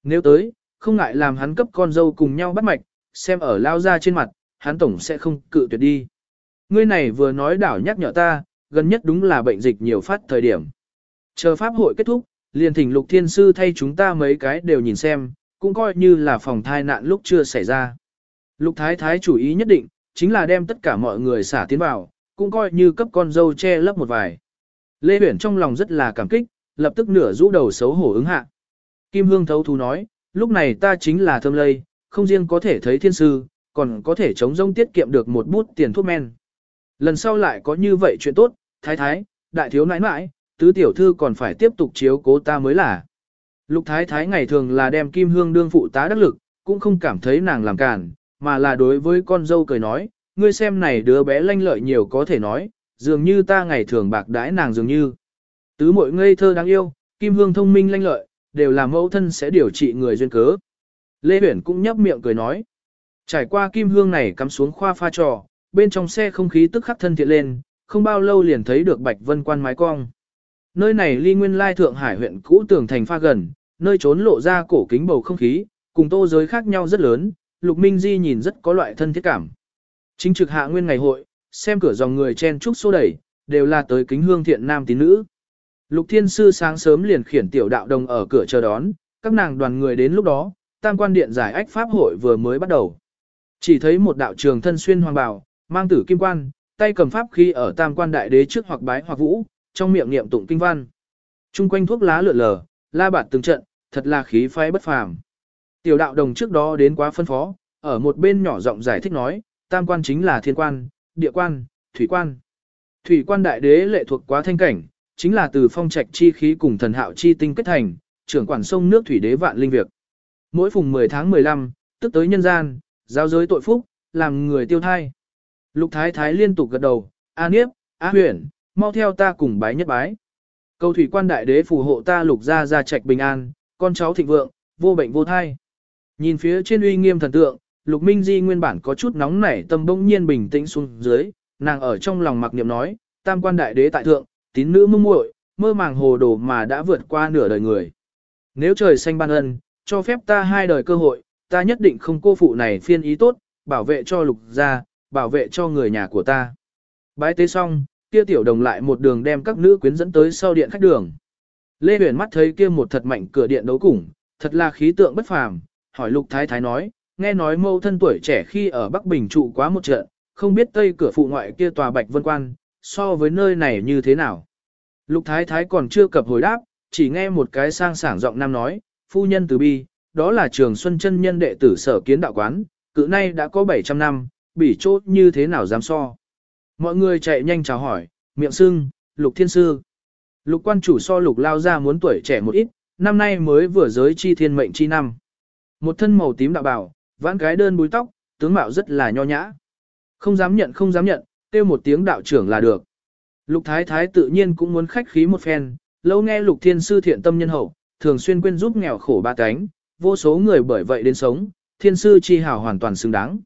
Speaker 1: Nếu tới, không ngại làm hắn cấp con dâu cùng nhau bắt mạch, xem ở lao ra trên mặt, hắn tổng sẽ không cự tuyệt đi. Ngươi này vừa nói đảo nhắc nhở ta, gần nhất đúng là bệnh dịch nhiều phát thời điểm. Chờ pháp hội kết thúc, liền thỉnh lục thiên sư thay chúng ta mấy cái đều nhìn xem, cũng coi như là phòng thai nạn lúc chưa xảy ra. Lục thái thái chủ ý nhất định, chính là đem tất cả mọi người xả tiến vào, cũng coi như cấp con dâu che lấp một vài. Lê Huyển trong lòng rất là cảm kích, lập tức nửa rũ đầu xấu hổ ứng hạ. Kim Hương thấu thú nói, lúc này ta chính là thơm lây, không riêng có thể thấy thiên sư, còn có thể chống rông tiết kiệm được một bút tiền thuốc men. Lần sau lại có như vậy chuyện tốt, thái thái, đại thiếu nãi nãi, tứ tiểu thư còn phải tiếp tục chiếu cố ta mới là. Lục thái thái ngày thường là đem kim hương đương phụ tá đắc lực, cũng không cảm thấy nàng làm cản, mà là đối với con dâu cười nói, ngươi xem này đứa bé lanh lợi nhiều có thể nói, dường như ta ngày thường bạc đãi nàng dường như. Tứ mội ngây thơ đáng yêu, kim hương thông minh lanh lợi, đều là mẫu thân sẽ điều trị người duyên cớ. Lê Huyển cũng nhấp miệng cười nói. Trải qua kim hương này cắm xuống khoa pha trò, bên trong xe không khí tức khắc thân thiện lên, không bao lâu liền thấy được Bạch Vân quan mái cong. Nơi này ly nguyên lai Thượng Hải huyện cũ tường thành pha gần, nơi trốn lộ ra cổ kính bầu không khí, cùng tô giới khác nhau rất lớn, Lục Minh Di nhìn rất có loại thân thiết cảm. Chính trực hạ nguyên ngày hội, xem cửa dòng người chen trúc xô đẩy, đều là tới kính hương thiện nam tín nữ. Lục Thiên Sư sáng sớm liền khiển tiểu đạo đồng ở cửa chờ đón, các nàng đoàn người đến lúc đó, tam quan điện giải ách pháp hội vừa mới bắt đầu. Chỉ thấy một đạo trường thân xuyên hoàng bào, mang tử kim quan, tay cầm pháp khi ở tam quan đại đế trước hoặc bái hoặc vũ, trong miệng niệm tụng kinh văn. Trung quanh thuốc lá lượn lờ, la bạt từng trận, thật là khí phái bất phàm. Tiểu đạo đồng trước đó đến quá phân phó, ở một bên nhỏ giọng giải thích nói, tam quan chính là thiên quan, địa quan, thủy quan. Thủy quan đại đế lệ thuộc quá thanh cảnh, chính là từ phong trạch chi khí cùng thần hạo chi tinh kết thành, trưởng quản sông nước thủy đế vạn linh việc. Mỗi phùng 10 tháng 15, tức tới nhân gian, giao giới tội phúc, làm người tiêu thai. Lục thái thái liên tục gật đầu, A Niếp, A Huyền, mau theo ta cùng bái nhất bái. Cầu thủy quan đại đế phù hộ ta lục gia gia trạch bình an, con cháu thịnh vượng, vô bệnh vô thai. Nhìn phía trên uy nghiêm thần tượng, lục minh di nguyên bản có chút nóng nảy tâm bỗng nhiên bình tĩnh xuống dưới, nàng ở trong lòng mặc niệm nói, tam quan đại đế tại thượng, tín nữ mơ muội, mơ màng hồ đồ mà đã vượt qua nửa đời người. Nếu trời xanh ban ân, cho phép ta hai đời cơ hội, ta nhất định không cô phụ này phiên ý tốt, bảo vệ cho lục gia, bảo vệ cho người nhà của ta. Bái tế xong, kia tiểu đồng lại một đường đem các nữ quyến dẫn tới sau điện khách đường. Lê Huyền mắt thấy kia một thật mạnh cửa điện đấu củng, thật là khí tượng bất phàm, hỏi Lục Thái Thái nói, nghe nói mâu thân tuổi trẻ khi ở Bắc Bình trụ quá một trận, không biết tây cửa phụ ngoại kia tòa Bạch Vân Quan, so với nơi này như thế nào. Lục Thái Thái còn chưa cập hồi đáp, chỉ nghe một cái sang sảng giọng nam nói, phu nhân từ bi, đó là trường Xuân chân nhân đệ tử sở kiến đạo quán, cự nay đã có 700 năm, bỉ chốt như thế nào dám so. Mọi người chạy nhanh chào hỏi, miệng sưng, lục thiên sư. Lục quan chủ so lục lao ra muốn tuổi trẻ một ít, năm nay mới vừa giới chi thiên mệnh chi năm. Một thân màu tím đạo bảo, vãn cái đơn búi tóc, tướng mạo rất là nho nhã. Không dám nhận không dám nhận, kêu một tiếng đạo trưởng là được. Lục thái thái tự nhiên cũng muốn khách khí một phen, lâu nghe lục thiên sư thiện tâm nhân hậu, thường xuyên quên giúp nghèo khổ ba cánh, vô số người bởi vậy đến sống, thiên sư chi hảo hoàn toàn xứng đáng.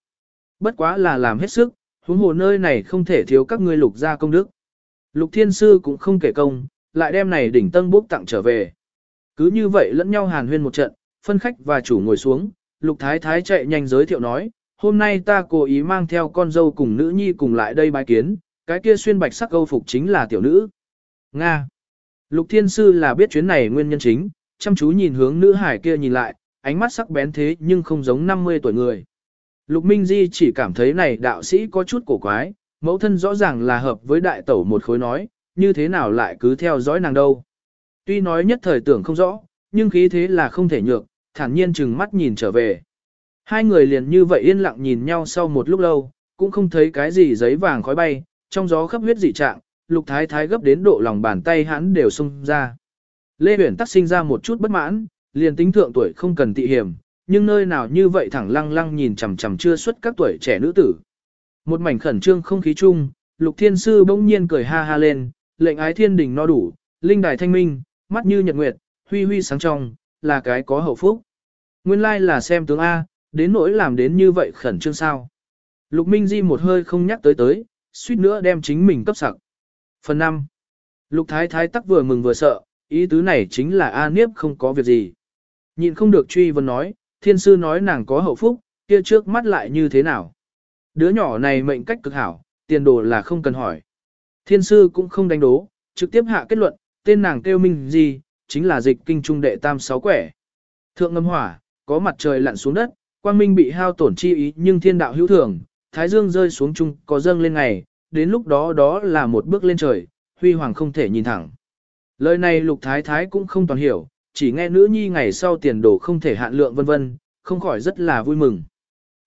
Speaker 1: Bất quá là làm hết sức, huống hồ nơi này không thể thiếu các ngươi lục gia công đức. Lục thiên sư cũng không kể công, lại đem này đỉnh tân bốc tặng trở về. Cứ như vậy lẫn nhau hàn huyên một trận, phân khách và chủ ngồi xuống, lục thái thái chạy nhanh giới thiệu nói, hôm nay ta cố ý mang theo con dâu cùng nữ nhi cùng lại đây bái kiến, cái kia xuyên bạch sắc câu phục chính là tiểu nữ. Nga. Lục thiên sư là biết chuyến này nguyên nhân chính, chăm chú nhìn hướng nữ hải kia nhìn lại, ánh mắt sắc bén thế nhưng không giống 50 tuổi người. Lục Minh Di chỉ cảm thấy này đạo sĩ có chút cổ quái, mẫu thân rõ ràng là hợp với đại tẩu một khối nói, như thế nào lại cứ theo dõi nàng đâu. Tuy nói nhất thời tưởng không rõ, nhưng khí thế là không thể nhược, thản nhiên chừng mắt nhìn trở về. Hai người liền như vậy yên lặng nhìn nhau sau một lúc lâu, cũng không thấy cái gì giấy vàng khói bay, trong gió khắp huyết dị trạng, lục thái thái gấp đến độ lòng bàn tay hắn đều sung ra. Lê Huyền tắc sinh ra một chút bất mãn, liền tính thượng tuổi không cần tị hiểm, nhưng nơi nào như vậy thẳng lăng lăng nhìn chằm chằm chưa xuất các tuổi trẻ nữ tử. Một mảnh khẩn trương không khí chung, Lục Thiên Sư bỗng nhiên cười ha ha lên, lệnh ái thiên đình no đủ, linh đài thanh minh, mắt như nhật nguyệt, huy huy sáng trong, là cái có hậu phúc. Nguyên lai like là xem tướng A, đến nỗi làm đến như vậy khẩn trương sao. Lục Minh Di một hơi không nhắc tới tới, suýt nữa đem chính mình cấp sặc. Phần 5. Lục Thái Thái tắc vừa mừng vừa sợ, ý tứ này chính là A Niếp không có việc gì. Nhịn không được truy vấn nói, thiên sư nói nàng có hậu phúc, kia trước mắt lại như thế nào. Đứa nhỏ này mệnh cách cực hảo, tiền đồ là không cần hỏi. Thiên sư cũng không đánh đố, trực tiếp hạ kết luận, tên nàng kêu minh Di chính là dịch kinh trung đệ tam sáu quẻ. Thượng ngâm hỏa, có mặt trời lặn xuống đất, quang minh bị hao tổn chi ý nhưng thiên đạo hữu thường, thái dương rơi xuống trung có dâng lên ngày, đến lúc đó đó là một bước lên trời, huy hoàng không thể nhìn thẳng. Lời này lục thái thái cũng không toàn hiểu, chỉ nghe nữ nhi ngày sau tiền đồ không thể hạn lượng vân vân, không khỏi rất là vui mừng.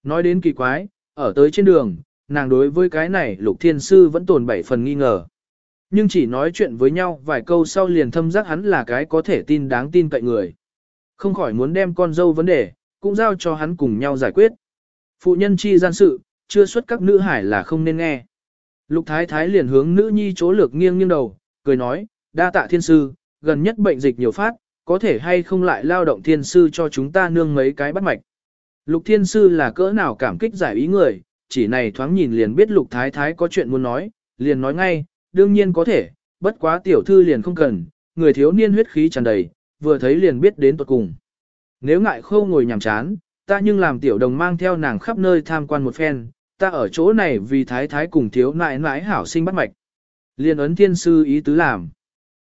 Speaker 1: Nói đến kỳ quái, ở tới trên đường, nàng đối với cái này lục thiên sư vẫn tồn bảy phần nghi ngờ. Nhưng chỉ nói chuyện với nhau vài câu sau liền thâm giác hắn là cái có thể tin đáng tin cậy người. Không khỏi muốn đem con dâu vấn đề, cũng giao cho hắn cùng nhau giải quyết. Phụ nhân chi gian sự, chưa xuất các nữ hải là không nên nghe. Lục thái thái liền hướng nữ nhi chỗ lược nghiêng nghiêng đầu, cười nói, đa tạ thiên sư, gần nhất bệnh dịch nhiều phát, có thể hay không lại lao động thiên sư cho chúng ta nương mấy cái bắt mạch. Lục thiên sư là cỡ nào cảm kích giải ý người, chỉ này thoáng nhìn liền biết lục thái thái có chuyện muốn nói, liền nói ngay, đương nhiên có thể, bất quá tiểu thư liền không cần, người thiếu niên huyết khí tràn đầy, vừa thấy liền biết đến tuột cùng. Nếu ngại khâu ngồi nhàm chán, ta nhưng làm tiểu đồng mang theo nàng khắp nơi tham quan một phen, ta ở chỗ này vì thái thái cùng thiếu nãi nãi hảo sinh bắt mạch. Liên ấn thiên sư ý tứ làm.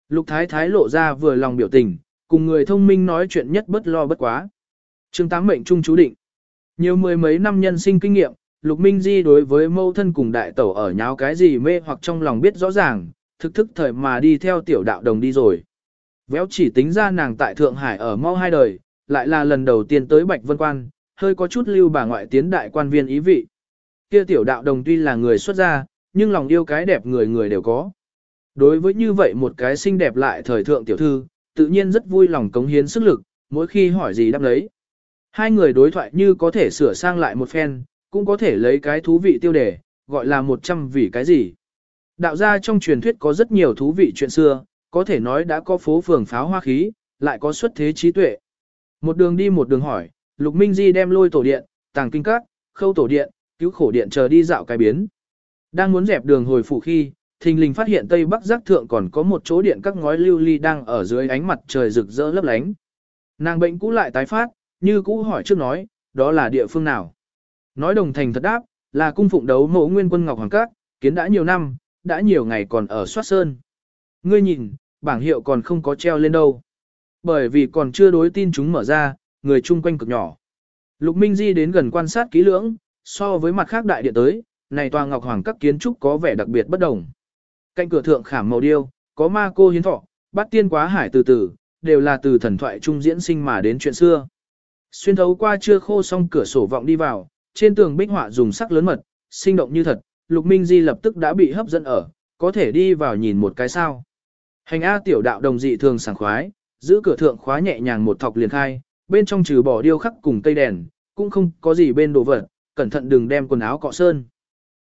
Speaker 1: Lục thái thái lộ ra vừa lòng biểu tình, cùng người thông minh nói chuyện nhất bất lo bất quá. chương tám mệnh trung chú định. Nhiều mười mấy năm nhân sinh kinh nghiệm, Lục Minh Di đối với mâu thân cùng đại tẩu ở nháo cái gì mê hoặc trong lòng biết rõ ràng, thực thức thời mà đi theo tiểu đạo đồng đi rồi. Véo chỉ tính ra nàng tại Thượng Hải ở mau hai đời, lại là lần đầu tiên tới Bạch Vân Quan, hơi có chút lưu bà ngoại tiến đại quan viên ý vị. Kia tiểu đạo đồng tuy là người xuất gia, nhưng lòng yêu cái đẹp người người đều có. Đối với như vậy một cái xinh đẹp lại thời thượng tiểu thư, tự nhiên rất vui lòng cống hiến sức lực, mỗi khi hỏi gì đáp lấy. Hai người đối thoại như có thể sửa sang lại một phen, cũng có thể lấy cái thú vị tiêu đề, gọi là một trăm vì cái gì. Đạo gia trong truyền thuyết có rất nhiều thú vị chuyện xưa, có thể nói đã có phố phường pháo hoa khí, lại có xuất thế trí tuệ. Một đường đi một đường hỏi, Lục Minh Di đem lôi tổ điện, tàng kinh các, khâu tổ điện, cứu khổ điện chờ đi dạo cái biến. Đang muốn dẹp đường hồi phủ khi, thình lình phát hiện tây bắc giác thượng còn có một chỗ điện các ngói lưu ly đang ở dưới ánh mặt trời rực rỡ lấp lánh. Nàng bệnh cũ lại tái phát, như cũ hỏi trước nói, đó là địa phương nào. Nói đồng thành thật đáp, là cung phụng đấu mẫu nguyên quân Ngọc Hoàng Các, kiến đã nhiều năm, đã nhiều ngày còn ở soát sơn. Ngươi nhìn, bảng hiệu còn không có treo lên đâu. Bởi vì còn chưa đối tin chúng mở ra, người chung quanh cực nhỏ. Lục Minh Di đến gần quan sát kỹ lưỡng, so với mặt khác đại điện tới, này tòa Ngọc Hoàng Các kiến trúc có vẻ đặc biệt bất đồng. Cạnh cửa thượng khảm màu điêu, có ma cô hiến thọ, bát tiên quá hải từ từ, đều là từ thần thoại trung diễn sinh mà đến chuyện xưa. Xuyên thấu qua chưa khô xong cửa sổ vọng đi vào, trên tường bích họa dùng sắc lớn mật, sinh động như thật, Lục Minh Di lập tức đã bị hấp dẫn ở, có thể đi vào nhìn một cái sao. Hành A tiểu đạo đồng dị thường sảng khoái, giữ cửa thượng khóa nhẹ nhàng một thọc liền khai, bên trong trừ bỏ điêu khắc cùng cây đèn, cũng không có gì bên đồ vật, cẩn thận đừng đem quần áo cọ sơn.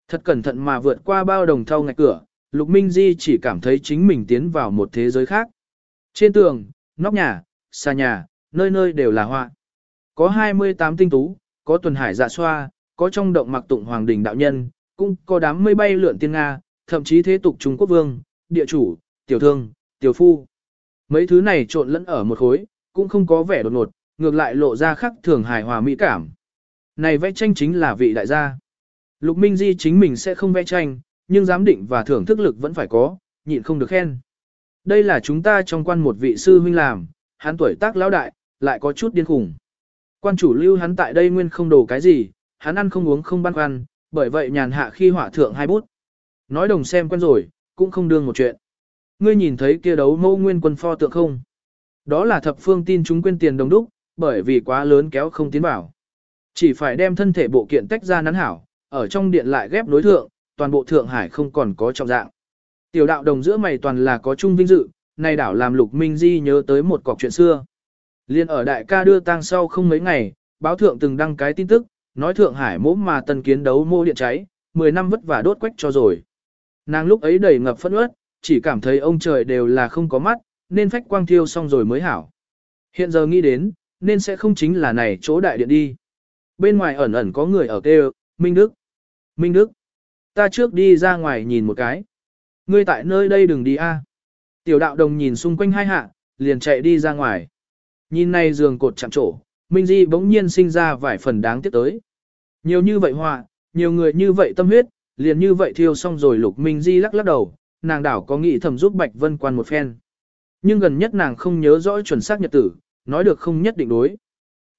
Speaker 1: Thật cẩn thận mà vượt qua bao đồng thau ngạch cửa, Lục Minh Di chỉ cảm thấy chính mình tiến vào một thế giới khác. Trên tường, nóc nhà, xa nhà, nơi nơi đều là họa. Có 28 tinh tú, có tuần hải dạ xoa, có trong động mặc tụng hoàng đình đạo nhân, cũng có đám mây bay lượn tiên Nga, thậm chí thế tục Trung Quốc vương, địa chủ, tiểu thương, tiểu phu. Mấy thứ này trộn lẫn ở một khối, cũng không có vẻ đột ngột, ngược lại lộ ra khắc thường hài hòa mỹ cảm. Này vẽ tranh chính là vị đại gia. Lục Minh Di chính mình sẽ không vẽ tranh, nhưng giám định và thưởng thức lực vẫn phải có, nhịn không được khen. Đây là chúng ta trong quan một vị sư huynh làm, hắn tuổi tác lão đại, lại có chút điên khủng. Quan chủ lưu hắn tại đây nguyên không đồ cái gì, hắn ăn không uống không băn khoăn, bởi vậy nhàn hạ khi hỏa thượng hai bút. Nói đồng xem quen rồi, cũng không đương một chuyện. Ngươi nhìn thấy kia đấu mâu nguyên quân pho tượng không? Đó là thập phương tin chúng quên tiền đồng đúc, bởi vì quá lớn kéo không tiến vào. Chỉ phải đem thân thể bộ kiện tách ra nắn hảo, ở trong điện lại ghép đối thượng, toàn bộ Thượng Hải không còn có trọng dạng. Tiểu đạo đồng giữa mày toàn là có chung vinh dự, này đảo làm Lục Minh Di nhớ tới một cọc chuyện xưa. Liên ở đại ca đưa tang sau không mấy ngày, báo thượng từng đăng cái tin tức, nói Thượng Hải mốm mà tân kiến đấu mô điện cháy, 10 năm vất vả đốt quách cho rồi. Nàng lúc ấy đầy ngập phẫn uất, chỉ cảm thấy ông trời đều là không có mắt, nên phách quang thiêu xong rồi mới hảo. Hiện giờ nghĩ đến, nên sẽ không chính là này chỗ đại điện đi. Bên ngoài ẩn ẩn có người ở kêu, Minh Đức. Minh Đức. ta trước đi ra ngoài nhìn một cái. Ngươi tại nơi đây đừng đi a. Tiểu đạo đồng nhìn xung quanh hai hạ, liền chạy đi ra ngoài. Nhìn này giường cột chạm trổ, Minh Di bỗng nhiên sinh ra vài phần đáng tiếc tới. Nhiều như vậy họa, nhiều người như vậy tâm huyết, liền như vậy thiêu xong rồi lục Minh Di lắc lắc đầu, nàng đảo có nghĩ thầm giúp Bạch Vân Quan một phen. Nhưng gần nhất nàng không nhớ rõ chuẩn xác nhật tử, nói được không nhất định đối.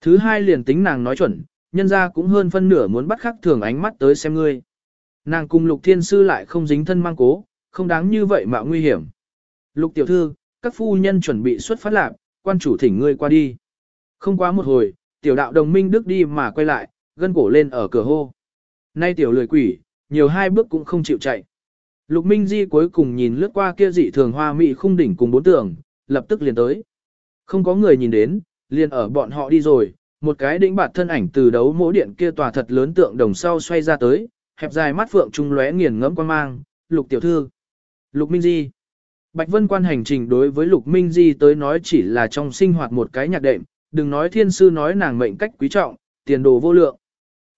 Speaker 1: Thứ hai liền tính nàng nói chuẩn, nhân ra cũng hơn phân nửa muốn bắt khắc thường ánh mắt tới xem ngươi. Nàng cùng lục thiên sư lại không dính thân mang cố, không đáng như vậy mà nguy hiểm. Lục tiểu thư, các phu nhân chuẩn bị xuất phát lạc, quan chủ thỉnh ngươi qua đi. Không quá một hồi, tiểu đạo đồng minh đức đi mà quay lại, gân cổ lên ở cửa hô. Nay tiểu lười quỷ, nhiều hai bước cũng không chịu chạy. Lục Minh Di cuối cùng nhìn lướt qua kia dị thường hoa mỹ khung đỉnh cùng bốn tường, lập tức liền tới. Không có người nhìn đến, liền ở bọn họ đi rồi, một cái đỉnh bạt thân ảnh từ đấu mỗ điện kia tòa thật lớn tượng đồng sau xoay ra tới, hẹp dài mắt phượng trung lóe nghiền ngẫm quan mang, Lục tiểu thư. Lục Minh Di. Bạch Vân quan hành trình đối với Lục Minh Di tới nói chỉ là trong sinh hoạt một cái nhạc đệm, đừng nói thiên sư nói nàng mệnh cách quý trọng, tiền đồ vô lượng.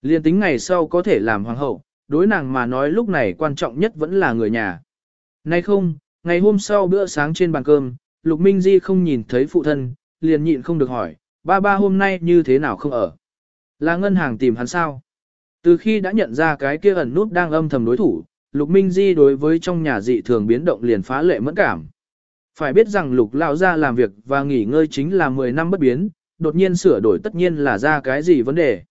Speaker 1: Liên tính ngày sau có thể làm hoàng hậu, đối nàng mà nói lúc này quan trọng nhất vẫn là người nhà. Nay không, ngày hôm sau bữa sáng trên bàn cơm, Lục Minh Di không nhìn thấy phụ thân, liền nhịn không được hỏi, ba ba hôm nay như thế nào không ở. Là ngân hàng tìm hắn sao? Từ khi đã nhận ra cái kia ẩn nút đang âm thầm đối thủ, Lục Minh Di đối với trong nhà dị thường biến động liền phá lệ mẫn cảm. Phải biết rằng Lục Lão gia làm việc và nghỉ ngơi chính là 10 năm bất biến, đột nhiên sửa đổi tất nhiên là ra cái gì vấn đề.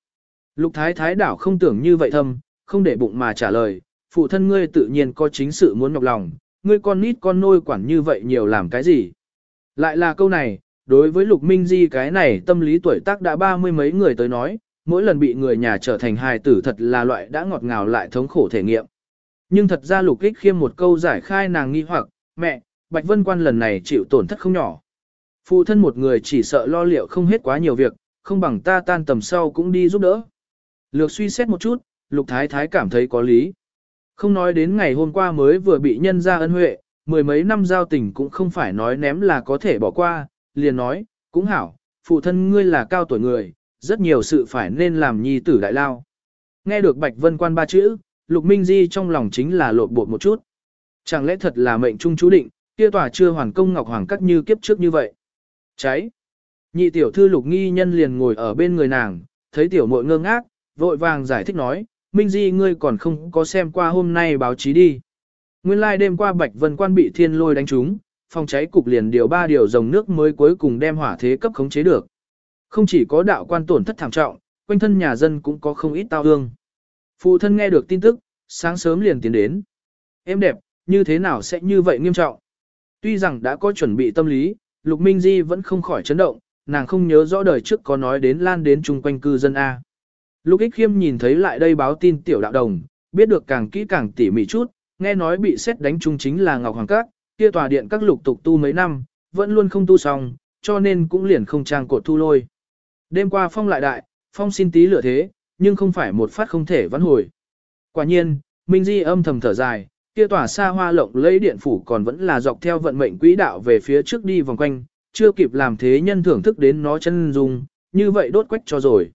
Speaker 1: Lục Thái Thái đảo không tưởng như vậy thâm, không để bụng mà trả lời, phụ thân ngươi tự nhiên có chính sự muốn nhọc lòng, ngươi con nít con nôi quản như vậy nhiều làm cái gì. Lại là câu này, đối với Lục Minh Di cái này tâm lý tuổi tác đã ba mươi mấy người tới nói, mỗi lần bị người nhà trở thành hài tử thật là loại đã ngọt ngào lại thống khổ thể nghiệm. Nhưng thật ra Lục Ích khiêm một câu giải khai nàng nghi hoặc, mẹ, Bạch Vân Quan lần này chịu tổn thất không nhỏ. Phụ thân một người chỉ sợ lo liệu không hết quá nhiều việc, không bằng ta tan tầm sau cũng đi giúp đỡ. Lược suy xét một chút, Lục Thái Thái cảm thấy có lý. Không nói đến ngày hôm qua mới vừa bị nhân ra ân huệ, mười mấy năm giao tình cũng không phải nói ném là có thể bỏ qua, liền nói, cũng hảo, phụ thân ngươi là cao tuổi người, rất nhiều sự phải nên làm nhi tử đại lao. Nghe được Bạch Vân Quan ba chữ, Lục Minh Di trong lòng chính là lột bột một chút. Chẳng lẽ thật là mệnh trung chú định, kia tòa chưa hoàn công ngọc hoàng cắt như kiếp trước như vậy. Cháy. Nhị tiểu thư Lục Nghi Nhân liền ngồi ở bên người nàng, thấy tiểu muội ngơ ngác, vội vàng giải thích nói, Minh Di ngươi còn không có xem qua hôm nay báo chí đi. Nguyên lai like đêm qua Bạch Vân Quan bị thiên lôi đánh trúng, phòng cháy cục liền điều ba điều dòng nước mới cuối cùng đem hỏa thế cấp khống chế được. Không chỉ có đạo quan tổn thất thảm trọng, quanh thân nhà dân cũng có không ít tao ương. Phụ thân nghe được tin tức, sáng sớm liền tiến đến. Em đẹp, như thế nào sẽ như vậy nghiêm trọng? Tuy rằng đã có chuẩn bị tâm lý, Lục Minh Di vẫn không khỏi chấn động, nàng không nhớ rõ đời trước có nói đến lan đến chung quanh cư dân A. Lục ích khiêm nhìn thấy lại đây báo tin tiểu đạo đồng, biết được càng kỹ càng tỉ mỉ chút, nghe nói bị xét đánh trung chính là Ngọc Hoàng Các, kia tòa điện các lục tục tu mấy năm, vẫn luôn không tu xong, cho nên cũng liền không trang cột thu lôi. Đêm qua phong lại đại, phong xin tí lửa thế, nhưng không phải một phát không thể vãn hồi. Quả nhiên, Minh Di âm thầm thở dài, kia tòa xa hoa lộng lấy điện phủ còn vẫn là dọc theo vận mệnh quỹ đạo về phía trước đi vòng quanh, chưa kịp làm thế nhân thưởng thức đến nó chân dung, như vậy đốt quách cho rồi.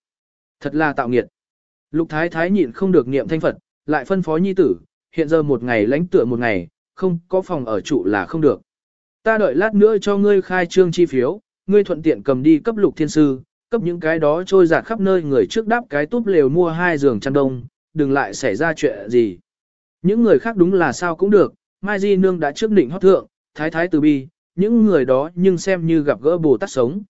Speaker 1: Thật là tạo nghiệt. Lục thái thái nhịn không được niệm thanh Phật, lại phân phó nhi tử, hiện giờ một ngày lãnh tựa một ngày, không có phòng ở trụ là không được. Ta đợi lát nữa cho ngươi khai trương chi phiếu, ngươi thuận tiện cầm đi cấp lục thiên sư, cấp những cái đó trôi giạt khắp nơi người trước đáp cái túp lều mua hai giường chăn đông, đừng lại xảy ra chuyện gì. Những người khác đúng là sao cũng được, Mai Di Nương đã trước định hót thượng, thái thái từ bi, những người đó nhưng xem như gặp gỡ bồ tát sống.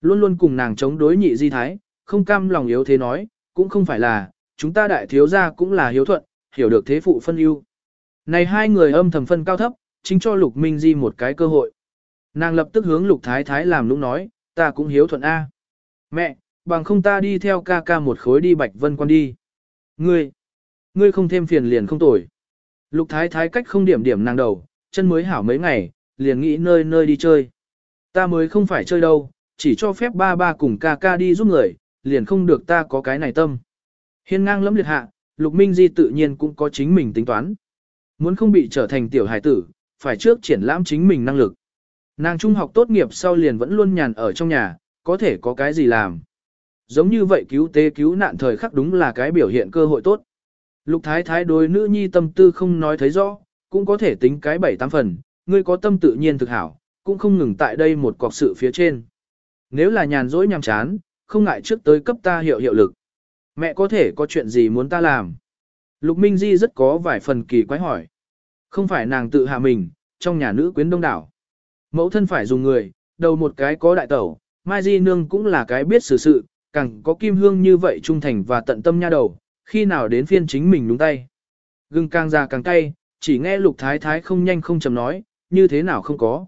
Speaker 1: Luôn luôn cùng nàng chống đối nhị di thái, không cam lòng yếu thế nói, cũng không phải là, chúng ta đại thiếu gia cũng là hiếu thuận, hiểu được thế phụ phân ưu. Này hai người âm thầm phân cao thấp, chính cho Lục Minh Di một cái cơ hội. Nàng lập tức hướng Lục Thái Thái làm lúc nói, ta cũng hiếu thuận A. Mẹ, bằng không ta đi theo ca ca một khối đi Bạch Vân quan đi. Ngươi, ngươi không thêm phiền liền không tội Lục Thái Thái cách không điểm điểm nàng đầu, chân mới hảo mấy ngày, liền nghĩ nơi nơi đi chơi. Ta mới không phải chơi đâu, chỉ cho phép ba ba cùng ca ca đi giúp người, liền không được ta có cái này tâm. Hiên ngang lẫm liệt hạ, Lục Minh Di tự nhiên cũng có chính mình tính toán. Muốn không bị trở thành tiểu hải tử, phải trước triển lãm chính mình năng lực. Nàng trung học tốt nghiệp sau liền vẫn luôn nhàn ở trong nhà, có thể có cái gì làm. Giống như vậy cứu tế cứu nạn thời khắc đúng là cái biểu hiện cơ hội tốt. Lục thái thái đối nữ nhi tâm tư không nói thấy rõ, cũng có thể tính cái bảy tám phần, ngươi có tâm tự nhiên thực hảo, cũng không ngừng tại đây một cọc sự phía trên. Nếu là nhàn rỗi nhàm chán, không ngại trước tới cấp ta hiệu hiệu lực. Mẹ có thể có chuyện gì muốn ta làm? Lục Minh Di rất có vài phần kỳ quái hỏi. Không phải nàng tự hạ mình, trong nhà nữ quyến đông đảo. Mẫu thân phải dùng người, đầu một cái có đại tẩu, Mai Di Nương cũng là cái biết xử sự, càng có kim hương như vậy trung thành và tận tâm nha đầu, khi nào đến phiên chính mình đúng tay. Gừng càng già càng cay, chỉ nghe lục thái thái không nhanh không chậm nói, như thế nào không có.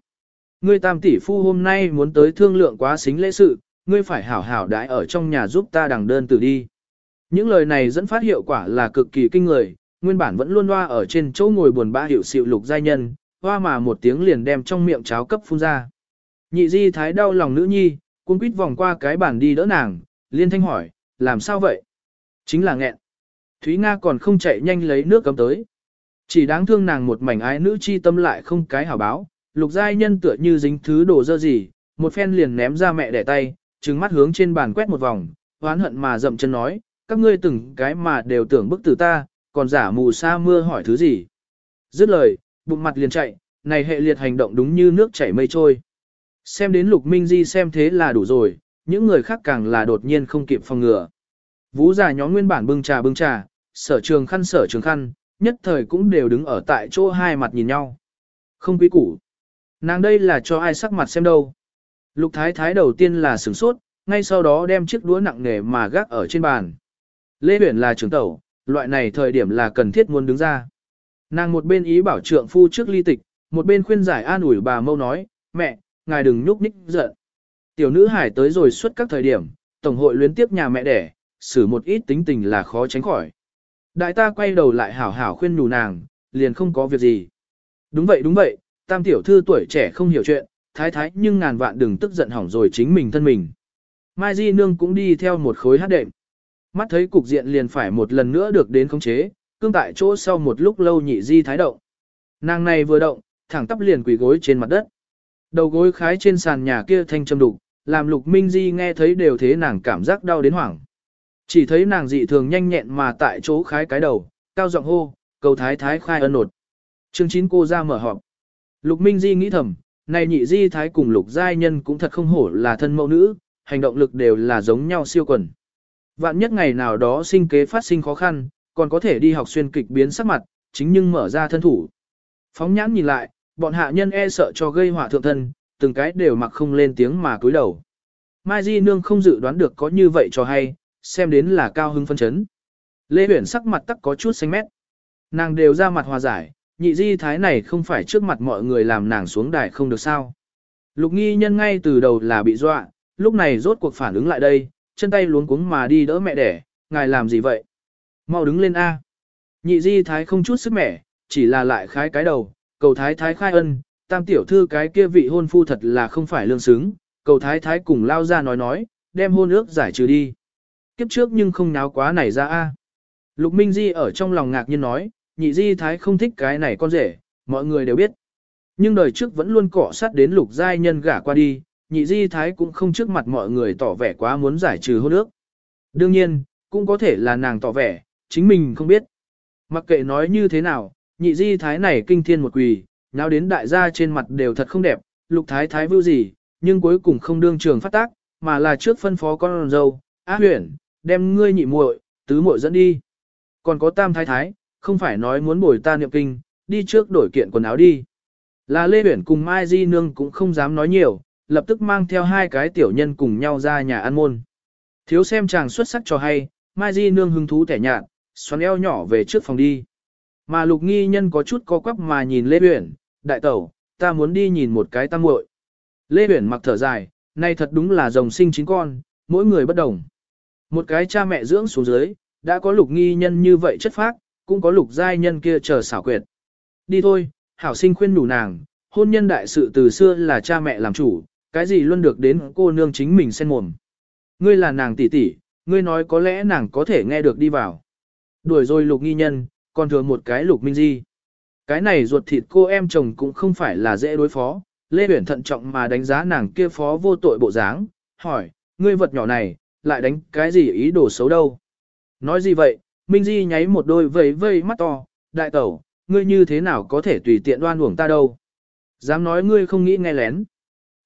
Speaker 1: Ngươi tam tỷ phu hôm nay muốn tới thương lượng quá xính lễ sự, ngươi phải hảo hảo đãi ở trong nhà giúp ta đằng đơn tử đi. Những lời này dẫn phát hiệu quả là cực kỳ kinh người, nguyên bản vẫn luôn loa ở trên chỗ ngồi buồn bã hiệu xịu lục giai nhân, hoa mà một tiếng liền đem trong miệng cháo cấp phun ra. Nhị di thái đau lòng nữ nhi, cuốn quýt vòng qua cái bàn đi đỡ nàng, liên thanh hỏi, làm sao vậy? Chính là nghẹn. Thúy Nga còn không chạy nhanh lấy nước cấm tới. Chỉ đáng thương nàng một mảnh ái nữ chi tâm lại không cái hảo báo, lục giai nhân tựa như dính thứ đồ dơ gì, một phen liền ném ra mẹ đẻ tay, trừng mắt hướng trên bàn quét một vòng, oán hận mà dậm chân nói, các ngươi từng cái mà đều tưởng bức tử ta, còn giả mù sa mưa hỏi thứ gì. Dứt lời, bụng mặt liền chạy, này hệ liệt hành động đúng như nước chảy mây trôi. Xem đến lục minh di xem thế là đủ rồi, những người khác càng là đột nhiên không kịp phòng ngừa. Vũ già nhóm nguyên bản bưng trà bưng trà, sở trường khăn sở trường khăn, nhất thời cũng đều đứng ở tại chỗ hai mặt nhìn nhau. Không quý củ. Nàng đây là cho ai sắc mặt xem đâu. Lục thái thái đầu tiên là sửng sốt, ngay sau đó đem chiếc đũa nặng nề mà gác ở trên bàn. Lê Huyền là trưởng tẩu, loại này thời điểm là cần thiết muốn đứng ra. Nàng một bên ý bảo trượng phu trước ly tịch, một bên khuyên giải an ủi bà mâu nói, mẹ, ngài đừng nhúc nhích giận. Tiểu nữ hải tới rồi suốt các thời điểm, tổng hội luyến tiếp nhà mẹ đẻ, xử một ít tính tình là khó tránh khỏi. Đại ta quay đầu lại hảo hảo khuyên nhủ nàng, liền không có việc gì. Đúng vậy đúng vậy, tam tiểu thư tuổi trẻ không hiểu chuyện, thái thái nhưng ngàn vạn đừng tức giận hỏng rồi chính mình thân mình. Mai Di Nương cũng đi theo một khối hát đệm. Mắt thấy cục diện liền phải một lần nữa được đến khống chế, cương tại chỗ sau một lúc lâu nhị Di thái động. Nàng này vừa động, thẳng tắp liền quỳ gối trên mặt đất. Đầu gối khái trên sàn nhà kia thanh châm đục, làm lục minh di nghe thấy đều thế nàng cảm giác đau đến hoảng. Chỉ thấy nàng dị thường nhanh nhẹn mà tại chỗ khái cái đầu, cao giọng hô, cầu thái thái khai ân nột. Chương chín cô ra mở họp. Lục minh di nghĩ thầm, này nhị di thái cùng lục giai nhân cũng thật không hổ là thân mẫu nữ, hành động lực đều là giống nhau siêu quần. Vạn nhất ngày nào đó sinh kế phát sinh khó khăn, còn có thể đi học xuyên kịch biến sắc mặt, chính nhưng mở ra thân thủ. Phóng nhãn nhìn lại, bọn hạ nhân e sợ cho gây họa thượng thân, từng cái đều mặc không lên tiếng mà cúi đầu. Mai Di Nương không dự đoán được có như vậy cho hay, xem đến là cao hưng phân chấn. Lê Huyển sắc mặt tắc có chút xanh mét. Nàng đều ra mặt hòa giải, nhị di thái này không phải trước mặt mọi người làm nàng xuống đài không được sao. Lục nghi nhân ngay từ đầu là bị dọa, lúc này rốt cuộc phản ứng lại đây, chân tay luống cuống mà đi đỡ mẹ đẻ, ngài làm gì vậy? Mau đứng lên A. Nhị di thái không chút sức mẻ, chỉ là lại khái cái đầu, cầu thái thái khai ân, tam tiểu thư cái kia vị hôn phu thật là không phải lương xứng, cầu thái thái cùng lao ra nói nói, đem hôn ước giải trừ đi. Kiếp trước nhưng không náo quá này ra a. Lục Minh Di ở trong lòng ngạc nhiên nói, nhị di thái không thích cái này con rể, mọi người đều biết. Nhưng đời trước vẫn luôn cọ sát đến lục giai nhân gả qua đi, nhị di thái cũng không trước mặt mọi người tỏ vẻ quá muốn giải trừ hôn ước. Đương nhiên, cũng có thể là nàng tỏ vẻ, chính mình không biết. Mặc kệ nói như thế nào, nhị di thái này kinh thiên một quỳ, nào đến đại gia trên mặt đều thật không đẹp, lục thái thái vưu gì, nhưng cuối cùng không đương trường phát tác, mà là trước phân phó con dâu, á huyển, đem ngươi nhị muội, tứ muội dẫn đi. Còn có tam thái thái, không phải nói muốn bồi ta niệm kinh, đi trước đổi kiện quần áo đi. Là Lê Huyển cùng Mai Di Nương cũng không dám nói nhiều, lập tức mang theo hai cái tiểu nhân cùng nhau ra nhà ăn môn. Thiếu xem chàng xuất sắc cho hay, Mai Di Nương hứng thú tẻ nhạt, xoắn eo nhỏ về trước phòng đi. Mà lục nghi nhân có chút co quắp mà nhìn Lê Huyển, đại tẩu, ta muốn đi nhìn một cái tăng muội. Lê Huyển mặc thở dài, nay thật đúng là rồng sinh chín con, mỗi người bất đồng. Một cái cha mẹ dưỡng xuống dưới, đã có lục nghi nhân như vậy chất phác, cũng có lục giai nhân kia chờ xảo quyệt. Đi thôi, hảo sinh khuyên đủ nàng, hôn nhân đại sự từ xưa là cha mẹ làm chủ, cái gì luôn được đến cô nương chính mình xen mồm. Ngươi là nàng tỷ tỷ, ngươi nói có lẽ nàng có thể nghe được đi vào. Đuổi rồi lục nghi nhân, còn thừa một cái lục minh di. Cái này ruột thịt cô em chồng cũng không phải là dễ đối phó, Lê Uyển thận trọng mà đánh giá nàng kia phó vô tội bộ dáng, hỏi, ngươi vật nhỏ này, lại đánh cái gì ý đồ xấu đâu. Nói gì vậy, Minh Di nháy một đôi vầy vây mắt to, đại tẩu, ngươi như thế nào có thể tùy tiện đoan uổng ta đâu. Dám nói ngươi không nghĩ nghe lén.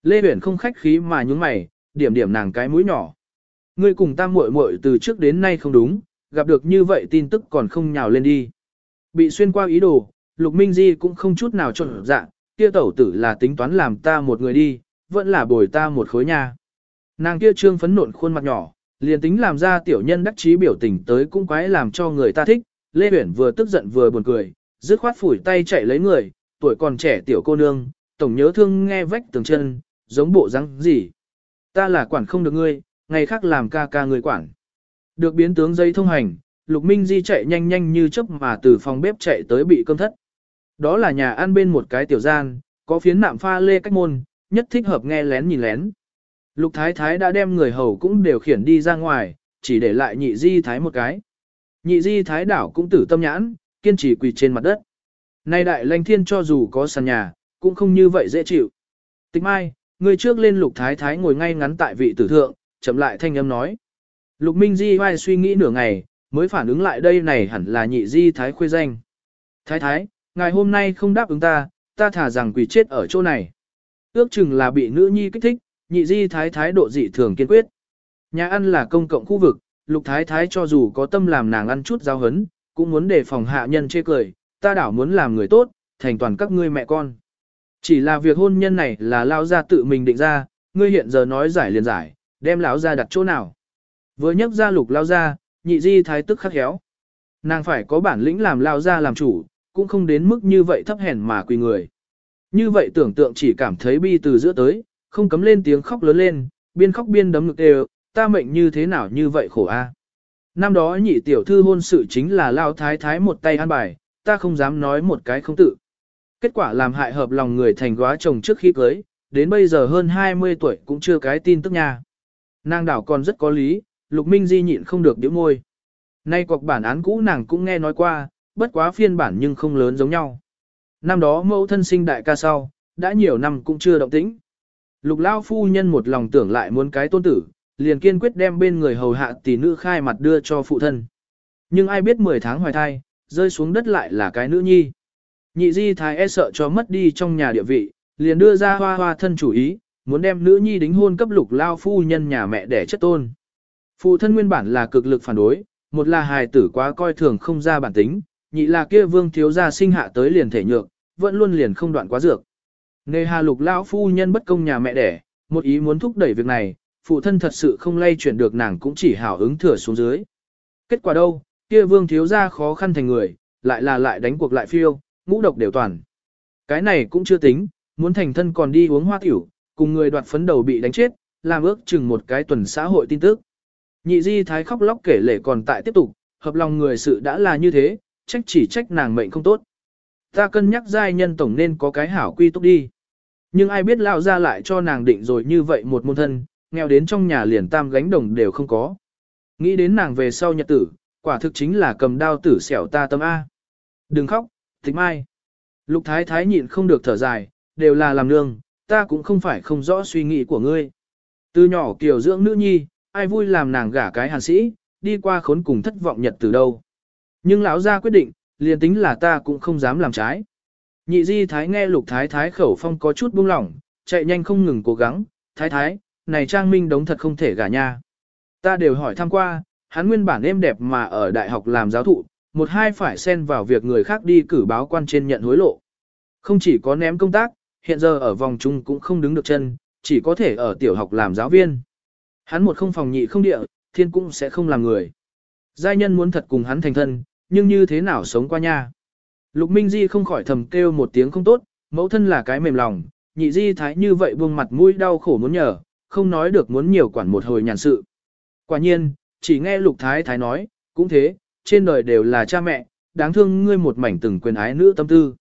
Speaker 1: Lê Uyển không khách khí mà nhúng mày, điểm điểm nàng cái mũi nhỏ. Ngươi cùng ta muội muội từ trước đến nay không đúng, gặp được như vậy tin tức còn không nhào lên đi. Bị xuyên qua ý đồ, Lục Minh Di cũng không chút nào trộn dạng, kia tẩu tử là tính toán làm ta một người đi, vẫn là bồi ta một khối nhà. Nàng kia trương phấn nộn khuôn mặt nhỏ, liền tính làm ra tiểu nhân đắc chí biểu tình tới cũng quái làm cho người ta thích. Lê Uyển vừa tức giận vừa buồn cười, dứt khoát phủi tay chạy lấy người, tuổi còn trẻ tiểu cô nương, tổng nhớ thương nghe vách tường chân, giống bộ răng gì. Ta là quản không được ngươi, ngày khác làm ca ca người quản. Được biến tướng dây thông hành, Lục Minh Di chạy nhanh nhanh như chớp mà từ phòng bếp chạy tới bị cơm thất. Đó là nhà ăn bên một cái tiểu gian, có phiến nạm pha lê cách môn, nhất thích hợp nghe lén nhìn lén. Lục Thái Thái đã đem người hầu cũng đều khiển đi ra ngoài, chỉ để lại nhị di thái một cái. Nhị di thái đảo cũng tử tâm nhãn, kiên trì quỳ trên mặt đất. Nay đại lãnh thiên cho dù có sàn nhà, cũng không như vậy dễ chịu. Tịch mai, người trước lên lục thái thái ngồi ngay ngắn tại vị tử thượng, chậm lại thanh âm nói. Lục minh di vai suy nghĩ nửa ngày, mới phản ứng lại đây này hẳn là nhị di thái khuê danh. Thái thái, ngài hôm nay không đáp ứng ta, ta thả rằng quỳ chết ở chỗ này. Ước chừng là bị nữ nhi kích thích, nhị di thái thái độ dị thường kiên quyết. Nhà ăn là công cộng khu vực, lục thái thái cho dù có tâm làm nàng ăn chút giao hấn, cũng muốn đề phòng hạ nhân chê cười, ta đảo muốn làm người tốt, thành toàn các ngươi mẹ con. Chỉ là việc hôn nhân này là lao ra tự mình định ra, ngươi hiện giờ nói giải liền giải, đem lão ra đặt chỗ nào. Vừa nhấc ra lục lao ra, nhị di thái tức khắc héo. Nàng phải có bản lĩnh làm lao ra làm chủ, cũng không đến mức như vậy thấp hèn mà quỳ người. Như vậy tưởng tượng chỉ cảm thấy bi từ giữa tới, không cấm lên tiếng khóc lớn lên, biên khóc biên đấm ngực đều, ta mệnh như thế nào như vậy khổ a. Năm đó nhị tiểu thư hôn sự chính là lao thái thái một tay ăn bài, ta không dám nói một cái không tự. Kết quả làm hại hợp lòng người thành góa chồng trước khi cưới, đến bây giờ hơn 20 tuổi cũng chưa cái tin tức nha. Nàng đảo còn rất có lý, Lục Minh Di nhịn không được điếu môi. Nay cuộc bản án cũ nàng cũng nghe nói qua, bất quá phiên bản nhưng không lớn giống nhau. Năm đó mẫu thân sinh đại ca sau, đã nhiều năm cũng chưa động tĩnh. Lục lao phu nhân một lòng tưởng lại muốn cái tôn tử, liền kiên quyết đem bên người hầu hạ tỷ nữ khai mặt đưa cho phụ thân. Nhưng ai biết 10 tháng hoài thai, rơi xuống đất lại là cái nữ nhi. Nhị di thái e sợ cho mất đi trong nhà địa vị, liền đưa ra hoa hoa thân chủ ý, muốn đem nữ nhi đính hôn cấp lục lao phu nhân nhà mẹ để chất tôn. Phụ thân nguyên bản là cực lực phản đối, một là hài tử quá coi thường không ra bản tính, nhị là kia vương thiếu gia sinh hạ tới liền thể nhược, vẫn luôn liền không đoạn quá dược. Nề hà lục lão phu nhân bất công nhà mẹ đẻ, một ý muốn thúc đẩy việc này, phụ thân thật sự không lay chuyển được nàng cũng chỉ hảo ứng thừa xuống dưới. Kết quả đâu, kia vương thiếu gia khó khăn thành người, lại là lại đánh cuộc lại phiêu, ngũ độc đều toàn. Cái này cũng chưa tính, muốn thành thân còn đi uống hoa tiểu, cùng người đoạt phấn đầu bị đánh chết, làm ước chừng một cái tuần xã hội tin tức. Nhị di thái khóc lóc kể lể còn tại tiếp tục, hợp lòng người sự đã là như thế, trách chỉ trách nàng mệnh không tốt. Ta cân nhắc giai nhân tổng nên có cái hảo quy túc đi. Nhưng ai biết lão ra lại cho nàng định rồi như vậy một môn thân, nghèo đến trong nhà liền tam gánh đồng đều không có. Nghĩ đến nàng về sau nhật tử, quả thực chính là cầm đao tử xẻo ta tâm A. Đừng khóc, tịch mai. Lục thái thái nhịn không được thở dài, đều là làm nương, ta cũng không phải không rõ suy nghĩ của ngươi. Từ nhỏ kiểu dưỡng nữ nhi, ai vui làm nàng gả cái hàn sĩ, đi qua khốn cùng thất vọng nhật từ đâu. Nhưng lão gia quyết định, liền tính là ta cũng không dám làm trái. Nhị di thái nghe lục thái thái khẩu phong có chút buông lỏng, chạy nhanh không ngừng cố gắng, thái thái, này trang minh đống thật không thể gả nha. Ta đều hỏi thăm qua, hắn nguyên bản êm đẹp mà ở đại học làm giáo thụ, một hai phải xen vào việc người khác đi cử báo quan trên nhận hối lộ. Không chỉ có ném công tác, hiện giờ ở vòng trung cũng không đứng được chân, chỉ có thể ở tiểu học làm giáo viên. Hắn một không phòng nhị không địa, thiên cũng sẽ không làm người. Giai nhân muốn thật cùng hắn thành thân, nhưng như thế nào sống qua nha. Lục Minh Di không khỏi thầm kêu một tiếng không tốt, mẫu thân là cái mềm lòng, nhị di thái như vậy buông mặt mũi đau khổ muốn nhờ, không nói được muốn nhiều quản một hồi nhàn sự. Quả nhiên, chỉ nghe lục thái thái nói, cũng thế, trên đời đều là cha mẹ, đáng thương ngươi một mảnh từng quyền ái nữ tâm tư.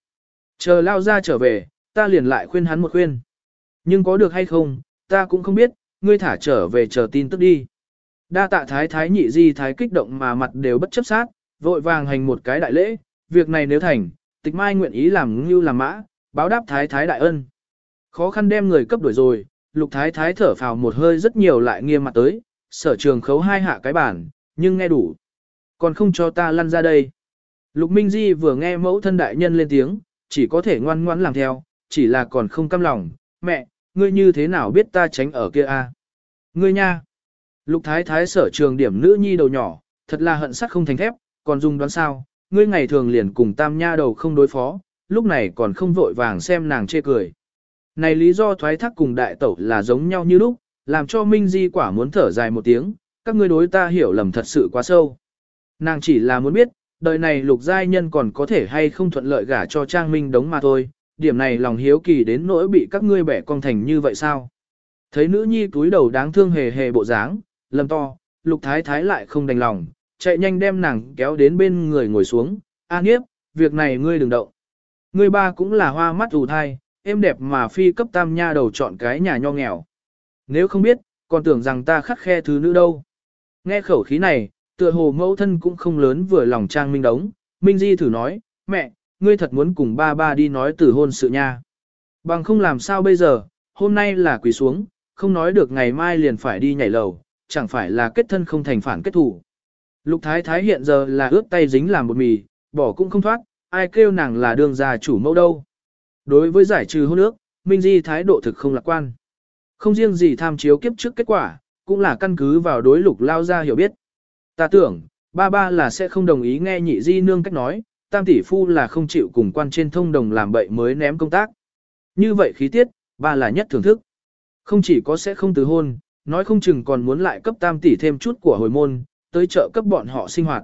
Speaker 1: Chờ lao ra trở về, ta liền lại khuyên hắn một khuyên. Nhưng có được hay không, ta cũng không biết, ngươi thả trở về chờ tin tức đi. Đa tạ thái thái nhị di thái kích động mà mặt đều bất chấp sát, vội vàng hành một cái đại lễ, việc này nếu thành, tịch mai nguyện ý làm ngưu làm mã, báo đáp thái thái đại ân. Khó khăn đem người cấp đuổi rồi, lục thái thái thở phào một hơi rất nhiều lại nghiêm mặt tới, sở trường khấu hai hạ cái bản, nhưng nghe đủ. còn không cho ta lăn ra đây. Lục Minh Di vừa nghe mẫu thân đại nhân lên tiếng, chỉ có thể ngoan ngoãn làm theo, chỉ là còn không căm lòng, mẹ, ngươi như thế nào biết ta tránh ở kia a? Ngươi nha. Lục Thái Thái sở trường điểm nữ nhi đầu nhỏ, thật là hận sắt không thành thép, còn dùng đoán sao, ngươi ngày thường liền cùng tam nha đầu không đối phó, lúc này còn không vội vàng xem nàng chê cười. Này lý do thoái thác cùng đại tẩu là giống nhau như lúc, làm cho Minh Di quả muốn thở dài một tiếng, các ngươi đối ta hiểu lầm thật sự quá sâu. Nàng chỉ là muốn biết, đời này lục giai nhân còn có thể hay không thuận lợi gả cho Trang Minh đống mà thôi, điểm này lòng hiếu kỳ đến nỗi bị các ngươi bẻ con thành như vậy sao? Thấy nữ nhi túi đầu đáng thương hề hề bộ dáng, lầm to, lục thái thái lại không đành lòng, chạy nhanh đem nàng kéo đến bên người ngồi xuống, a nghiếp, việc này ngươi đừng động. Ngươi ba cũng là hoa mắt ù thai, em đẹp mà phi cấp tam nha đầu chọn cái nhà nho nghèo. Nếu không biết, còn tưởng rằng ta khắc khe thứ nữ đâu. Nghe khẩu khí này, tựa hồ mẫu thân cũng không lớn vừa lòng trang minh đống, minh di thử nói, mẹ, ngươi thật muốn cùng ba ba đi nói từ hôn sự nha. Bằng không làm sao bây giờ, hôm nay là quỳ xuống, không nói được ngày mai liền phải đi nhảy lầu, chẳng phải là kết thân không thành phản kết thủ. Lục thái thái hiện giờ là ướp tay dính làm bột mì, bỏ cũng không thoát, ai kêu nàng là đường già chủ mẫu đâu. Đối với giải trừ hôn ước, Minh Di thái độ thực không lạc quan. Không riêng gì tham chiếu kiếp trước kết quả, cũng là căn cứ vào đối lục lao ra hiểu biết. Ta tưởng, ba ba là sẽ không đồng ý nghe nhị di nương cách nói, tam tỷ phu là không chịu cùng quan trên thông đồng làm bậy mới ném công tác. Như vậy khí tiết, ba là nhất thưởng thức. Không chỉ có sẽ không từ hôn, nói không chừng còn muốn lại cấp tam tỷ thêm chút của hồi môn, tới trợ cấp bọn họ sinh hoạt.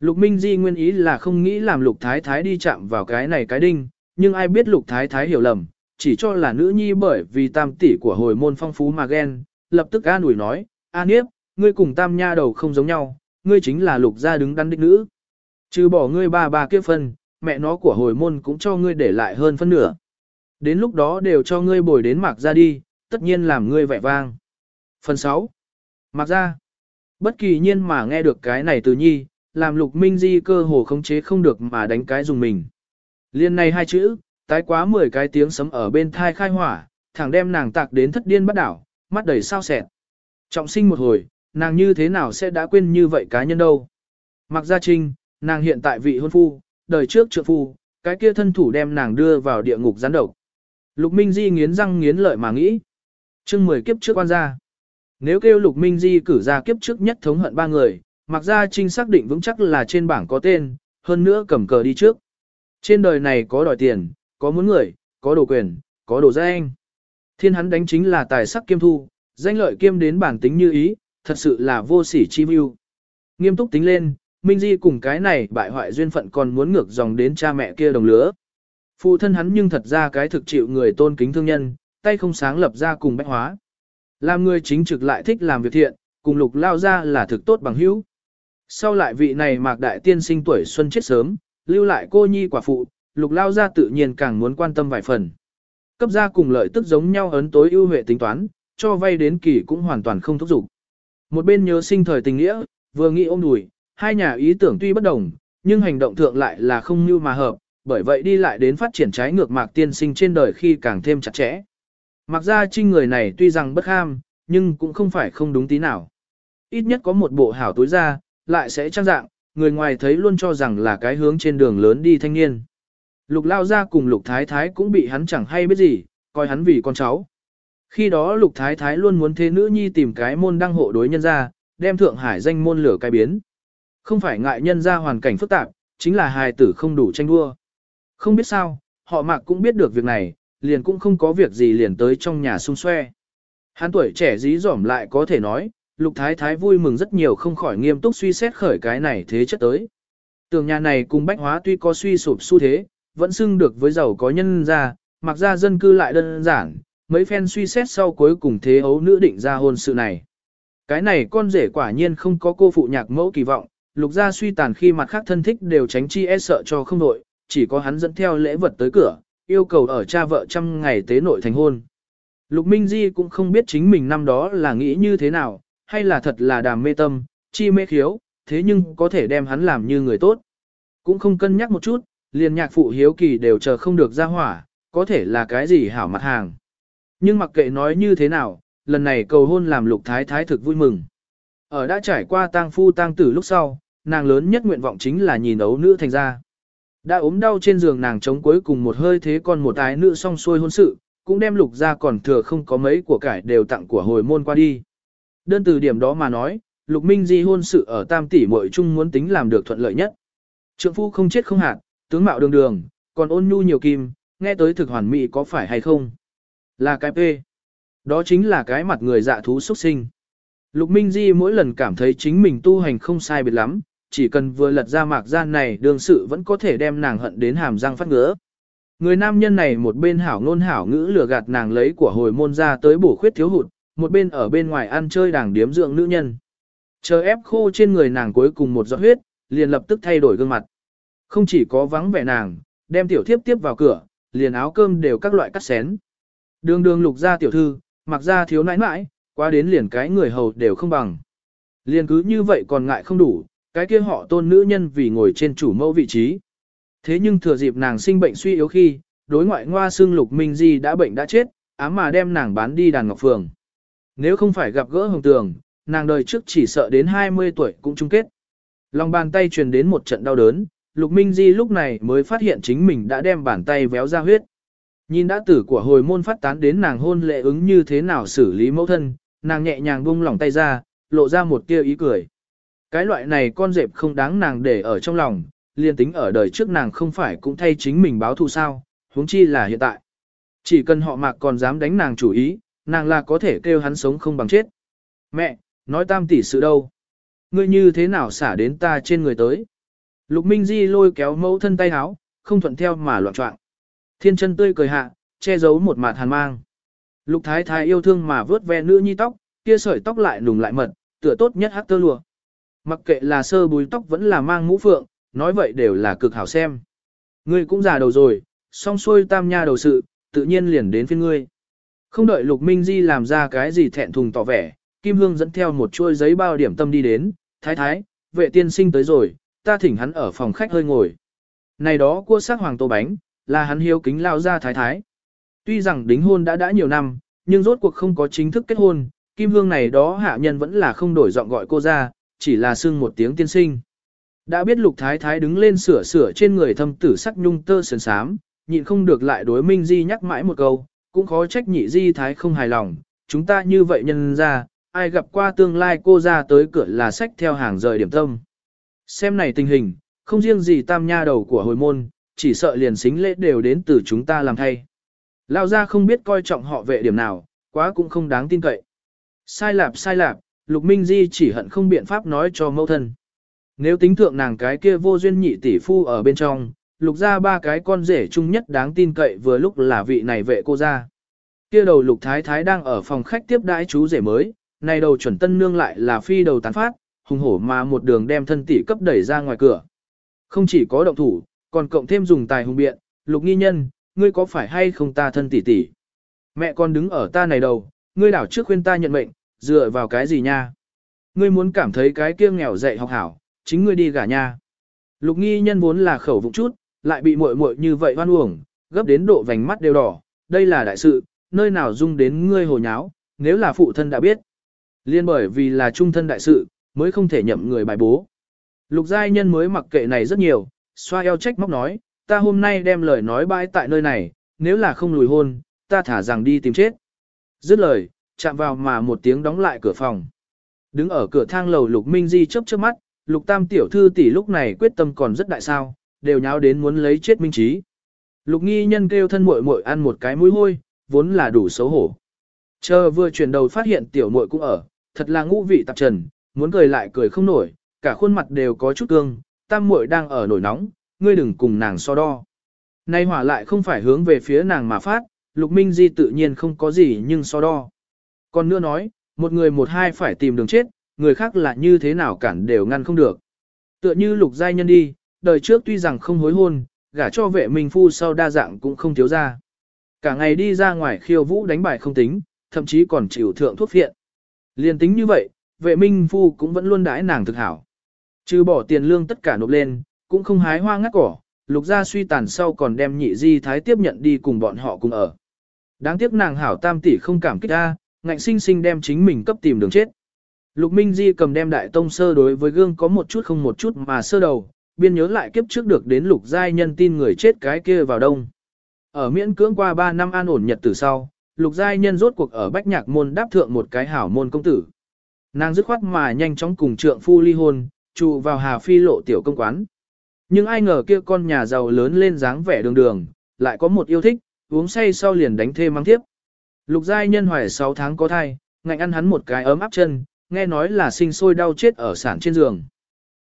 Speaker 1: Lục Minh Di nguyên ý là không nghĩ làm Lục Thái Thái đi chạm vào cái này cái đinh, nhưng ai biết Lục Thái Thái hiểu lầm, chỉ cho là nữ nhi bởi vì tam tỷ của hồi môn phong phú mà ghen, lập tức an ủi nói, A Niếp, ngươi cùng tam nha đầu không giống nhau, ngươi chính là Lục gia đứng đắn đích nữ. Trừ bỏ ngươi ba ba kia phân, mẹ nó của hồi môn cũng cho ngươi để lại hơn phân nửa. Đến lúc đó đều cho ngươi bồi đến mạc ra đi, tất nhiên làm ngươi vẻ vang. Phần 6. Mạc ra. Bất kỳ nhiên mà nghe được cái này từ nhi, làm lục minh di cơ hồ khống chế không được mà đánh cái dùng mình. Liên này hai chữ, tái quá 10 cái tiếng sấm ở bên thai khai hỏa, thẳng đem nàng tạc đến thất điên bắt đảo, mắt đầy sao sẹn. Trọng sinh một hồi, nàng như thế nào sẽ đã quên như vậy cá nhân đâu. Mặc gia trinh, nàng hiện tại vị hôn phu, đời trước trượng phu, cái kia thân thủ đem nàng đưa vào địa ngục gián độc. Lục Minh Di nghiến răng nghiến lợi mà nghĩ. chương 10 kiếp trước quan gia. Nếu kêu Lục Minh Di cử ra kiếp trước nhất thống hận ba người, mặc ra trinh xác định vững chắc là trên bảng có tên, hơn nữa cầm cờ đi trước. Trên đời này có đòi tiền, có muốn người, có đồ quyền, có đồ danh. Thiên hắn đánh chính là tài sắc kiêm thu, danh lợi kiêm đến bản tính như ý, thật sự là vô sỉ chi mưu. Nghiêm túc tính lên, Minh Di cùng cái này bại hoại duyên phận còn muốn ngược dòng đến cha mẹ kia đồng lứa. Phụ thân hắn nhưng thật ra cái thực chịu người tôn kính thương nhân, tay không sáng lập ra cùng bách hóa. Làm người chính trực lại thích làm việc thiện, cùng lục lao ra là thực tốt bằng hữu. Sau lại vị này mạc đại tiên sinh tuổi xuân chết sớm, lưu lại cô nhi quả phụ, lục lao ra tự nhiên càng muốn quan tâm vài phần. Cấp gia cùng lợi tức giống nhau ấn tối ưu huệ tính toán, cho vay đến kỳ cũng hoàn toàn không thúc giục. Một bên nhớ sinh thời tình nghĩa, vừa nghĩ ôm đùi, hai nhà ý tưởng tuy bất đồng, nhưng hành động thượng lại là không như mà hợp, bởi vậy đi lại đến phát triển trái ngược mạc tiên sinh trên đời khi càng thêm chặt chẽ. Mặc ra trinh người này tuy rằng bất ham, nhưng cũng không phải không đúng tí nào. Ít nhất có một bộ hảo tối ra, lại sẽ trang dạng, người ngoài thấy luôn cho rằng là cái hướng trên đường lớn đi thanh niên. Lục lao ra cùng lục thái thái cũng bị hắn chẳng hay biết gì, coi hắn vì con cháu. Khi đó lục thái thái luôn muốn thế nữ nhi tìm cái môn đăng hộ đối nhân ra, đem Thượng Hải danh môn lửa cái biến. Không phải ngại nhân ra hoàn cảnh phức tạp, chính là hài tử không đủ tranh đua. Không biết sao, họ mạc cũng biết được việc này, liền cũng không có việc gì liền tới trong nhà xung xoe. Hắn tuổi trẻ dí dỏm lại có thể nói, lục thái thái vui mừng rất nhiều không khỏi nghiêm túc suy xét khởi cái này thế chất tới. Tường nhà này cùng bách hóa tuy có suy sụp xu thế, vẫn xưng được với giàu có nhân ra, mặc ra dân cư lại đơn giản, mấy phen suy xét sau cuối cùng thế ấu nữ định ra hôn sự này. Cái này con rể quả nhiên không có cô phụ nhạc mẫu kỳ vọng, lục gia suy tàn khi mặt khác thân thích đều tránh chi e sợ cho không đội, chỉ có hắn dẫn theo lễ vật tới cửa, yêu cầu ở cha vợ trăm ngày tế nội thành hôn. Lục Minh Di cũng không biết chính mình năm đó là nghĩ như thế nào, hay là thật là đàm mê tâm, chi mê khiếu, thế nhưng có thể đem hắn làm như người tốt. Cũng không cân nhắc một chút, liền nhạc phụ hiếu kỳ đều chờ không được ra hỏa, có thể là cái gì hảo mặt hàng. Nhưng mặc kệ nói như thế nào, lần này cầu hôn làm lục thái thái thực vui mừng. Ở đã trải qua tang phu tang tử lúc sau, nàng lớn nhất nguyện vọng chính là nhìn ấu nữ thành ra. Đã ốm đau trên giường nàng chống cuối cùng một hơi thế còn một ái nữ song xuôi hôn sự, cũng đem lục ra còn thừa không có mấy của cải đều tặng của hồi môn qua đi. Đơn từ điểm đó mà nói, lục minh di hôn sự ở tam tỷ muội chung muốn tính làm được thuận lợi nhất. Trượng phu không chết không hạt, tướng mạo đường đường, còn ôn nhu nhiều kim, nghe tới thực hoàn mỹ có phải hay không? Là cái P. Đó chính là cái mặt người dạ thú xuất sinh. Lục Minh Di mỗi lần cảm thấy chính mình tu hành không sai biệt lắm, chỉ cần vừa lật ra mạc gian này đường sự vẫn có thể đem nàng hận đến hàm răng phát ngứa. Người nam nhân này một bên hảo ngôn hảo ngữ lừa gạt nàng lấy của hồi môn ra tới bổ khuyết thiếu hụt, một bên ở bên ngoài ăn chơi đàng điếm dưỡng nữ nhân. Chờ ép khô trên người nàng cuối cùng một giọt huyết, liền lập tức thay đổi gương mặt. Không chỉ có vắng vẻ nàng, đem tiểu thiếp tiếp vào cửa, liền áo cơm đều các loại cắt xén. Đường đường lục ra tiểu thư, mặc ra thiếu nãi nãi, qua đến liền cái người hầu đều không bằng. Liền cứ như vậy còn ngại không đủ, cái kia họ tôn nữ nhân vì ngồi trên chủ mẫu vị trí. Thế nhưng thừa dịp nàng sinh bệnh suy yếu khi, đối ngoại ngoa xương lục minh di đã bệnh đã chết, ám mà đem nàng bán đi đàn ngọc phường. Nếu không phải gặp gỡ hồng tường, nàng đời trước chỉ sợ đến 20 tuổi cũng chung kết. Lòng bàn tay truyền đến một trận đau đớn, lục minh di lúc này mới phát hiện chính mình đã đem bàn tay véo ra huyết. Nhìn đã tử của hồi môn phát tán đến nàng hôn lệ ứng như thế nào xử lý mẫu thân, nàng nhẹ nhàng buông lỏng tay ra, lộ ra một tia ý cười. Cái loại này con dẹp không đáng nàng để ở trong lòng, liên tính ở đời trước nàng không phải cũng thay chính mình báo thù sao, huống chi là hiện tại. Chỉ cần họ mạc còn dám đánh nàng chủ ý, nàng là có thể kêu hắn sống không bằng chết. Mẹ, nói tam tỷ sự đâu? Ngươi như thế nào xả đến ta trên người tới? Lục Minh Di lôi kéo mẫu thân tay háo, không thuận theo mà loạn trọng. Thiên chân tươi cười hạ, che giấu một mặt hàn mang. Lục Thái Thái yêu thương mà vớt ve nữ nhi tóc, kia sợi tóc lại nùng lại mật, tựa tốt nhất hắc tơ lụa. Mặc kệ là sơ búi tóc vẫn là mang mũ phượng, nói vậy đều là cực hảo xem. Ngươi cũng già đầu rồi, song xuôi tam nha đầu sự, tự nhiên liền đến phiên ngươi. Không đợi Lục Minh Di làm ra cái gì thẹn thùng tỏ vẻ, Kim Hương dẫn theo một chuôi giấy bao điểm tâm đi đến, thái thái, vệ tiên sinh tới rồi, ta thỉnh hắn ở phòng khách hơi ngồi. Này đó cua sắc hoàng tô bánh, là hắn hiếu kính lao ra thái thái. Tuy rằng đính hôn đã đã nhiều năm, nhưng rốt cuộc không có chính thức kết hôn, Kim Hương này đó hạ nhân vẫn là không đổi giọng gọi cô ra, chỉ là xưng một tiếng tiên sinh. Đã biết lục thái thái đứng lên sửa sửa trên người thâm tử sắc nhung tơ sườn sám, nhịn không được lại đối Minh Di nhắc mãi một câu, cũng khó trách nhị Di thái không hài lòng, chúng ta như vậy nhân ra, ai gặp qua tương lai cô ra tới cửa là sách theo hàng rời điểm tâm. Xem này tình hình, không riêng gì tam nha đầu của hồi môn, chỉ sợ liền xính lễ đều đến từ chúng ta làm thay. Lao ra không biết coi trọng họ vệ điểm nào, quá cũng không đáng tin cậy. Sai lạp sai lạp, Lục Minh Di chỉ hận không biện pháp nói cho mẫu thân. Nếu tính thượng nàng cái kia vô duyên nhị tỷ phu ở bên trong, lục ra ba cái con rể chung nhất đáng tin cậy vừa lúc là vị này vệ cô ra. Kia đầu lục thái thái đang ở phòng khách tiếp đãi chú rể mới, này đầu chuẩn tân nương lại là phi đầu tán phát, hùng hổ mà một đường đem thân tỷ cấp đẩy ra ngoài cửa. Không chỉ có động thủ, còn cộng thêm dùng tài hùng biện, lục nghi nhân, ngươi có phải hay không ta thân tỷ tỷ? Mẹ con đứng ở ta này đầu, ngươi đảo trước khuyên ta nhận mệnh, dựa vào cái gì nha? Ngươi muốn cảm thấy cái kia nghèo dạy học hảo, chính ngươi đi gả nha. Lục nghi nhân vốn là khẩu vụng chút, lại bị muội muội như vậy hoan uổng, gấp đến độ vành mắt đều đỏ, đây là đại sự, nơi nào dung đến ngươi hồ nháo, nếu là phụ thân đã biết. Liên bởi vì là trung thân đại sự, mới không thể nhậm người bài bố. Lục giai nhân mới mặc kệ này rất nhiều, xoa eo trách móc nói, ta hôm nay đem lời nói bãi tại nơi này, nếu là không lùi hôn, ta thả rằng đi tìm chết. Dứt lời, chạm vào mà một tiếng đóng lại cửa phòng. Đứng ở cửa thang lầu Lục Minh Di chớp chớp mắt, Lục Tam tiểu thư tỷ lúc này quyết tâm còn rất đại sao, đều nháo đến muốn lấy chết Minh Trí. Lục Nghi nhân kêu thân muội muội ăn một cái mũi hôi, vốn là đủ xấu hổ. Chờ vừa chuyển đầu phát hiện tiểu muội cũng ở, thật là ngũ vị tạp trần, muốn cười lại cười không nổi, cả khuôn mặt đều có chút cương, tam muội đang ở nổi nóng, ngươi đừng cùng nàng so đo. Nay hỏa lại không phải hướng về phía nàng mà phát, Lục Minh Di tự nhiên không có gì nhưng so đo. Còn nữa nói, một người một hai phải tìm đường chết, người khác là như thế nào cản đều ngăn không được. Tựa như Lục Giai Nhân đi, đời trước tuy rằng không hối hôn, gả cho vệ minh phu sau đa dạng cũng không thiếu ra. Cả ngày đi ra ngoài khiêu vũ đánh bài không tính, thậm chí còn chịu thượng thuốc phiện. Liên tính như vậy, vệ minh phu cũng vẫn luôn đãi nàng thực hảo. Trừ bỏ tiền lương tất cả nộp lên, cũng không hái hoa ngắt cỏ, lục gia suy tàn sau còn đem nhị di thái tiếp nhận đi cùng bọn họ cùng ở. Đáng tiếc nàng hảo tam tỷ không cảm kích ta, ngạnh sinh sinh đem chính mình cấp tìm đường chết. Lục Minh Di cầm đem đại tông sơ đối với gương có một chút không một chút mà sơ đầu, biên nhớ lại kiếp trước được đến lục giai nhân tin người chết cái kia vào đông. Ở miễn cưỡng qua 3 năm an ổn nhật từ sau, lục giai nhân rốt cuộc ở bách nhạc môn đáp thượng một cái hảo môn công tử. Nàng dứt khoát mà nhanh chóng cùng trượng phu ly hôn, trụ vào hà phi lộ tiểu công quán. Nhưng ai ngờ kia con nhà giàu lớn lên dáng vẻ đường đường, lại có một yêu thích, uống say sau liền đánh thê mang tiếp. Lục giai nhân hoài 6 tháng có thai, ngạnh ăn hắn một cái ấm áp chân, nghe nói là sinh sôi đau chết ở sản trên giường.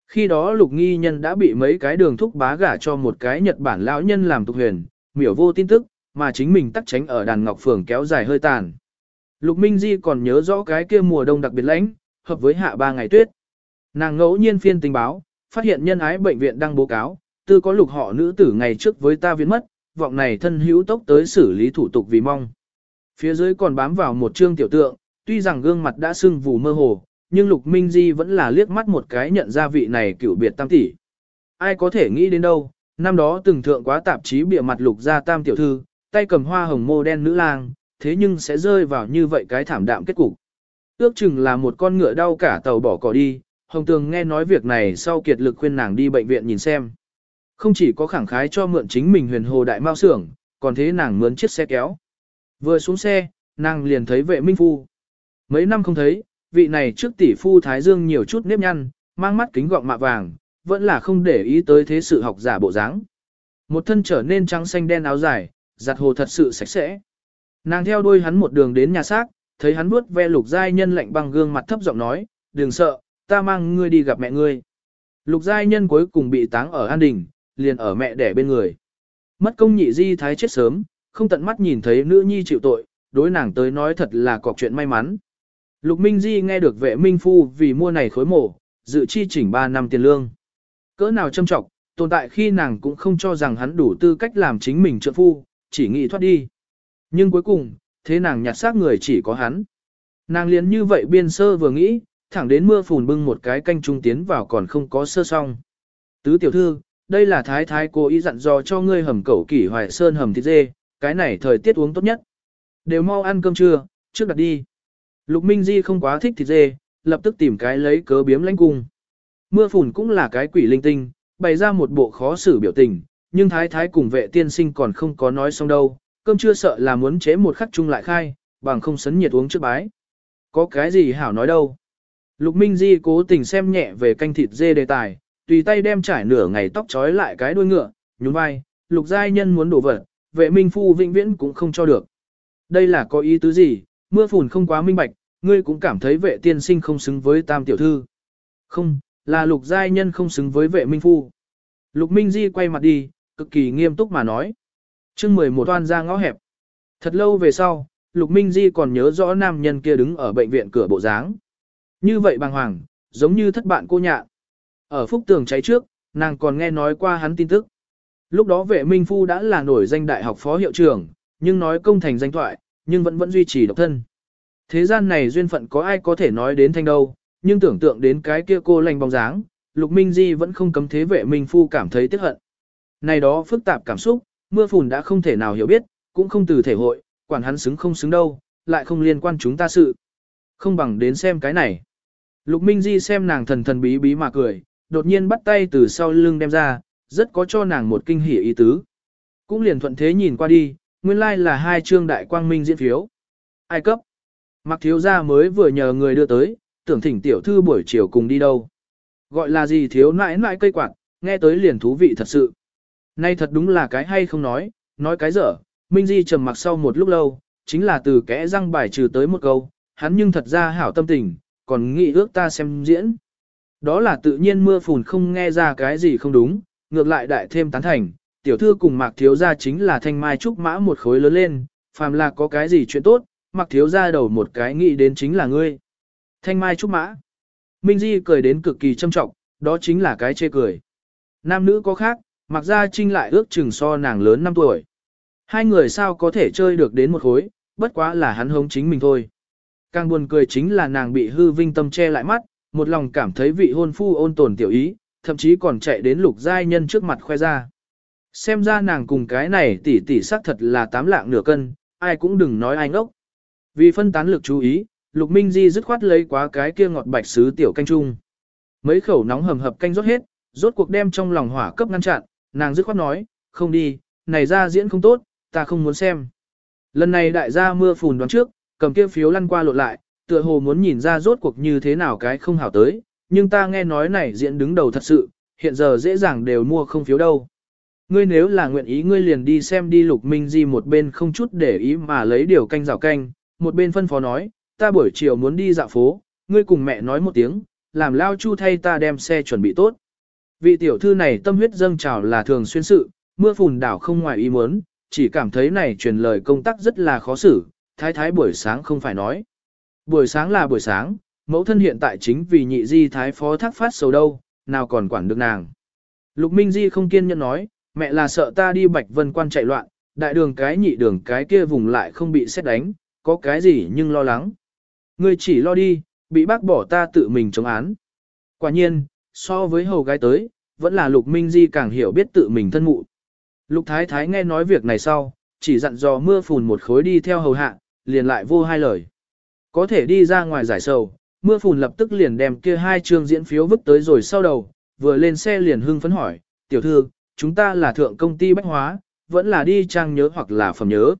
Speaker 1: Khi đó lục nghi nhân đã bị mấy cái đường thúc bá gả cho một cái Nhật Bản lão nhân làm tục huyền, miểu vô tin tức, mà chính mình tắc tránh ở đàn ngọc phường kéo dài hơi tàn. Lục Minh Di còn nhớ rõ cái kia mùa đông đặc biệt lạnh, hợp với hạ ba ngày tuyết. Nàng ngẫu nhiên phiên tình báo, phát hiện nhân ái bệnh viện đang báo cáo, tư có lục họ nữ tử ngày trước với ta biến mất, vọng này thân hữu tốc tới xử lý thủ tục vì mong. Phía dưới còn bám vào một chương tiểu tượng, tuy rằng gương mặt đã sưng vù mơ hồ, nhưng Lục Minh Di vẫn là liếc mắt một cái nhận ra vị này cựu biệt tam tỷ. Ai có thể nghĩ đến đâu, năm đó từng thượng quá tạp chí bịa mặt Lục gia tam tiểu thư, tay cầm hoa hồng mô đen nữ lang, thế nhưng sẽ rơi vào như vậy cái thảm đạm kết cục. Ước chừng là một con ngựa đau cả tàu bỏ cỏ đi, Hồng Tường nghe nói việc này sau kiệt lực khuyên nàng đi bệnh viện nhìn xem. Không chỉ có khẳng khái cho mượn chính mình huyền hồ đại mao xưởng, còn thế nàng mướn chiếc xe kéo. Vừa xuống xe, nàng liền thấy vệ minh phu. Mấy năm không thấy, vị này trước tỷ phu Thái Dương nhiều chút nếp nhăn, mang mắt kính gọng mạ vàng, vẫn là không để ý tới thế sự học giả bộ dáng. Một thân trở nên trắng xanh đen áo dài, giặt hồ thật sự sạch sẽ. Nàng theo đuôi hắn một đường đến nhà xác, thấy hắn bước ve lục giai nhân lạnh băng gương mặt thấp giọng nói, đừng sợ, ta mang ngươi đi gặp mẹ ngươi. Lục giai nhân cuối cùng bị táng ở an đình, liền ở mẹ đẻ bên người. Mất công nhị di thái chết sớm, không tận mắt nhìn thấy nữ nhi chịu tội, đối nàng tới nói thật là cọc chuyện may mắn. Lục Minh Di nghe được vệ minh phu vì mua này khối mổ, dự chi chỉnh 3 năm tiền lương. Cỡ nào châm trọng, tồn tại khi nàng cũng không cho rằng hắn đủ tư cách làm chính mình trợ phu, chỉ nghĩ thoát đi. Nhưng cuối cùng, thế nàng nhặt xác người chỉ có hắn. Nàng liền như vậy biên sơ vừa nghĩ, thẳng đến mưa phùn bưng một cái canh trung tiến vào còn không có sơ xong. Tứ tiểu thư, đây là thái thái cố ý dặn dò cho ngươi hầm cẩu kỷ hoài sơn hầm thịt dê, cái này thời tiết uống tốt nhất. Đều mau ăn cơm trưa, trước đặt đi. Lục Minh Di không quá thích thịt dê, lập tức tìm cái lấy cớ biếm lãnh cung. Mưa phùn cũng là cái quỷ linh tinh, bày ra một bộ khó xử biểu tình, nhưng thái thái cùng vệ tiên sinh còn không có nói xong đâu, cơm chưa sợ là muốn chế một khắc chung lại khai, bằng không sấn nhiệt uống trước bái. Có cái gì hảo nói đâu. Lục Minh Di cố tình xem nhẹ về canh thịt dê đề tài, tùy tay đem trải nửa ngày tóc trói lại cái đuôi ngựa, nhún vai, lục giai nhân muốn đổ vật, vệ minh phu vĩnh viễn cũng không cho được. Đây là có ý tứ gì, mưa phùn không quá minh bạch, ngươi cũng cảm thấy vệ tiên sinh không xứng với tam tiểu thư. Không, là lục giai nhân không xứng với vệ minh phu. Lục Minh Di quay mặt đi, cực kỳ nghiêm túc mà nói. chương 11 toan ra ngõ hẹp. Thật lâu về sau, Lục Minh Di còn nhớ rõ nam nhân kia đứng ở bệnh viện cửa bộ dáng. Như vậy bàng hoàng, giống như thất bạn cô nhạ. Ở phúc tường cháy trước, nàng còn nghe nói qua hắn tin tức. Lúc đó vệ minh phu đã là nổi danh đại học phó hiệu trưởng, nhưng nói công thành danh thoại, nhưng vẫn vẫn duy trì độc thân. Thế gian này duyên phận có ai có thể nói đến thanh đâu, nhưng tưởng tượng đến cái kia cô lành bóng dáng, Lục Minh Di vẫn không cấm thế vệ minh phu cảm thấy tiếc hận. Này đó phức tạp cảm xúc, mưa phùn đã không thể nào hiểu biết, cũng không từ thể hội, quản hắn xứng không xứng đâu, lại không liên quan chúng ta sự. Không bằng đến xem cái này. Lục Minh Di xem nàng thần thần bí bí mà cười, đột nhiên bắt tay từ sau lưng đem ra, rất có cho nàng một kinh hỉ ý tứ. Cũng liền thuận thế nhìn qua đi, nguyên lai like là hai chương đại quang minh diễn phiếu. Ai cấp? Mặc thiếu gia mới vừa nhờ người đưa tới, tưởng thỉnh tiểu thư buổi chiều cùng đi đâu. Gọi là gì thiếu nãi nãi cây quạt, nghe tới liền thú vị thật sự. Nay thật đúng là cái hay không nói, nói cái dở, Minh Di trầm mặc sau một lúc lâu, chính là từ kẽ răng bài trừ tới một câu, hắn nhưng thật ra hảo tâm tình, còn nghĩ ước ta xem diễn. Đó là tự nhiên mưa phùn không nghe ra cái gì không đúng, ngược lại đại thêm tán thành, tiểu thư cùng mạc thiếu gia chính là thanh mai trúc mã một khối lớn lên, phàm là có cái gì chuyện tốt, mạc thiếu gia đầu một cái nghĩ đến chính là ngươi. Thanh mai trúc mã. Minh Di cười đến cực kỳ trâm trọng, đó chính là cái chê cười. Nam nữ có khác, mạc gia trinh lại ước chừng so nàng lớn 5 tuổi. Hai người sao có thể chơi được đến một khối, bất quá là hắn hống chính mình thôi. Càng buồn cười chính là nàng bị hư vinh tâm che lại mắt, một lòng cảm thấy vị hôn phu ôn tồn tiểu ý, thậm chí còn chạy đến lục giai nhân trước mặt khoe ra. Xem ra nàng cùng cái này tỷ tỷ xác thật là tám lạng nửa cân, ai cũng đừng nói ai ngốc. Vì phân tán lực chú ý, Lục Minh Di dứt khoát lấy quá cái kia ngọt bạch sứ tiểu canh chung. Mấy khẩu nóng hầm hập canh rót hết, rốt cuộc đem trong lòng hỏa cấp ngăn chặn, nàng dứt khoát nói, không đi, này ra diễn không tốt, ta không muốn xem. Lần này đại gia mưa phùn đoán trước, cầm kia phiếu lăn qua lộn lại, tựa hồ muốn nhìn ra rốt cuộc như thế nào cái không hảo tới, nhưng ta nghe nói này diễn đứng đầu thật sự, hiện giờ dễ dàng đều mua không phiếu đâu. Ngươi nếu là nguyện ý ngươi liền đi xem đi lục minh di một bên không chút để ý mà lấy điều canh rào canh, một bên phân phó nói, ta buổi chiều muốn đi dạo phố, ngươi cùng mẹ nói một tiếng, làm lao chu thay ta đem xe chuẩn bị tốt. Vị tiểu thư này tâm huyết dâng trào là thường xuyên sự, mưa phùn đảo không ngoài ý muốn, chỉ cảm thấy này truyền lời công tác rất là khó xử, thái thái buổi sáng không phải nói. Buổi sáng là buổi sáng, mẫu thân hiện tại chính vì nhị di thái phó thác phát sầu đâu, nào còn quản được nàng. Lục Minh Di không kiên nhẫn nói, mẹ là sợ ta đi bạch vân quan chạy loạn, đại đường cái nhị đường cái kia vùng lại không bị xét đánh, có cái gì nhưng lo lắng. Ngươi chỉ lo đi, bị bác bỏ ta tự mình chống án. Quả nhiên, so với hầu gái tới, vẫn là Lục Minh Di càng hiểu biết tự mình thân mụ. Lục Thái Thái nghe nói việc này sau, chỉ dặn dò mưa phùn một khối đi theo hầu hạ, liền lại vô hai lời. Có thể đi ra ngoài giải sầu, mưa phùn lập tức liền đem kia hai chương diễn phiếu vứt tới rồi sau đầu, vừa lên xe liền hưng phấn hỏi, tiểu thư, chúng ta là thượng công ty bách hóa, vẫn là đi trang nhớ hoặc là phẩm nhớ.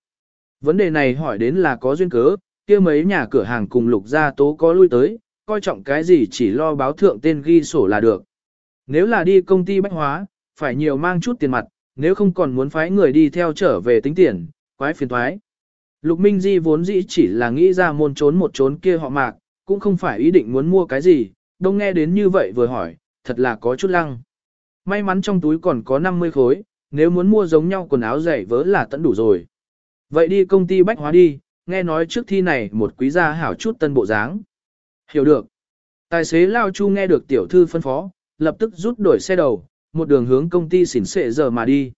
Speaker 1: Vấn đề này hỏi đến là có duyên cớ, kia mấy nhà cửa hàng cùng lục gia tố có lui tới, coi trọng cái gì chỉ lo báo thượng tên ghi sổ là được. Nếu là đi công ty bách hóa, phải nhiều mang chút tiền mặt, nếu không còn muốn phái người đi theo trở về tính tiền, quái phiền thoái. Lục Minh Di vốn dĩ chỉ là nghĩ ra môn trốn một trốn kia họ mạc, cũng không phải ý định muốn mua cái gì, đông nghe đến như vậy vừa hỏi, thật là có chút lăng. May mắn trong túi còn có 50 khối, nếu muốn mua giống nhau quần áo giày vớ là tận đủ rồi. Vậy đi công ty bách hóa đi, nghe nói trước thi này một quý gia hảo chút tân bộ dáng. Hiểu được. Tài xế Lao Chu nghe được tiểu thư phân phó, lập tức rút đổi xe đầu, một đường hướng công ty xỉn xệ giờ mà đi.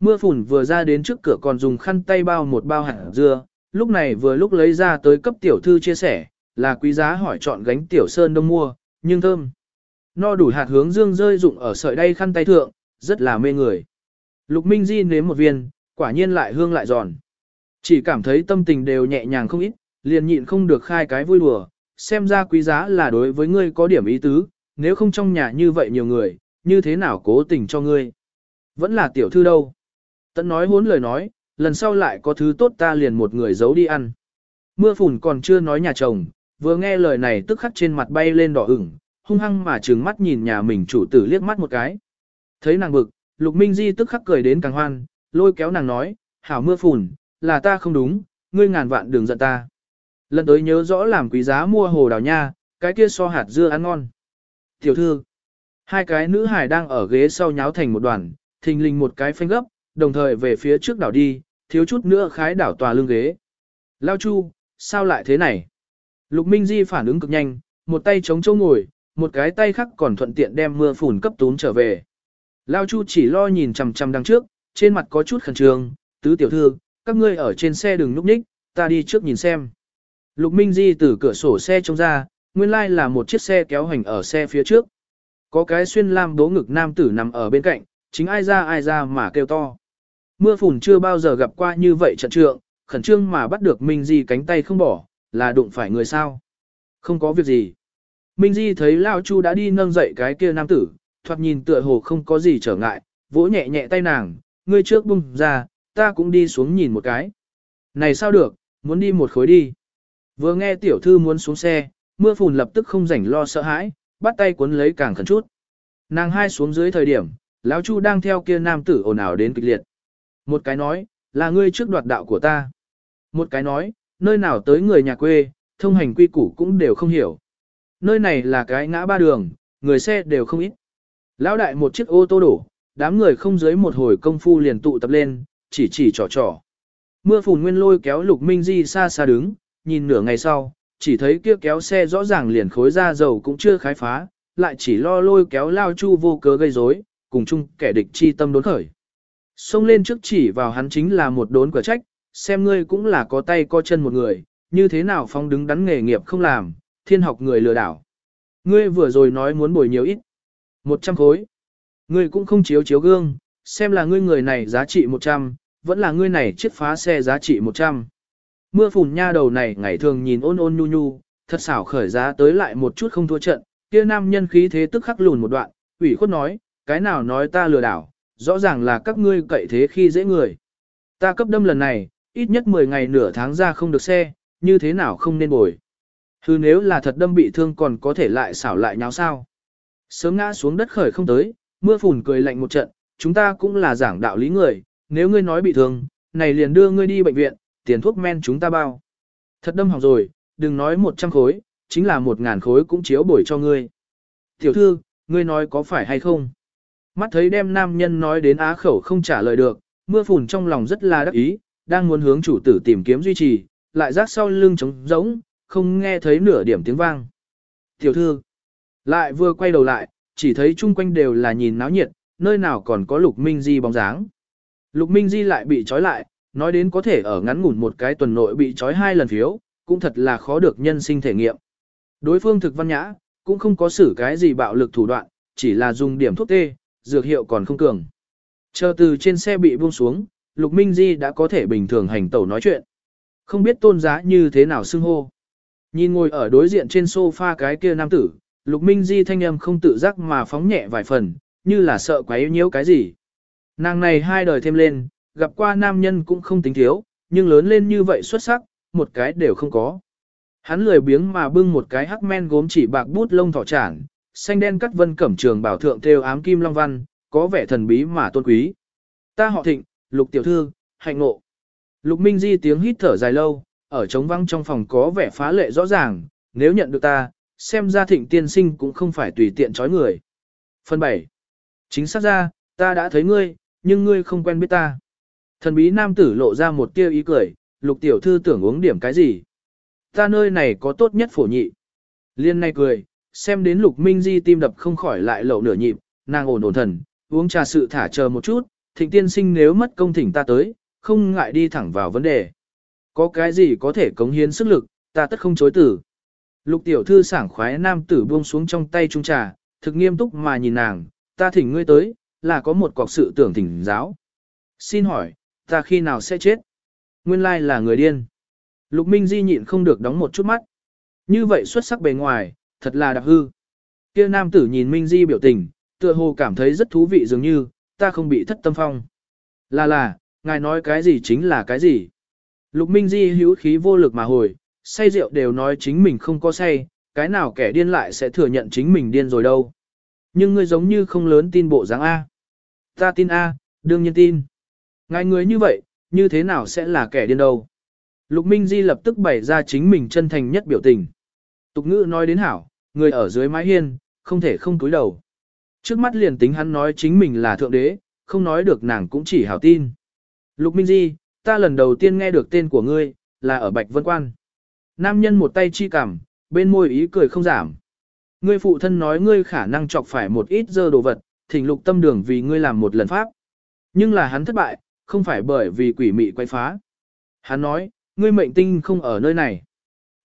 Speaker 1: Mưa phùn vừa ra đến trước cửa còn dùng khăn tay bao một bao hạt dưa, lúc này vừa lúc lấy ra tới cấp tiểu thư chia sẻ, là quý giá hỏi chọn gánh tiểu sơn đông mua, nhưng thơm. No đủ hạt hướng dương rơi rụng ở sợi đay khăn tay thượng, rất là mê người. Lục Minh Di nếm một viên, quả nhiên lại hương lại giòn. Chỉ cảm thấy tâm tình đều nhẹ nhàng không ít, liền nhịn không được khai cái vui đùa, xem ra quý giá là đối với ngươi có điểm ý tứ, nếu không trong nhà như vậy nhiều người, như thế nào cố tình cho ngươi. Vẫn là tiểu thư đâu. Tận nói hốn lời nói, lần sau lại có thứ tốt ta liền một người giấu đi ăn. Mưa phùn còn chưa nói nhà chồng, vừa nghe lời này tức khắc trên mặt bay lên đỏ ửng, hung hăng mà trừng mắt nhìn nhà mình chủ tử liếc mắt một cái. Thấy nàng bực, Lục Minh Di tức khắc cười đến càng hoan, lôi kéo nàng nói, hảo mưa phùn, là ta không đúng, ngươi ngàn vạn đừng giận ta. Lần tới nhớ rõ làm quý giá mua hồ đào nha, cái kia so hạt dưa ăn ngon. Tiểu thư, hai cái nữ hải đang ở ghế sau nháo thành một đoàn, thình lình một cái phanh gấp, đồng thời về phía trước đảo đi, thiếu chút nữa khái đảo tòa lưng ghế. Lao Chu, sao lại thế này? Lục Minh Di phản ứng cực nhanh, một tay chống chỗ ngồi, một cái tay khác còn thuận tiện đem mưa phùn cấp tún trở về. Lao Chu chỉ lo nhìn chằm chằm đằng trước, trên mặt có chút khẩn trương, tứ tiểu thư, các ngươi ở trên xe đừng núp ních, ta đi trước nhìn xem. Lục Minh Di từ cửa sổ xe trông ra, nguyên lai là một chiếc xe kéo hành ở xe phía trước. Có cái xuyên lam đố ngực nam tử nằm ở bên cạnh, chính ai ra ai ra mà kêu to. Mưa phùn chưa bao giờ gặp qua như vậy trận trượng, khẩn trương mà bắt được Minh Di cánh tay không bỏ, là đụng phải người sao. Không có việc gì. Minh Di thấy Lao Chu đã đi nâng dậy cái kia nam tử, thoạt nhìn tựa hồ không có gì trở ngại, vỗ nhẹ nhẹ tay nàng, ngươi trước bung ra, ta cũng đi xuống nhìn một cái. Này sao được, muốn đi một khối đi. Vừa nghe tiểu thư muốn xuống xe, mưa phùn lập tức không rảnh lo sợ hãi, bắt tay cuốn lấy càng khẩn chút. Nàng hai xuống dưới thời điểm, lão Chu đang theo kia nam tử ồn ào đến kịch liệt. Một cái nói, là ngươi trước đoạt đạo của ta. Một cái nói, nơi nào tới người nhà quê, thông hành quy củ cũng đều không hiểu. Nơi này là cái ngã ba đường, người xe đều không ít. Lão đại một chiếc ô tô đổ, đám người không dưới một hồi công phu liền tụ tập lên, chỉ chỉ trò trò. Mưa phùn nguyên lôi kéo lục minh di xa xa đứng, nhìn nửa ngày sau, chỉ thấy kia kéo xe rõ ràng liền khối ra dầu cũng chưa khái phá, lại chỉ lo lôi kéo lao chu vô cớ gây rối, cùng chung kẻ địch chi tâm đốn khởi. Xông lên trước chỉ vào hắn chính là một đốn quả trách, xem ngươi cũng là có tay có chân một người, như thế nào phong đứng đắn nghề nghiệp không làm, thiên học người lừa đảo. Ngươi vừa rồi nói muốn bồi nhiều ít. một trăm khối. Ngươi cũng không chiếu chiếu gương, xem là ngươi người này giá trị một trăm, vẫn là ngươi này chiếc phá xe giá trị một trăm. Mưa phùn nha đầu này ngày thường nhìn ôn ôn nhu nhu, thật xảo khởi giá tới lại một chút không thua trận, kia nam nhân khí thế tức khắc lùn một đoạn, ủy khuất nói, cái nào nói ta lừa đảo, rõ ràng là các ngươi cậy thế khi dễ người. Ta cấp đâm lần này, ít nhất 10 ngày nửa tháng ra không được xe, như thế nào không nên bồi. Hừ nếu là thật đâm bị thương còn có thể lại xảo lại nháo sao. Sớm ngã xuống đất khởi không tới, mưa phùn cười lạnh một trận, chúng ta cũng là giảng đạo lý người, nếu ngươi nói bị thương, này liền đưa ngươi đi bệnh viện, tiền thuốc men chúng ta bao. Thật đâm hỏng rồi, đừng nói 100 khối, chính là 1.000 khối cũng chiếu bồi cho ngươi. Tiểu thư, ngươi nói có phải hay không? Mắt thấy đem nam nhân nói đến á khẩu không trả lời được, mưa phùn trong lòng rất là đắc ý, đang muốn hướng chủ tử tìm kiếm duy trì, lại rác sau lưng trống rỗng, không nghe thấy nửa điểm tiếng vang. Tiểu thư, lại vừa quay đầu lại, chỉ thấy chung quanh đều là nhìn náo nhiệt, nơi nào còn có Lục Minh Di bóng dáng. Lục Minh Di lại bị trói lại, nói đến có thể ở ngắn ngủn một cái tuần nội bị trói hai lần phiếu, cũng thật là khó được nhân sinh thể nghiệm. Đối phương thực văn nhã, cũng không có xử cái gì bạo lực thủ đoạn, chỉ là dùng điểm thuốc tê, dược hiệu còn không cường. Chờ từ trên xe bị buông xuống, Lục Minh Di đã có thể bình thường hành tẩu nói chuyện. Không biết tôn giá như thế nào xưng hô. Nhìn ngồi ở đối diện trên sofa cái kia nam tử, Lục Minh Di thanh âm không tự giác mà phóng nhẹ vài phần, như là sợ quá yếu nhiễu cái gì. Nàng này hai đời thêm lên, gặp qua nam nhân cũng không tính thiếu, nhưng lớn lên như vậy xuất sắc, một cái đều không có. Hắn lười biếng mà bưng một cái hắc men gốm chỉ bạc bút lông thỏ trản, xanh đen cắt vân cẩm trường bảo thượng theo ám kim long văn, có vẻ thần bí mà tôn quý. Ta họ thịnh, lục tiểu thư, hạnh ngộ. Lục Minh Di tiếng hít thở dài lâu, ở trống văng trong phòng có vẻ phá lệ rõ ràng, nếu nhận được ta, xem ra thịnh tiên sinh cũng không phải tùy tiện chói người. Phần 7. Chính xác ra, ta đã thấy ngươi, nhưng ngươi không quen biết ta. Thần bí nam tử lộ ra một tia ý cười, lục tiểu thư tưởng uống điểm cái gì. Ta nơi này có tốt nhất phổ nhị. Liên này cười, xem đến lục minh di tim đập không khỏi lại lậu nửa nhịp, nàng ổn ổn thần, uống trà sự thả chờ một chút, thịnh tiên sinh nếu mất công thỉnh ta tới, không ngại đi thẳng vào vấn đề. Có cái gì có thể cống hiến sức lực, ta tất không chối tử. Lục tiểu thư sảng khoái nam tử buông xuống trong tay trung trà, thực nghiêm túc mà nhìn nàng, ta thỉnh ngươi tới, là có một cọc sự tưởng thỉnh giáo. Xin hỏi, ta khi nào sẽ chết? Nguyên lai là người điên. Lục Minh Di nhịn không được đóng một chút mắt. Như vậy xuất sắc bề ngoài, thật là đặc hư. Kia nam tử nhìn Minh Di biểu tình, tựa hồ cảm thấy rất thú vị dường như, ta không bị thất tâm phong. Là là, ngài nói cái gì chính là cái gì. Lục Minh Di hữu khí vô lực mà hồi, say rượu đều nói chính mình không có say, cái nào kẻ điên lại sẽ thừa nhận chính mình điên rồi đâu. Nhưng ngươi giống như không lớn tin bộ dáng A. Ta tin A, đương nhiên tin. Ngài người như vậy, như thế nào sẽ là kẻ điên đâu. Lục Minh Di lập tức bày ra chính mình chân thành nhất biểu tình. Tục ngữ nói đến hảo, người ở dưới mái hiên, không thể không túi đầu. Trước mắt liền tính hắn nói chính mình là thượng đế, không nói được nàng cũng chỉ hảo tin. Lục Minh Di, ta lần đầu tiên nghe được tên của ngươi, là ở Bạch Vân Quan. Nam nhân một tay chi cằm, bên môi ý cười không giảm. Ngươi phụ thân nói ngươi khả năng chọc phải một ít dơ đồ vật, thỉnh lục tâm đường vì ngươi làm một lần pháp. Nhưng là hắn thất bại, không phải bởi vì quỷ mị quay phá. Hắn nói, ngươi mệnh tinh không ở nơi này.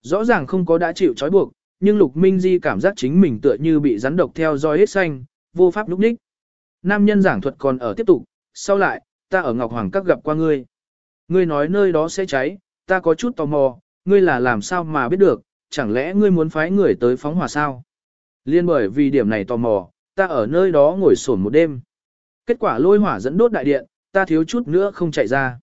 Speaker 1: Rõ ràng không có đã chịu trói buộc, nhưng Lục Minh Di cảm giác chính mình tựa như bị rắn độc theo dõi hết xanh, vô pháp lúc ních. Nam nhân giảng thuật còn ở tiếp tục, sau lại, ta ở Ngọc Hoàng Các gặp qua ngươi. Ngươi nói nơi đó sẽ cháy, ta có chút tò mò, ngươi là làm sao mà biết được, chẳng lẽ ngươi muốn phái người tới phóng hỏa sao? Liên bởi vì điểm này tò mò, ta ở nơi đó ngồi sổn một đêm. Kết quả lôi hỏa dẫn đốt đại điện, ta thiếu chút nữa không chạy ra.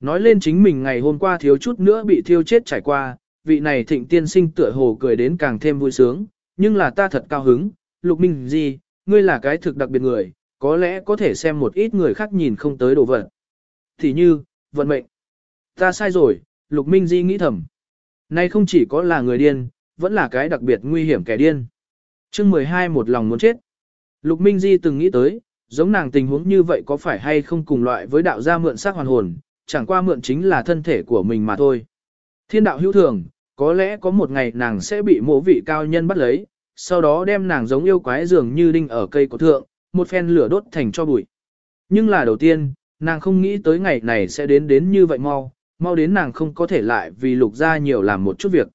Speaker 1: Nói lên chính mình ngày hôm qua thiếu chút nữa bị thiêu chết trải qua, vị này thịnh tiên sinh tựa hồ cười đến càng thêm vui sướng, nhưng là ta thật cao hứng, lục minh gì, ngươi là cái thực đặc biệt người, có lẽ có thể xem một ít người khác nhìn không tới đồ vật. Thì như, vận mệnh. Ta sai rồi, lục minh di nghĩ thầm. Nay không chỉ có là người điên, vẫn là cái đặc biệt nguy hiểm kẻ điên. chương 12 một lòng muốn chết. Lục minh di từng nghĩ tới, giống nàng tình huống như vậy có phải hay không cùng loại với đạo gia mượn xác hoàn hồn, chẳng qua mượn chính là thân thể của mình mà thôi. Thiên đạo hữu thường, có lẽ có một ngày nàng sẽ bị mộ vị cao nhân bắt lấy, sau đó đem nàng giống yêu quái dường như đinh ở cây của thượng, một phen lửa đốt thành cho bụi. Nhưng là đầu tiên, nàng không nghĩ tới ngày này sẽ đến đến như vậy mau, mau đến nàng không có thể lại vì lục ra nhiều làm một chút việc.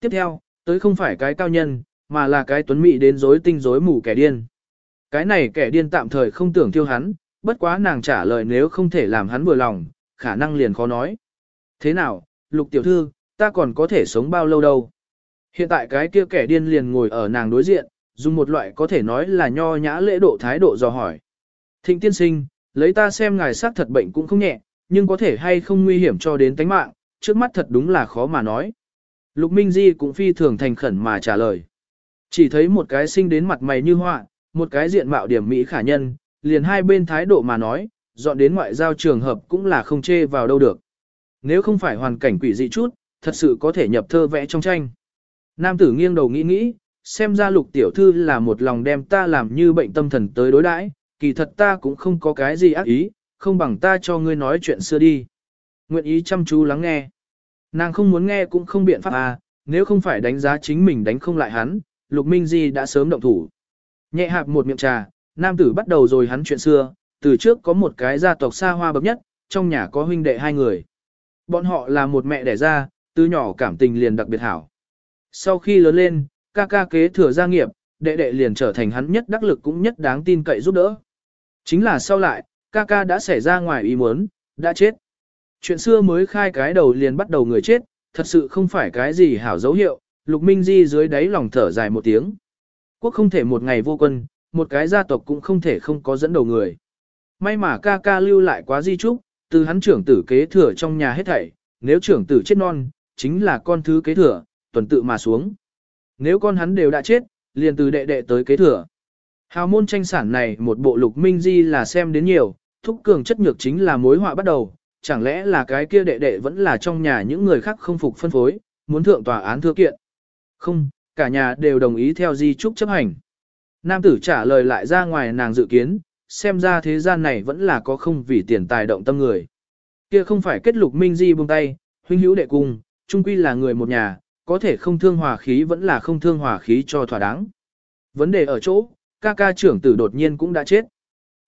Speaker 1: Tiếp theo, tới không phải cái cao nhân, mà là cái tuấn mỹ đến rối tinh rối mù kẻ điên. Cái này kẻ điên tạm thời không tưởng thiêu hắn, bất quá nàng trả lời nếu không thể làm hắn vừa lòng, khả năng liền khó nói. Thế nào, lục tiểu thư, ta còn có thể sống bao lâu đâu? Hiện tại cái kia kẻ điên liền ngồi ở nàng đối diện, dùng một loại có thể nói là nho nhã lễ độ thái độ dò hỏi. Thịnh tiên sinh, lấy ta xem ngài xác thật bệnh cũng không nhẹ, nhưng có thể hay không nguy hiểm cho đến tánh mạng, trước mắt thật đúng là khó mà nói. Lục Minh Di cũng phi thường thành khẩn mà trả lời. Chỉ thấy một cái sinh đến mặt mày như họa, một cái diện mạo điểm mỹ khả nhân, liền hai bên thái độ mà nói, dọn đến ngoại giao trường hợp cũng là không chê vào đâu được. Nếu không phải hoàn cảnh quỷ dị chút, thật sự có thể nhập thơ vẽ trong tranh. Nam tử nghiêng đầu nghĩ nghĩ, xem ra lục tiểu thư là một lòng đem ta làm như bệnh tâm thần tới đối đãi, kỳ thật ta cũng không có cái gì ác ý, không bằng ta cho ngươi nói chuyện xưa đi. Nguyện ý chăm chú lắng nghe. Nàng không muốn nghe cũng không biện pháp à, nếu không phải đánh giá chính mình đánh không lại hắn, Lục Minh Di đã sớm động thủ. Nhẹ hạp một miệng trà, nam tử bắt đầu rồi hắn chuyện xưa, từ trước có một cái gia tộc xa hoa bậc nhất, trong nhà có huynh đệ hai người. Bọn họ là một mẹ đẻ ra, từ nhỏ cảm tình liền đặc biệt hảo. Sau khi lớn lên, ca ca kế thừa gia nghiệp, đệ đệ liền trở thành hắn nhất đắc lực cũng nhất đáng tin cậy giúp đỡ. Chính là sau lại, ca ca đã xảy ra ngoài ý muốn, đã chết. Chuyện xưa mới khai cái đầu liền bắt đầu người chết, thật sự không phải cái gì hảo dấu hiệu, Lục Minh Di dưới đáy lòng thở dài một tiếng. Quốc không thể một ngày vô quân, một cái gia tộc cũng không thể không có dẫn đầu người. May mà ca ca lưu lại quá di trúc, từ hắn trưởng tử kế thừa trong nhà hết thảy, nếu trưởng tử chết non, chính là con thứ kế thừa, tuần tự mà xuống. Nếu con hắn đều đã chết, liền từ đệ đệ tới kế thừa. Hào môn tranh sản này một bộ lục minh di là xem đến nhiều, thúc cường chất nhược chính là mối họa bắt đầu, chẳng lẽ là cái kia đệ đệ vẫn là trong nhà những người khác không phục phân phối, muốn thượng tòa án thưa kiện. Không, cả nhà đều đồng ý theo di trúc chấp hành. Nam tử trả lời lại ra ngoài nàng dự kiến, xem ra thế gian này vẫn là có không vì tiền tài động tâm người. Kia không phải kết lục minh di buông tay, huynh hữu đệ cùng, chung quy là người một nhà, có thể không thương hòa khí vẫn là không thương hòa khí cho thỏa đáng. Vấn đề ở chỗ, ca ca trưởng tử đột nhiên cũng đã chết.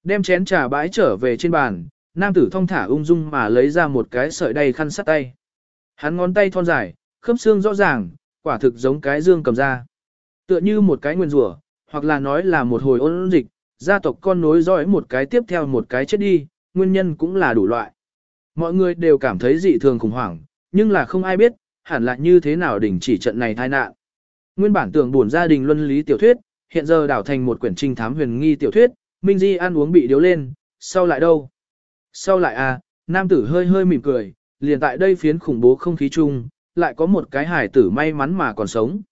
Speaker 1: Đem chén trà bãi trở về trên bàn, nam tử thong thả ung dung mà lấy ra một cái sợi đầy khăn sắt tay. Hắn ngón tay thon dài, khớp xương rõ ràng, quả thực giống cái dương cầm ra. Tựa như một cái nguyên rủa, hoặc là nói là một hồi ôn dịch, gia tộc con nối dõi một cái tiếp theo một cái chết đi, nguyên nhân cũng là đủ loại. Mọi người đều cảm thấy dị thường khủng hoảng, nhưng là không ai biết, hẳn là như thế nào đình chỉ trận này tai nạn. Nguyên bản tưởng buồn gia đình luân lý tiểu thuyết, hiện giờ đảo thành một quyển trinh thám huyền nghi tiểu thuyết, Minh Di ăn uống bị điếu lên, sau lại đâu? Sau lại à, nam tử hơi hơi mỉm cười, liền tại đây phiến khủng bố không khí chung, lại có một cái hải tử may mắn mà còn sống.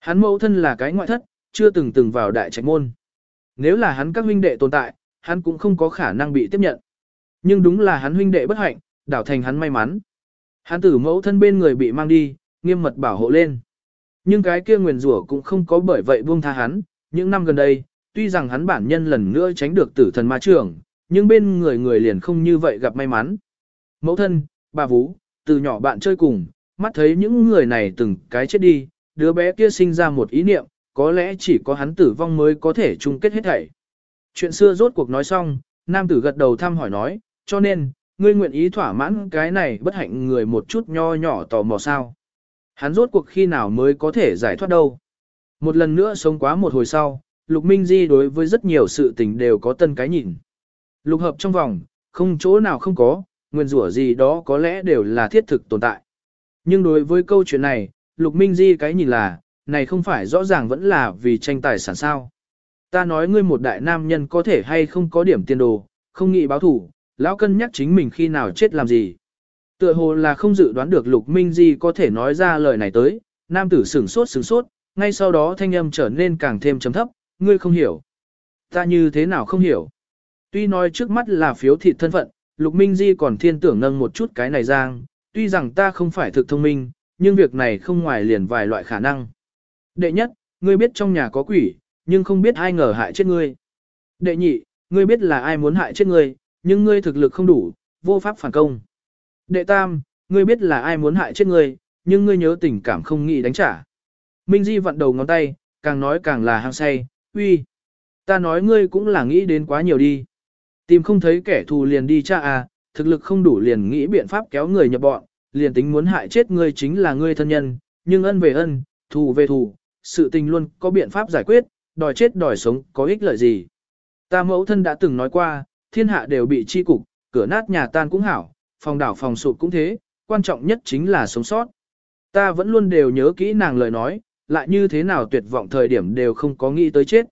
Speaker 1: Hắn mẫu thân là cái ngoại thất, chưa từng từng vào đại trạch môn. Nếu là hắn các huynh đệ tồn tại, hắn cũng không có khả năng bị tiếp nhận. Nhưng đúng là hắn huynh đệ bất hạnh, đảo thành hắn may mắn. Hắn tử mẫu thân bên người bị mang đi, nghiêm mật bảo hộ lên. Nhưng cái kia nguyền rủa cũng không có bởi vậy buông tha hắn, những năm gần đây, tuy rằng hắn bản nhân lần nữa tránh được tử thần ma trưởng, nhưng bên người người liền không như vậy gặp may mắn. Mẫu thân, bà Vũ, từ nhỏ bạn chơi cùng, mắt thấy những người này từng cái chết đi, đứa bé kia sinh ra một ý niệm, có lẽ chỉ có hắn tử vong mới có thể chung kết hết thảy. Chuyện xưa rốt cuộc nói xong, nam tử gật đầu thăm hỏi nói, cho nên, ngươi nguyện ý thỏa mãn cái này bất hạnh người một chút nho nhỏ tò mò sao. Hắn rốt cuộc khi nào mới có thể giải thoát đâu. Một lần nữa sống quá một hồi sau, Lục Minh Di đối với rất nhiều sự tình đều có tân cái nhìn. Lục hợp trong vòng, không chỗ nào không có, nguyên rủa gì đó có lẽ đều là thiết thực tồn tại. Nhưng đối với câu chuyện này, Lục Minh Di cái nhìn là, này không phải rõ ràng vẫn là vì tranh tài sản sao. Ta nói ngươi một đại nam nhân có thể hay không có điểm tiền đồ, không nghĩ báo thủ, lão cân nhắc chính mình khi nào chết làm gì. Tựa hồ là không dự đoán được Lục Minh Di có thể nói ra lời này tới, nam tử sửng sốt sửng sốt, ngay sau đó thanh âm trở nên càng thêm trầm thấp, ngươi không hiểu. Ta như thế nào không hiểu. Tuy nói trước mắt là phiếu thị thân phận, Lục Minh Di còn thiên tưởng nâng một chút cái này giang, tuy rằng ta không phải thực thông minh, nhưng việc này không ngoài liền vài loại khả năng. Đệ nhất, ngươi biết trong nhà có quỷ, nhưng không biết ai ngờ hại chết ngươi. Đệ nhị, ngươi biết là ai muốn hại chết ngươi, nhưng ngươi thực lực không đủ, vô pháp phản công. Đệ tam, ngươi biết là ai muốn hại chết ngươi, nhưng ngươi nhớ tình cảm không nghĩ đánh trả. Minh Di vặn đầu ngón tay, càng nói càng là hăng say, uy. Ta nói ngươi cũng là nghĩ đến quá nhiều đi. Tìm không thấy kẻ thù liền đi cha à, thực lực không đủ liền nghĩ biện pháp kéo người nhập bọn, liền tính muốn hại chết ngươi chính là ngươi thân nhân, nhưng ân về ân, thù về thù, sự tình luôn có biện pháp giải quyết, đòi chết đòi sống có ích lợi gì. Ta mẫu thân đã từng nói qua, thiên hạ đều bị chi cục, cửa nát nhà tan cũng hảo, phòng đảo phòng sụp cũng thế, quan trọng nhất chính là sống sót. Ta vẫn luôn đều nhớ kỹ nàng lời nói, lại như thế nào tuyệt vọng thời điểm đều không có nghĩ tới chết.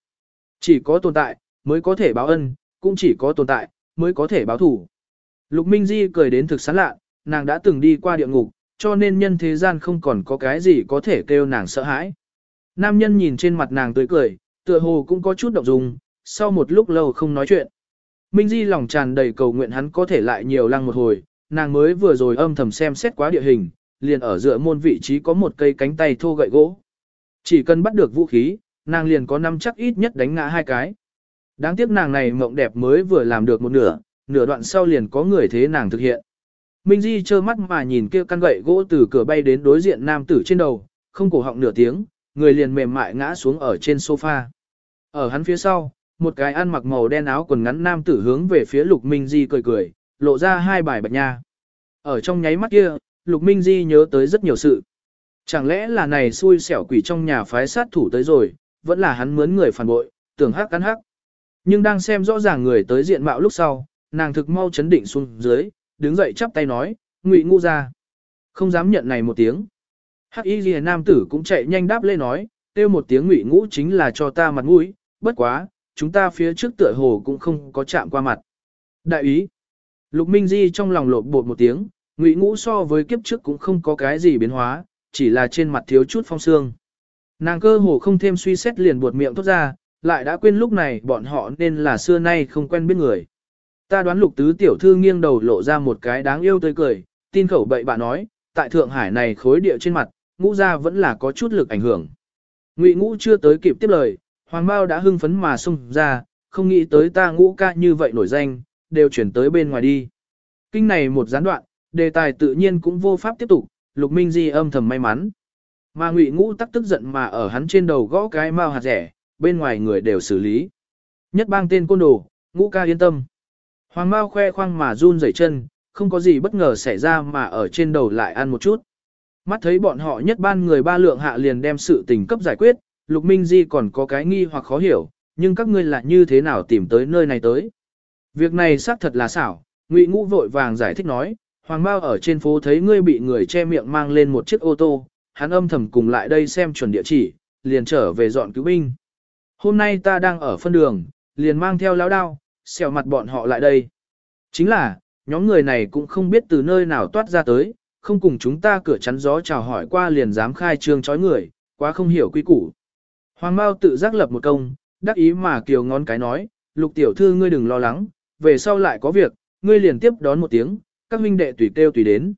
Speaker 1: Chỉ có tồn tại, mới có thể báo ân, cũng chỉ có tồn tại, mới có thể báo thủ. Lục Minh Di cười đến thực sán lạ, nàng đã từng đi qua địa ngục, cho nên nhân thế gian không còn có cái gì có thể kêu nàng sợ hãi. Nam nhân nhìn trên mặt nàng tươi cười, tựa hồ cũng có chút động dung, sau một lúc lâu không nói chuyện. Minh Di lòng tràn đầy cầu nguyện hắn có thể lại nhiều lăng một hồi, nàng mới vừa rồi âm thầm xem xét quá địa hình, liền ở giữa môn vị trí có một cây cánh tay thô gậy gỗ. Chỉ cần bắt được vũ khí, nàng liền có năm chắc ít nhất đánh ngã hai cái. Đáng tiếc nàng này mộng đẹp mới vừa làm được một nửa, nửa đoạn sau liền có người thế nàng thực hiện. Minh Di trơ mắt mà nhìn kia căn gậy gỗ từ cửa bay đến đối diện nam tử trên đầu, không cổ họng nửa tiếng, người liền mềm mại ngã xuống ở trên sofa. Ở hắn phía sau, một cái ăn mặc màu đen áo quần ngắn nam tử hướng về phía Lục Minh Di cười cười, lộ ra hai bài bạch nha. Ở trong nháy mắt kia, Lục Minh Di nhớ tới rất nhiều sự. Chẳng lẽ là này xui xẻo quỷ trong nhà phái sát thủ tới rồi, vẫn là hắn mướn người phản bội, tưởng hắc cắn hắc. Nhưng đang xem rõ ràng người tới diện mạo lúc sau, nàng thực mau chấn định xuống dưới, đứng dậy chắp tay nói, ngụy ngu ra. Không dám nhận này một tiếng. Hắc y ghi nam tử cũng chạy nhanh đáp lên nói, kêu một tiếng ngụy ngũ chính là cho ta mặt mũi, bất quá, chúng ta phía trước tựa hồ cũng không có chạm qua mặt. Đại ý. Lục Minh Di trong lòng lột bột một tiếng, ngụy ngũ so với kiếp trước cũng không có cái gì biến hóa, chỉ là trên mặt thiếu chút phong sương. Nàng cơ hồ không thêm suy xét liền buột miệng thốt ra, lại đã quên lúc này bọn họ nên là xưa nay không quen biết người. Ta đoán lục tứ tiểu thư nghiêng đầu lộ ra một cái đáng yêu tươi cười, tin khẩu bậy bạn nói, tại Thượng Hải này khối địa trên mặt, ngũ gia vẫn là có chút lực ảnh hưởng. Ngụy ngũ chưa tới kịp tiếp lời, Hoàng Mao đã hưng phấn mà xung ra, không nghĩ tới ta ngũ ca như vậy nổi danh, đều chuyển tới bên ngoài đi. Kinh này một gián đoạn, đề tài tự nhiên cũng vô pháp tiếp tục, Lục Minh Di âm thầm may mắn. Mà Ngụy Ngũ tắc tức giận mà ở hắn trên đầu gõ cái mao hạt rẻ, bên ngoài người đều xử lý. Nhất bang tên côn đồ, Ngũ ca yên tâm. Hoàng Mao khoe khoang mà run rẩy chân, không có gì bất ngờ xảy ra mà ở trên đầu lại ăn một chút. Mắt thấy bọn họ nhất ban người ba lượng hạ liền đem sự tình cấp giải quyết, Lục Minh Di còn có cái nghi hoặc khó hiểu, nhưng các ngươi là như thế nào tìm tới nơi này tới. Việc này xác thật là xảo, Ngụy Ngũ vội vàng giải thích nói, Hoàng Mao ở trên phố thấy ngươi bị người che miệng mang lên một chiếc ô tô, hắn âm thầm cùng lại đây xem chuẩn địa chỉ, liền trở về dọn cứu binh. Hôm nay ta đang ở phân đường, liền mang theo lão đao, xèo mặt bọn họ lại đây. Chính là, nhóm người này cũng không biết từ nơi nào toát ra tới, không cùng chúng ta cửa chắn gió chào hỏi qua liền dám khai trương chói người, quá không hiểu quy củ. Hoàng Mao tự giác lập một công, đắc ý mà kiều ngón cái nói, lục tiểu thư ngươi đừng lo lắng, về sau lại có việc, ngươi liền tiếp đón một tiếng, các huynh đệ tùy kêu tùy đến.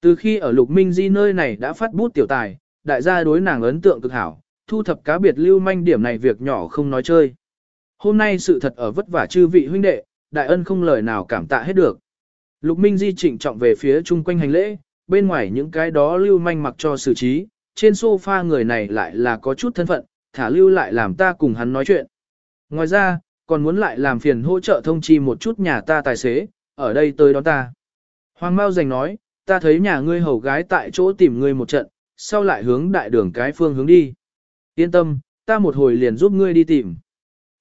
Speaker 1: Từ khi ở lục minh di nơi này đã phát bút tiểu tài, đại gia đối nàng ấn tượng cực hảo, thu thập cá biệt lưu manh điểm này việc nhỏ không nói chơi. Hôm nay sự thật ở vất vả chư vị huynh đệ, đại ân không lời nào cảm tạ hết được. Lục Minh Di trịnh trọng về phía chung quanh hành lễ, bên ngoài những cái đó lưu manh mặc cho xử trí, trên sofa người này lại là có chút thân phận, thả lưu lại làm ta cùng hắn nói chuyện. Ngoài ra, còn muốn lại làm phiền hỗ trợ thông chi một chút nhà ta tài xế, ở đây tới đón ta. Hoàng Mao Dành nói, ta thấy nhà ngươi hầu gái tại chỗ tìm ngươi một trận, sau lại hướng đại đường cái phương hướng đi. Yên tâm, ta một hồi liền giúp ngươi đi tìm.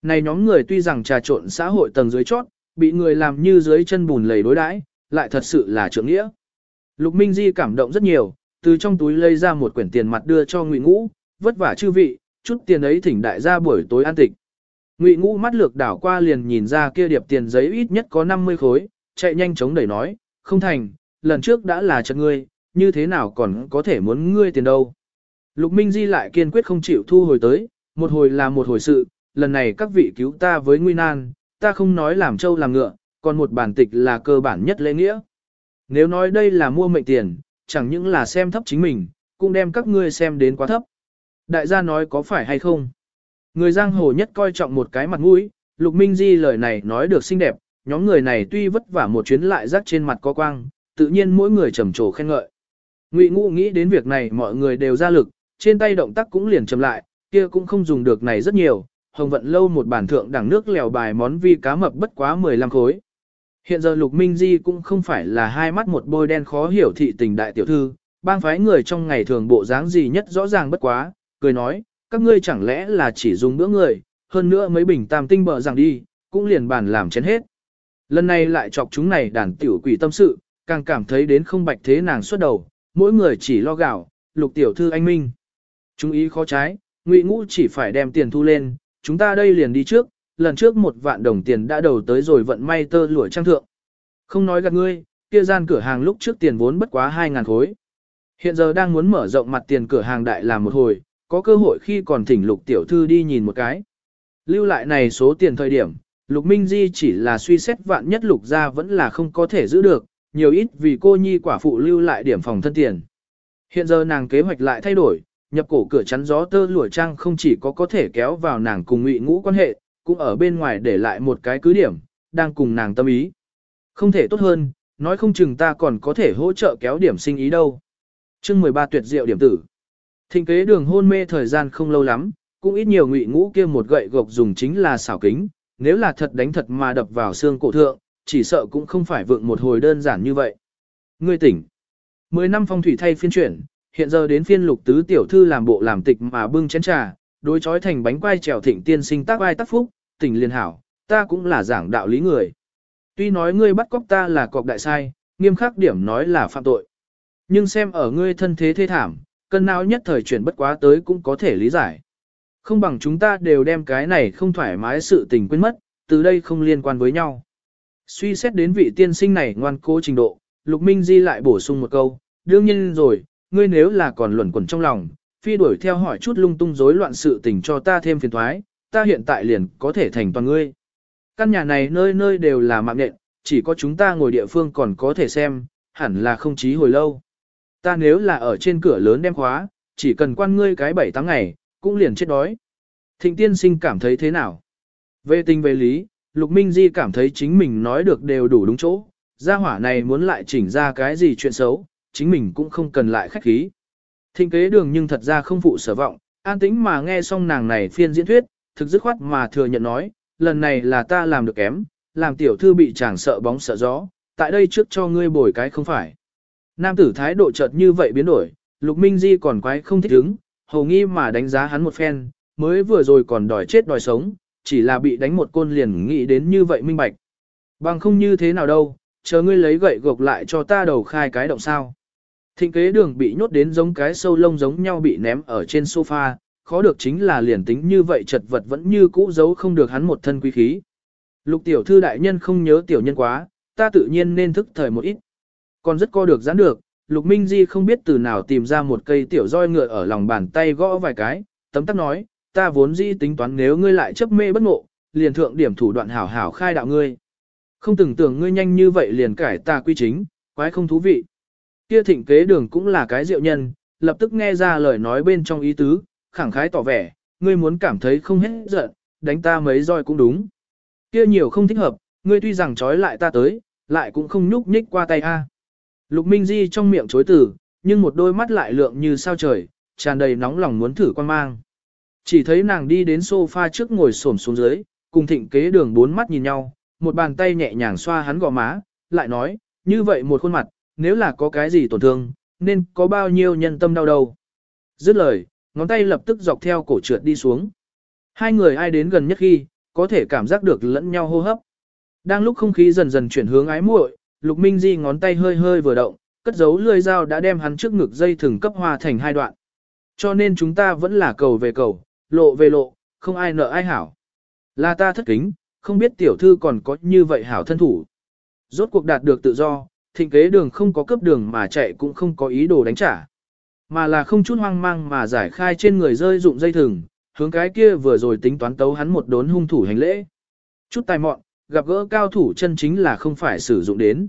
Speaker 1: Này nhóm người tuy rằng trà trộn xã hội tầng dưới chót, bị người làm như dưới chân bùn lầy đối đãi, lại thật sự là trưởng nghĩa. Lục Minh Di cảm động rất nhiều, từ trong túi lấy ra một quyển tiền mặt đưa cho Ngụy Ngũ, vất vả chư vị, chút tiền ấy thỉnh đại gia buổi tối an tịch. Ngụy Ngũ mắt lược đảo qua liền nhìn ra kia điệp tiền giấy ít nhất có 50 khối, chạy nhanh chóng đẩy nói, không thành, lần trước đã là chật ngươi, như thế nào còn có thể muốn ngươi tiền đâu. Lục Minh Di lại kiên quyết không chịu thu hồi tới, một hồi là một hồi sự, lần này các vị cứu ta với nguy nan, ta không nói làm trâu làm ngựa, còn một bản tịch là cơ bản nhất lễ nghĩa. Nếu nói đây là mua mệnh tiền, chẳng những là xem thấp chính mình, cũng đem các ngươi xem đến quá thấp. Đại gia nói có phải hay không? Người giang hồ nhất coi trọng một cái mặt mũi, Lục Minh Di lời này nói được xinh đẹp, nhóm người này tuy vất vả một chuyến lại rắc trên mặt có quang, tự nhiên mỗi người trầm trồ khen ngợi. Ngụy Ngũ nghĩ đến việc này mọi người đều ra lực, trên tay động tác cũng liền chậm lại, kia cũng không dùng được này rất nhiều, hồng vận lâu một bản thượng đẳng nước lèo bài món vi cá mập bất quá 15 khối. Hiện giờ Lục Minh Di cũng không phải là hai mắt một bôi đen khó hiểu thị tình đại tiểu thư, bang phái người trong ngày thường bộ dáng gì nhất rõ ràng bất quá, cười nói, các ngươi chẳng lẽ là chỉ dùng bữa người, hơn nữa mấy bình tam tinh bờ rằng đi, cũng liền bàn làm chén hết. Lần này lại chọc chúng này đàn tiểu quỷ tâm sự, càng cảm thấy đến không bạch thế nàng xuất đầu, mỗi người chỉ lo gạo, lục tiểu thư anh minh. Chúng ý khó trái, Ngụy Ngũ chỉ phải đem tiền thu lên, chúng ta đây liền đi trước, lần trước một vạn đồng tiền đã đầu tới rồi vận may tơ lụa trang thượng. Không nói gạt ngươi, kia gian cửa hàng lúc trước tiền vốn bất quá 2.000 khối. Hiện giờ đang muốn mở rộng mặt tiền cửa hàng đại làm một hồi, có cơ hội khi còn thỉnh lục tiểu thư đi nhìn một cái. Lưu lại này số tiền thời điểm, lục minh di chỉ là suy xét vạn nhất lục ra vẫn là không có thể giữ được, nhiều ít vì cô nhi quả phụ lưu lại điểm phòng thân tiền. Hiện giờ nàng kế hoạch lại thay đổi, nhập cổ cửa chắn gió tơ lụa trang không chỉ có có thể kéo vào nàng cùng ngụy ngũ quan hệ, cũng ở bên ngoài để lại một cái cứ điểm, đang cùng nàng tâm ý. Không thể tốt hơn, nói không chừng ta còn có thể hỗ trợ kéo điểm sinh ý đâu. chương 13 tuyệt diệu điểm tử. Thịnh kế đường hôn mê thời gian không lâu lắm, cũng ít nhiều ngụy ngũ kia một gậy gộc dùng chính là xảo kính, nếu là thật đánh thật mà đập vào xương cổ thượng, chỉ sợ cũng không phải vượng một hồi đơn giản như vậy. Ngươi tỉnh. Mười năm phong thủy thay phiên chuyển, hiện giờ đến phiên lục tứ tiểu thư làm bộ làm tịch mà bưng chén trà, đối chói thành bánh quai trèo thịnh tiên sinh tác vai tác phúc, tỉnh liền hảo, ta cũng là giảng đạo lý người. Tuy nói ngươi bắt cóc ta là cọc đại sai, nghiêm khắc điểm nói là phạm tội. Nhưng xem ở ngươi thân thế thê thảm, cân não nhất thời chuyển bất quá tới cũng có thể lý giải. Không bằng chúng ta đều đem cái này không thoải mái sự tình quên mất, từ đây không liên quan với nhau. Suy xét đến vị tiên sinh này ngoan cố trình độ, Lục Minh Di lại bổ sung một câu, đương nhiên rồi, ngươi nếu là còn luẩn quẩn trong lòng, phi đuổi theo hỏi chút lung tung rối loạn sự tình cho ta thêm phiền thoái, ta hiện tại liền có thể thành toàn ngươi. Căn nhà này nơi nơi đều là mạng nện, chỉ có chúng ta ngồi địa phương còn có thể xem, hẳn là không chí hồi lâu. Ta nếu là ở trên cửa lớn đem khóa, chỉ cần quan ngươi cái bảy tháng ngày, cũng liền chết đói. Thịnh tiên sinh cảm thấy thế nào? Về tình về lý, Lục Minh Di cảm thấy chính mình nói được đều đủ đúng chỗ, gia hỏa này muốn lại chỉnh ra cái gì chuyện xấu, chính mình cũng không cần lại khách khí. Thịnh kế đường nhưng thật ra không phụ sở vọng, an tĩnh mà nghe xong nàng này phiên diễn thuyết, thực dứt khoát mà thừa nhận nói, lần này là ta làm được kém, làm tiểu thư bị chàng sợ bóng sợ gió, tại đây trước cho ngươi bồi cái không phải. Nam tử thái độ chợt như vậy biến đổi, Lục Minh Di còn quái không thích ứng, hầu nghi mà đánh giá hắn một phen, mới vừa rồi còn đòi chết đòi sống, chỉ là bị đánh một côn liền nghĩ đến như vậy minh bạch. Bằng không như thế nào đâu, chờ ngươi lấy gậy gộc lại cho ta đầu khai cái động sao. Thịnh kế đường bị nhốt đến giống cái sâu lông giống nhau bị ném ở trên sofa, khó được chính là liền tính như vậy chật vật vẫn như cũ giấu không được hắn một thân quý khí. Lục tiểu thư đại nhân không nhớ tiểu nhân quá, ta tự nhiên nên thức thời một ít. Còn rất co được giãn được, Lục Minh Di không biết từ nào tìm ra một cây tiểu roi ngựa ở lòng bàn tay gõ vài cái, tấm tắc nói, ta vốn dĩ tính toán nếu ngươi lại chấp mê bất ngộ, liền thượng điểm thủ đoạn hảo hảo khai đạo ngươi. Không từng tưởng ngươi nhanh như vậy liền cải ta quy chính, quái không thú vị. Kia thịnh kế đường cũng là cái diệu nhân, lập tức nghe ra lời nói bên trong ý tứ, khẳng khái tỏ vẻ, ngươi muốn cảm thấy không hết giận, đánh ta mấy roi cũng đúng. Kia nhiều không thích hợp, ngươi tuy rằng trói lại ta tới, lại cũng không nhúc nhích qua tay a. Lục Minh Di trong miệng chối từ, nhưng một đôi mắt lại lượng như sao trời, tràn đầy nóng lòng muốn thử quan mang. Chỉ thấy nàng đi đến sofa trước ngồi xổm xuống dưới, cùng thịnh kế đường bốn mắt nhìn nhau, một bàn tay nhẹ nhàng xoa hắn gò má, lại nói, như vậy một khuôn mặt, nếu là có cái gì tổn thương, nên có bao nhiêu nhân tâm đau đầu. Dứt lời, ngón tay lập tức dọc theo cổ trượt đi xuống. Hai người ai đến gần nhất khi, có thể cảm giác được lẫn nhau hô hấp. Đang lúc không khí dần dần chuyển hướng ái muội, Lục Minh Di ngón tay hơi hơi vừa động, cất giấu lưỡi dao đã đem hắn trước ngực dây thừng cấp hoa thành hai đoạn. Cho nên chúng ta vẫn là cầu về cầu, lộ về lộ, không ai nợ ai hảo. Là ta thất kính, không biết tiểu thư còn có như vậy hảo thân thủ. Rốt cuộc đạt được tự do, thịnh kế đường không có cấp đường mà chạy cũng không có ý đồ đánh trả. Mà là không chút hoang mang mà giải khai trên người rơi dụng dây thừng, hướng cái kia vừa rồi tính toán tấu hắn một đốn hung thủ hành lễ. Chút tài mọn, gặp gỡ cao thủ chân chính là không phải sử dụng đến.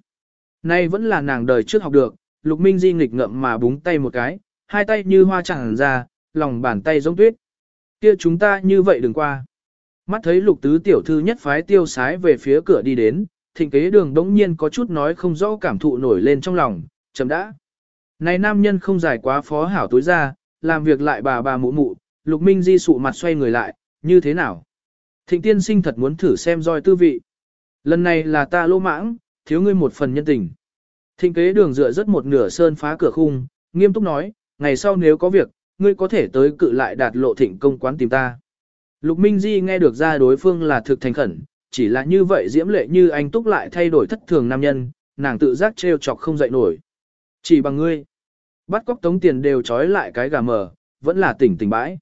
Speaker 1: Nay vẫn là nàng đời trước học được, lục minh di nghịch ngậm mà búng tay một cái, hai tay như hoa chẳng ra, lòng bàn tay giống tuyết. Kia chúng ta như vậy đừng qua. Mắt thấy lục tứ tiểu thư nhất phái tiêu sái về phía cửa đi đến, thịnh kế đường đống nhiên có chút nói không rõ cảm thụ nổi lên trong lòng, chấm đã. Này nam nhân không dài quá phó hảo tối ra, làm việc lại bà bà mụ mụ, lục minh di sụ mặt xoay người lại, như thế nào? Thịnh tiên sinh thật muốn thử xem roi tư vị. Lần này là ta lô mãng, thiếu ngươi một phần nhân tình. Thịnh kế đường dựa rất một nửa sơn phá cửa khung, nghiêm túc nói, ngày sau nếu có việc, ngươi có thể tới cự lại đạt lộ thịnh công quán tìm ta. Lục Minh Di nghe được ra đối phương là thực thành khẩn, chỉ là như vậy diễm lệ như anh túc lại thay đổi thất thường nam nhân, nàng tự giác trêu chọc không dậy nổi. Chỉ bằng ngươi, bắt cóc tống tiền đều trói lại cái gà mờ, vẫn là tỉnh tỉnh bãi.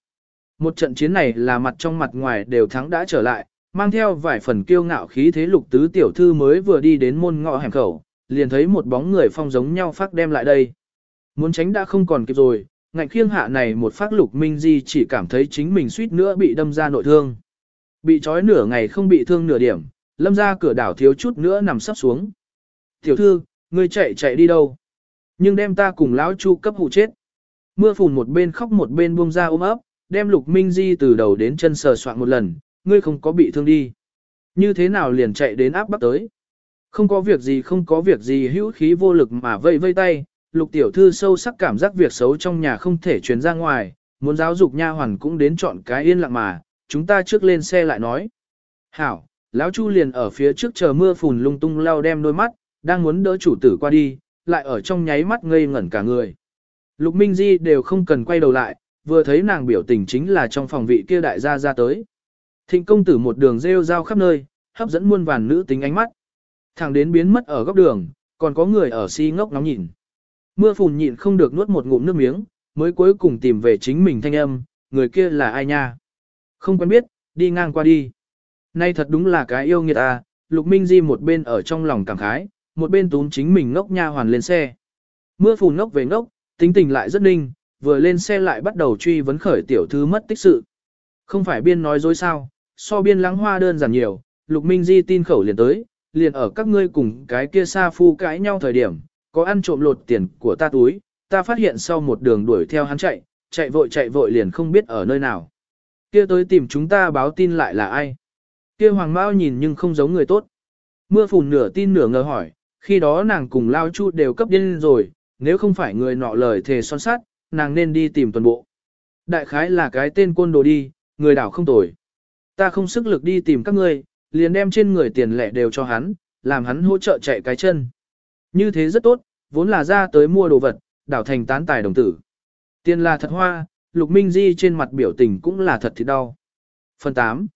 Speaker 1: Một trận chiến này là mặt trong mặt ngoài đều thắng đã trở lại, mang theo vài phần kiêu ngạo khí thế lục tứ tiểu thư mới vừa đi đến môn ngõ hẻm khẩu, liền thấy một bóng người phong giống nhau phát đem lại đây. Muốn tránh đã không còn kịp rồi, ngạnh khiêng hạ này một phát lục minh di chỉ cảm thấy chính mình suýt nữa bị đâm ra nội thương. Bị trói nửa ngày không bị thương nửa điểm, lâm ra cửa đảo thiếu chút nữa nằm sắp xuống. Tiểu thư, ngươi chạy chạy đi đâu? Nhưng đem ta cùng lão chu cấp hụ chết. Mưa phùn một bên khóc một bên buông ra ôm ấp, đem lục minh di từ đầu đến chân sờ soạn một lần, ngươi không có bị thương đi. Như thế nào liền chạy đến áp bắt tới. Không có việc gì không có việc gì hữu khí vô lực mà vây vây tay, lục tiểu thư sâu sắc cảm giác việc xấu trong nhà không thể truyền ra ngoài, muốn giáo dục nha hoàn cũng đến chọn cái yên lặng mà, chúng ta trước lên xe lại nói. Hảo, lão Chu liền ở phía trước chờ mưa phùn lung tung lao đem đôi mắt, đang muốn đỡ chủ tử qua đi, lại ở trong nháy mắt ngây ngẩn cả người. Lục Minh Di đều không cần quay đầu lại, vừa thấy nàng biểu tình chính là trong phòng vị kia đại gia ra tới. Thịnh công tử một đường rêu rao khắp nơi, hấp dẫn muôn vàn nữ tính ánh mắt. Thẳng đến biến mất ở góc đường, còn có người ở si ngốc nóng nhìn. Mưa phùn nhịn không được nuốt một ngụm nước miếng, mới cuối cùng tìm về chính mình thanh âm, người kia là ai nha? Không quen biết, đi ngang qua đi. Nay thật đúng là cái yêu nghiệt à, Lục Minh Di một bên ở trong lòng cảm khái, một bên túm chính mình ngốc nha hoàn lên xe. Mưa phùn ngốc về ngốc, tính tình lại rất ninh, vừa lên xe lại bắt đầu truy vấn khởi tiểu thư mất tích sự. Không phải biên nói dối sao, so biên lắng hoa đơn giản nhiều, Lục Minh Di tin khẩu liền tới, liền ở các ngươi cùng cái kia xa phu cãi nhau thời điểm, có ăn trộm lột tiền của ta túi, ta phát hiện sau một đường đuổi theo hắn chạy, chạy vội chạy vội liền không biết ở nơi nào. Kia tới tìm chúng ta báo tin lại là ai? Kia hoàng mao nhìn nhưng không giống người tốt. Mưa phùn nửa tin nửa ngờ hỏi, khi đó nàng cùng lao chu đều cấp điên rồi, nếu không phải người nọ lời thề son sát, nàng nên đi tìm tuần bộ. Đại khái là cái tên côn đồ đi, người đảo không tồi. Ta không sức lực đi tìm các ngươi, liền đem trên người tiền lẻ đều cho hắn, làm hắn hỗ trợ chạy cái chân. Như thế rất tốt, vốn là ra tới mua đồ vật, đảo thành tán tài đồng tử. Tiền là thật hoa, Lục Minh Di trên mặt biểu tình cũng là thật thì đau. Phần 8